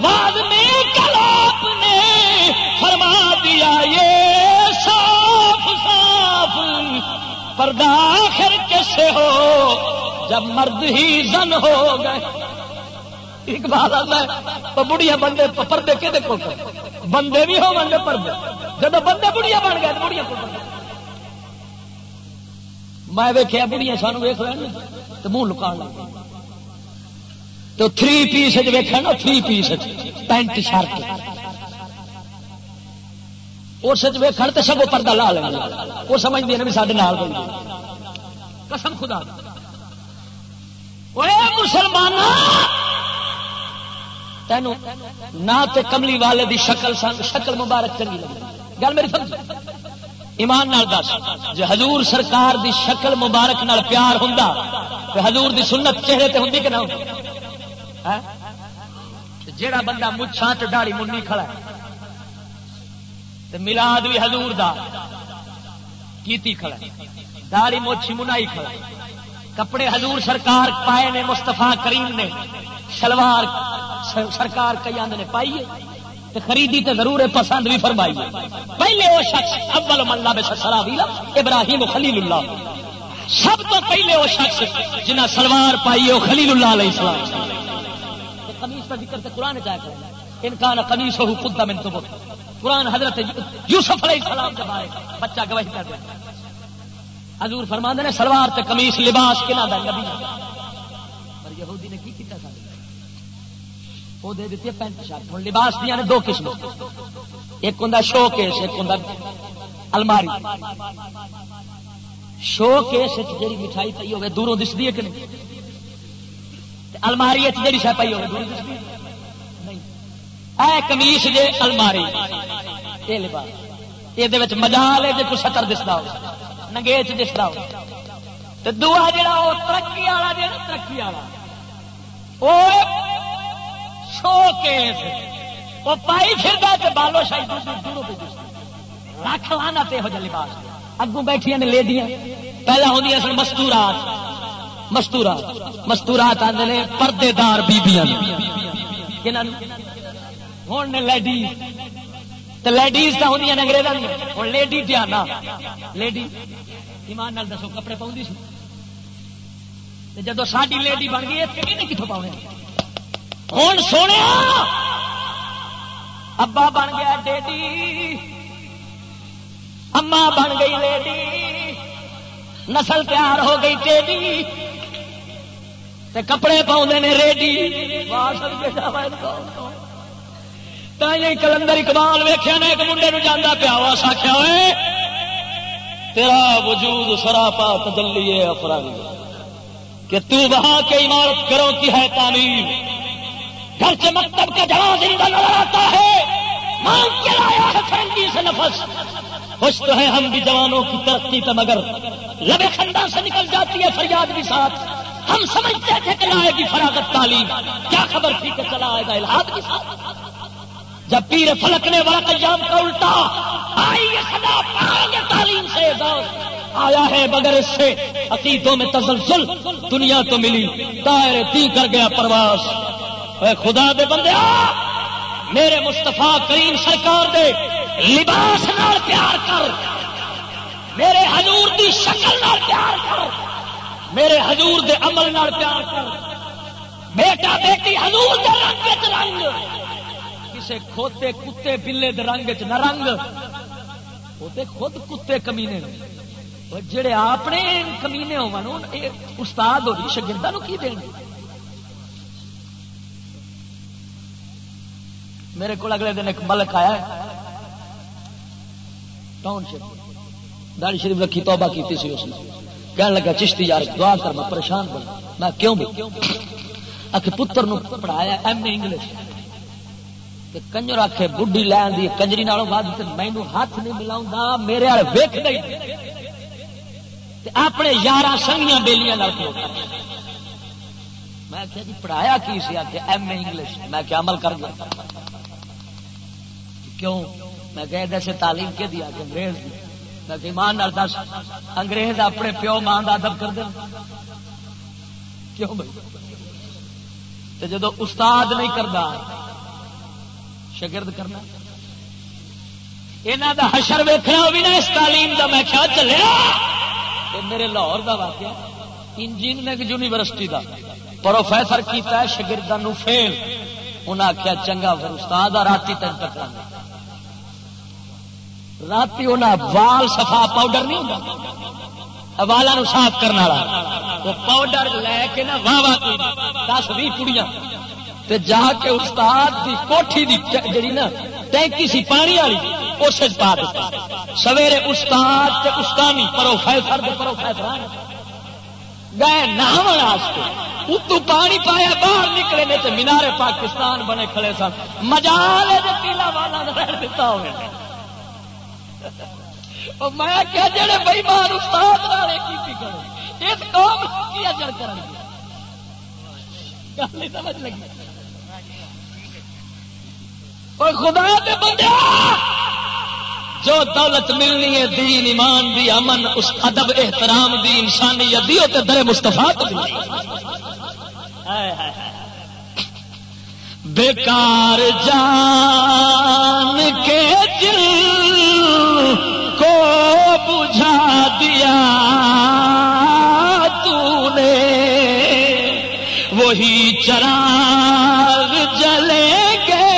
بعد میں کلاپ نے فرما دیا، یہ صاف صاف پردہ آخر کیسے ہو؟ جب مرد ہی زن ہو گئے۔ اقبال آتا ہے، تو بڑھیا بندے پردے کہ بندے بھی ہو بندے پردے۔ جب بندے بڑھیا بن گئے بڑھیا میں ویکیا بڑھیا سانو ویخ لیں تو منہ لکا لگ تو تھری پیس ویکیا نا، تھری پیس پینٹ شرٹ۔ اس ویخ تو سب پردہ لا لیں وہ سمجھتے ہیں بھی سارے نال قسم خدا مسلمان تینو نہ کملی والے دی شکل شکل مبارک چنگی لگی۔ گل میری سمجھ؟ ایمان نال دس جی حضور سرکار دی شکل مبارک نال پیار ہوں تو حضور دی سنت چہرے تے ہوں کہ نہ ہاں؟ جیڑا بندہ مچھان تے داڑی منی کھڑا ہے، تے ملاد بھی حضور دا کیتی کھڑا داڑی موچھی منائی کھڑا کپڑے حضور سرکار پائے نے مستفا کریم نے، شلوار سرکار کئی آدھے نے، پائیے۔ تے خریدی تے ضرور ہے، پسند بھی فرمائی پہلے وہ شخص، اول ملا بے سرا ابراہیم خلیل اللہ۔ سب تو پہلے وہ شخص جنہ سلوار پائی وہ خلیل اللہ علیہ السلام۔ قمیص کا ذکر تے قرآن چاہ کر انکان قمیص ہو، خود من تو قرآن حضرت یوسف علیہ السلام جب آئے بچہ گواہی کر دیا حضور فرما نے، سلوار تے کمیس لباس کنا دا نبی پر یہودی نے کی وہ دے دیتی ہے پینٹ شرٹ۔ ہوں لباس دیا نے دو قسم ایک ہوں شو کیس ایک ہوں الماری۔ شو کیس جی مٹھائی پی ہوگی دوروں دستی ہے کہ نہیں؟ الماری جی شہ پی ہوگی دوروں دستی نہیں۔ اے کمیش جے الماری۔ یہ لباس۔ یہ مجال ہے جی کوئی شکر دستا ہو نگیچ دستا ہو تو دعا جا ترقی والا جا ترقی والا۔ وہ شو کیس وہ پائی پھر بالو شاہی رکھ لانا تے ہو لباس اگوں بیٹھیا نے لیڈیاں۔ پہلے ہوں سن مستورات۔ مستورات۔ مستورات آتے ہیں پردے دار بیبیاں ہوں نے لیڈیز۔ تو لیڈیز تو ہوں اگریزاں ہوں لیڈی دیا لیڈی، ایمان نال دسو، کپڑے پاؤں سی۔ جب ساری لیڈی بن گئی اتنے کتوں پاؤنے ہوں سونے، ابا بن گیا ڈیڈی اما بن گئی لیڈی، نسل تیار ہو گئی ٹیڈی تے کپڑے پاؤں نے ریڈی۔ کلندر اقبال ویخیا نے، ایک منڈے جانا پیا وا ساکھیا ہوئے، تیرا وجود سراپا تجلی ہے افرادی کہ تو وہاں کے عمارت کرو کی ہے تعلیم گھر سے مکتب کا جہاں زندہ نظر آتا ہے۔ مانگ کے لایا ہے فرنگی سے نفس۔ خوش تو ہیں ہم بھی جوانوں کی ترقی کا مگر۔ لبے خندہ سے نکل جاتی ہے فریاد بھی ساتھ۔ ہم سمجھتے تھے کہ لائے گی فراغت تعلیم۔ کیا خبر تھی کہ چلا آئے گا الحاد بھی ساتھ؟ جب پیر فلکنے والا قیام کا الٹا آئیے سدا پائیں تعلیم سے آیا ہے مگر اس سے عقیدوں میں تسلسل دنیا تو ملی۔ دائرے تی کر گیا پرواز۔ اے خدا دے بندے میرے مستفا کریم سرکار دے لباس نال پیار کر، میرے حضور دی شکل نال پیار کر، میرے حضور دے عمل نال پیار کر۔ بیٹا بیٹی، حضور دے رنگ رنگ۔ کسے کھوتے کتے بلے دے رنگ چ نہ رنگ۔ وہ خود کتے کمینے جڑے اپنے کمینے ہو استاد ہوگی شگردہ کی دیں گے میرے کو اگلے دن ایک ملک آیا ٹاؤن شپ داڑی شریف رکھی، توبہ کی سی اس نے۔ کہنے لگا، چشتی یار، دعا کر، میں پریشان بنا۔ میں کیوں بھی آخ پتر نو پڑھایا ایم اے انگلش کنجر آخے بڈی لین دی، کنجری نالوں بعد مینو ہاتھ نہیں ملاؤں میرے والے ویک نہیں۔ اپنے یار سنگیاں بیلیاں میں کیا جی پڑھایا کی سی؟ آ ایم اے انگلش میں کیا عمل کر۔ گیا کیوں؟ میں کہ دسے تعلیم کے دیا کہ انگریز دی۔ میں کہ ایمان نال دس، انگریز اپنے پیو ماں کا ادب کر دیں کیوں بھائی؟ جدو استاد نہیں کرتا شگرد کرنا۔ یہاں دا حشر ویخنا بھی نہ اس تعلیم دا۔ میں کیا چلے۔ میرے لاہور دا واقعہ انجینئرنگ یونیورسٹی دا پروفیسر کیتا ہے شگردان فیل۔ انہیں آخیا چنگا پھر استاد، آ رات تین ٹکرا رات وال سفا پاؤڈر نہیں ہوتا والا صاف کرنے والا۔ وہ پاؤڈر لے کے نا واہ واہ دس بھی کڑیاں۔ جا کے استاد دی کوٹھی دی جڑی نا ٹینکی سی پانی والی اس پا دیتا سویرے استاد تے استانی پروفیسر دے پروفیسر گئے نہاو اتو پانی پایا، باہر نکلے نے مینارے پاکستان بنے کھڑے سن۔ مجال پیلا والا دیتا ہوئے۔ میں کیا جڑے بئیمان استاد والے کی کرو اس قوم کی اجر کر سمجھ لگی۔ اور خدا دے بندے، جو دولت ملنی ہے، دین، ایمان دی امن، اس ادب، احترام دی انسانی دی تے در مستفا بیکار جان کے دل کو بجھا دیا تو نے وہی چراغ جلے گے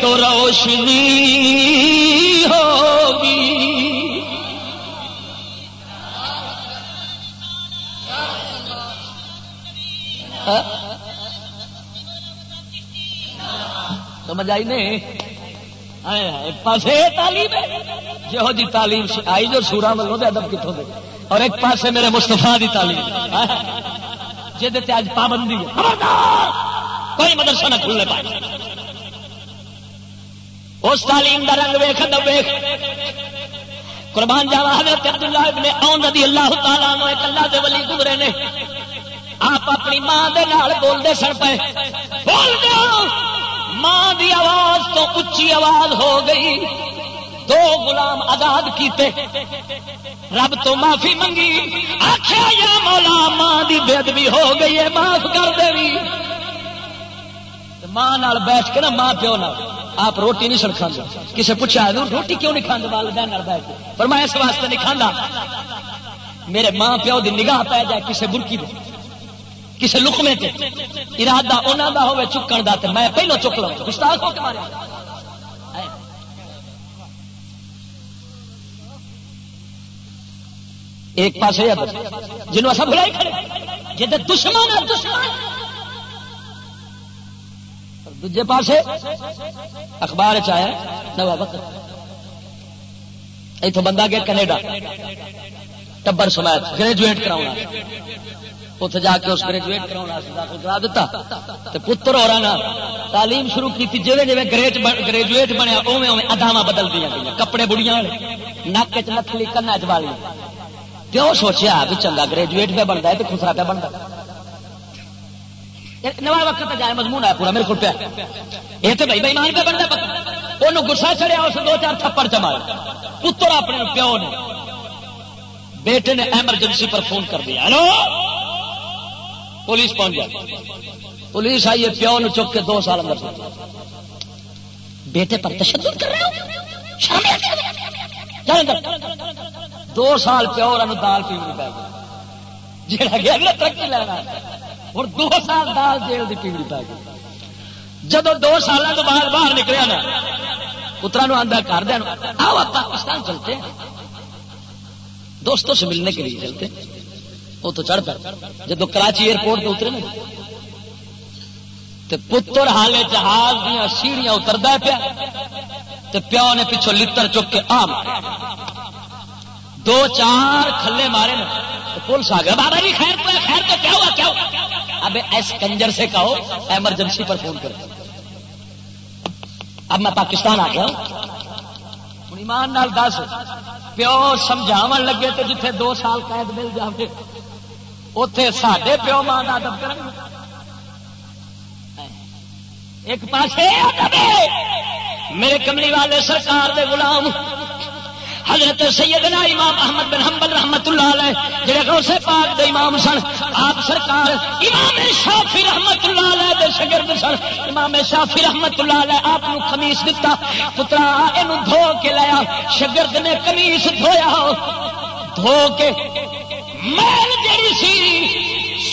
تو روشنی سمجھ آئی نہیں ایک پاس تعلیم جہو جی تعلیم آئی جو سورا ملو دے ادب کتوں دے۔ اور ایک پاسے میرے مستفا دی تعلیم۔ جہد اج پابندی ہے۔ کوئی مدرسہ نہ کھلنے پائے۔ اس تعلیم کا رنگ ویخ ادب ویخ قربان جاوا حضرت عبداللہ ابن اون رضی اللہ تعالیٰ عنہ ایک اللہ دے ولی گزرے نے۔ آپ اپنی ماں دے نال بول دے سن پے۔ بول دے ماں دی آواز تو اچھی آواز ہو گئی۔ دو غلام آزاد کیتے۔ رب تو معافی منگی۔ آخیا، یا مولا، ماں دی بے ادبی ہو گئی ہے، معاف کر دے ماں بیٹھ کے نا، ماں پیو نہ آپ روٹی نہیں سن کھانے کسی پوچھا روٹی کیوں نہیں کھانے والدین بیٹھ کے۔ پر میں اس واسطے نہیں کھانا میرے ماں پیو دی نگاہ پی جائے کسی برکی دے۔ کسی لکمے تے ارادہ انہوں کا ہوے چکن کا تو میں پہلو چک لوں۔ گستاخ ہو کے مارے۔ ایک پاس جنوب سب بلائی کھڑے جی دشمن ہے دشمن۔ دوجے پاسے اخبار چیا نوا وقت۔ اتوں بندہ گیا کینیڈا، ٹبر سمایت گریجویٹ کرا اتنے جا کے اس گریجویٹ کرا دیتا پتر اور تعلیم شروع کی جی جی گریجویٹ بنیا اوے اوے اداوا بدل دیا گئی کپڑے بڑیاں نک چ نتلی کنا چ والی۔ کیوں سوچیا بھی چنگا گریجویٹ پہ بنتا ہے تو خسرا پہ بنتا نوا وقت جائے، مضمون ہے پورا، میرے کو پیا۔ یہ تو بھائی بھائی مان پہ بنتا وہ گسا چڑیا اس دو چار تھپڑ چمار پتر اپنے پیو نے، بیٹے نے ایمرجنسی پر فون کر دیا۔ ہلو پولیس پہنچ گیا پولیس آئی ہے پیو نے چک کے دو سال اندر بیٹے پر تشدد کر رہے دو سال پیو دال پینی پی گئی جہاں گیا ترقی لینا اور دو سال دال جیل کی پیڑی پی گئی جب دو سالوں تو بعد باہر نکلیا نا، پترا آدھا کر دیا آؤ پاکستان چلتے ہیں۔ دوستوں سے ملنے کے لیے چلتے وہ تو چڑھ کر جب کراچی ایئرپورٹ پہ اترے نا۔ تو پتر حالے جہاز دیا سیڑیاں اترتا پیا۔ تو پیو نے پچھو لتر چک کے آم دو چار کھلے مارے نا۔ پولیس آ گیا، بابا جی خیر تو خیر تو کیا ہوا کیا ہوا؟ اب ایس کنجر سے کہو، ایمرجنسی پر فون کر اب میں پاکستان آ گیا ایمان نال دس۔ پیو سمجھاو لگے تو جتھے دو سال قید مل جائے اتے سڈے پیو ماں کا ادب کر ایک پاس میرے کملی والے سرکار دے غلام، حضرت سیدنا امام احمد بن حنبل رحمت اللہ علیہ، جڑے غوث پاک دے امام سن، آپ سرکار امام شافی رحمت اللہ علیہ دے شاگرد سن۔ امام شافی رحمت اللہ علیہ آپ نو قمیص دتا، پترا، اینو دھو کے لایا شاگرد نے قمیص دھویا۔ دھو کے میل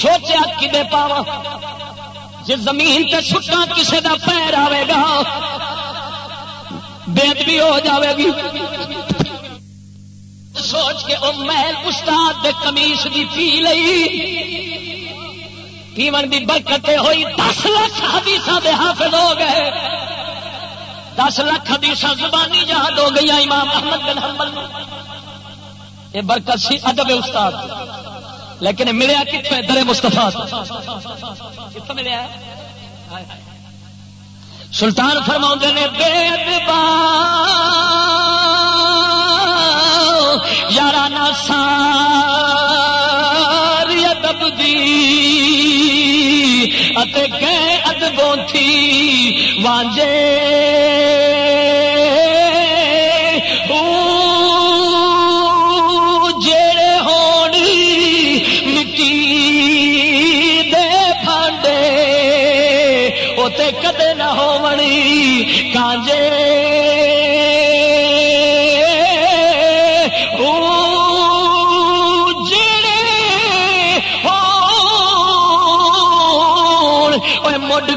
سوچیا کدے پاوا جی زمین تے سٹا کسے دا پیر آئے گا بےد بھی ہو جاوے گی۔ سوچ کے او محل استاد دے کمیس دی پی لئی۔ پیمن دی برکت ہوئی، دس لاکھ حدیث دے حافظ ہو گئے۔ دس لاکھ حدیث زبانی یاد ہو گئی امام احمد بن حنبل یہ برکت سی ادب استاد لیکن ملیا کتنے درے مستفا ملیا؟ سلطان فرما نے بے ادبا یارانہ ساری ادب دی۔ گئے ادبوں تھی وانجے۔ کدے نہ ہو منی کانجے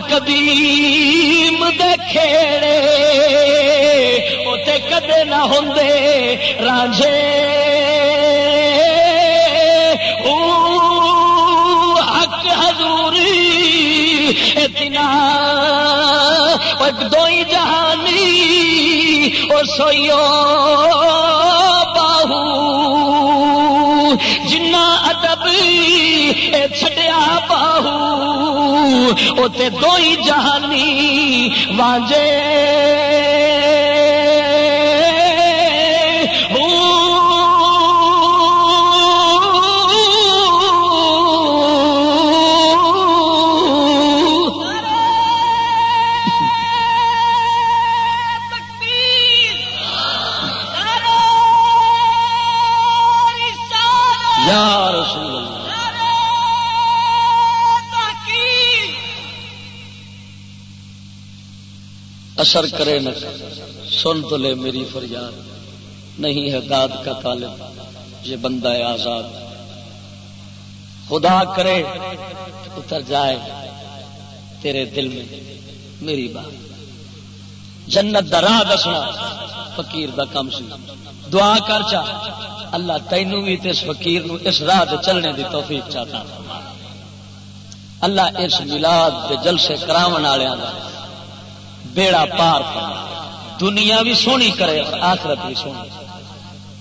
قدیم کھیڑے اسے کدے نہ ہوں رانجے او حق حضوری تک دو جہانی اور سوئیو باہو۔ جنا ادب اے چھڈیا باہو، اوتے دو جہانی واجے۔ اثر کرے نہ سن تو لے میری فریاد۔ نہیں ہے داد کا طالب، یہ بندہ ہے آزاد۔ خدا کرے اتر جائے تیرے دل میں میری بات۔ جنت دا راہ دسنا، فقیر دا کم سی۔ دعا کر چا، اللہ تینوں بھی تے اس فقیر نو اس راہ دے چلنے دی توفیق چاہتا۔ اللہ اس ملاد دے جلسے کراون والےاں دا۔ بیڑا پار فرما دنیا بھی سونی کرے اور آخرت بھی سونی۔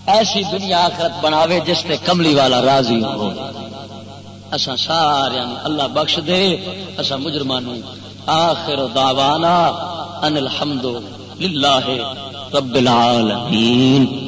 ایسی دنیا آخرت بناوے جس تے کملی والا راضی ہو۔ اسا سارے اللہ بخش دے اسا مجرمانو آخر دعوانا ان الحمد للہ رب العالمین۔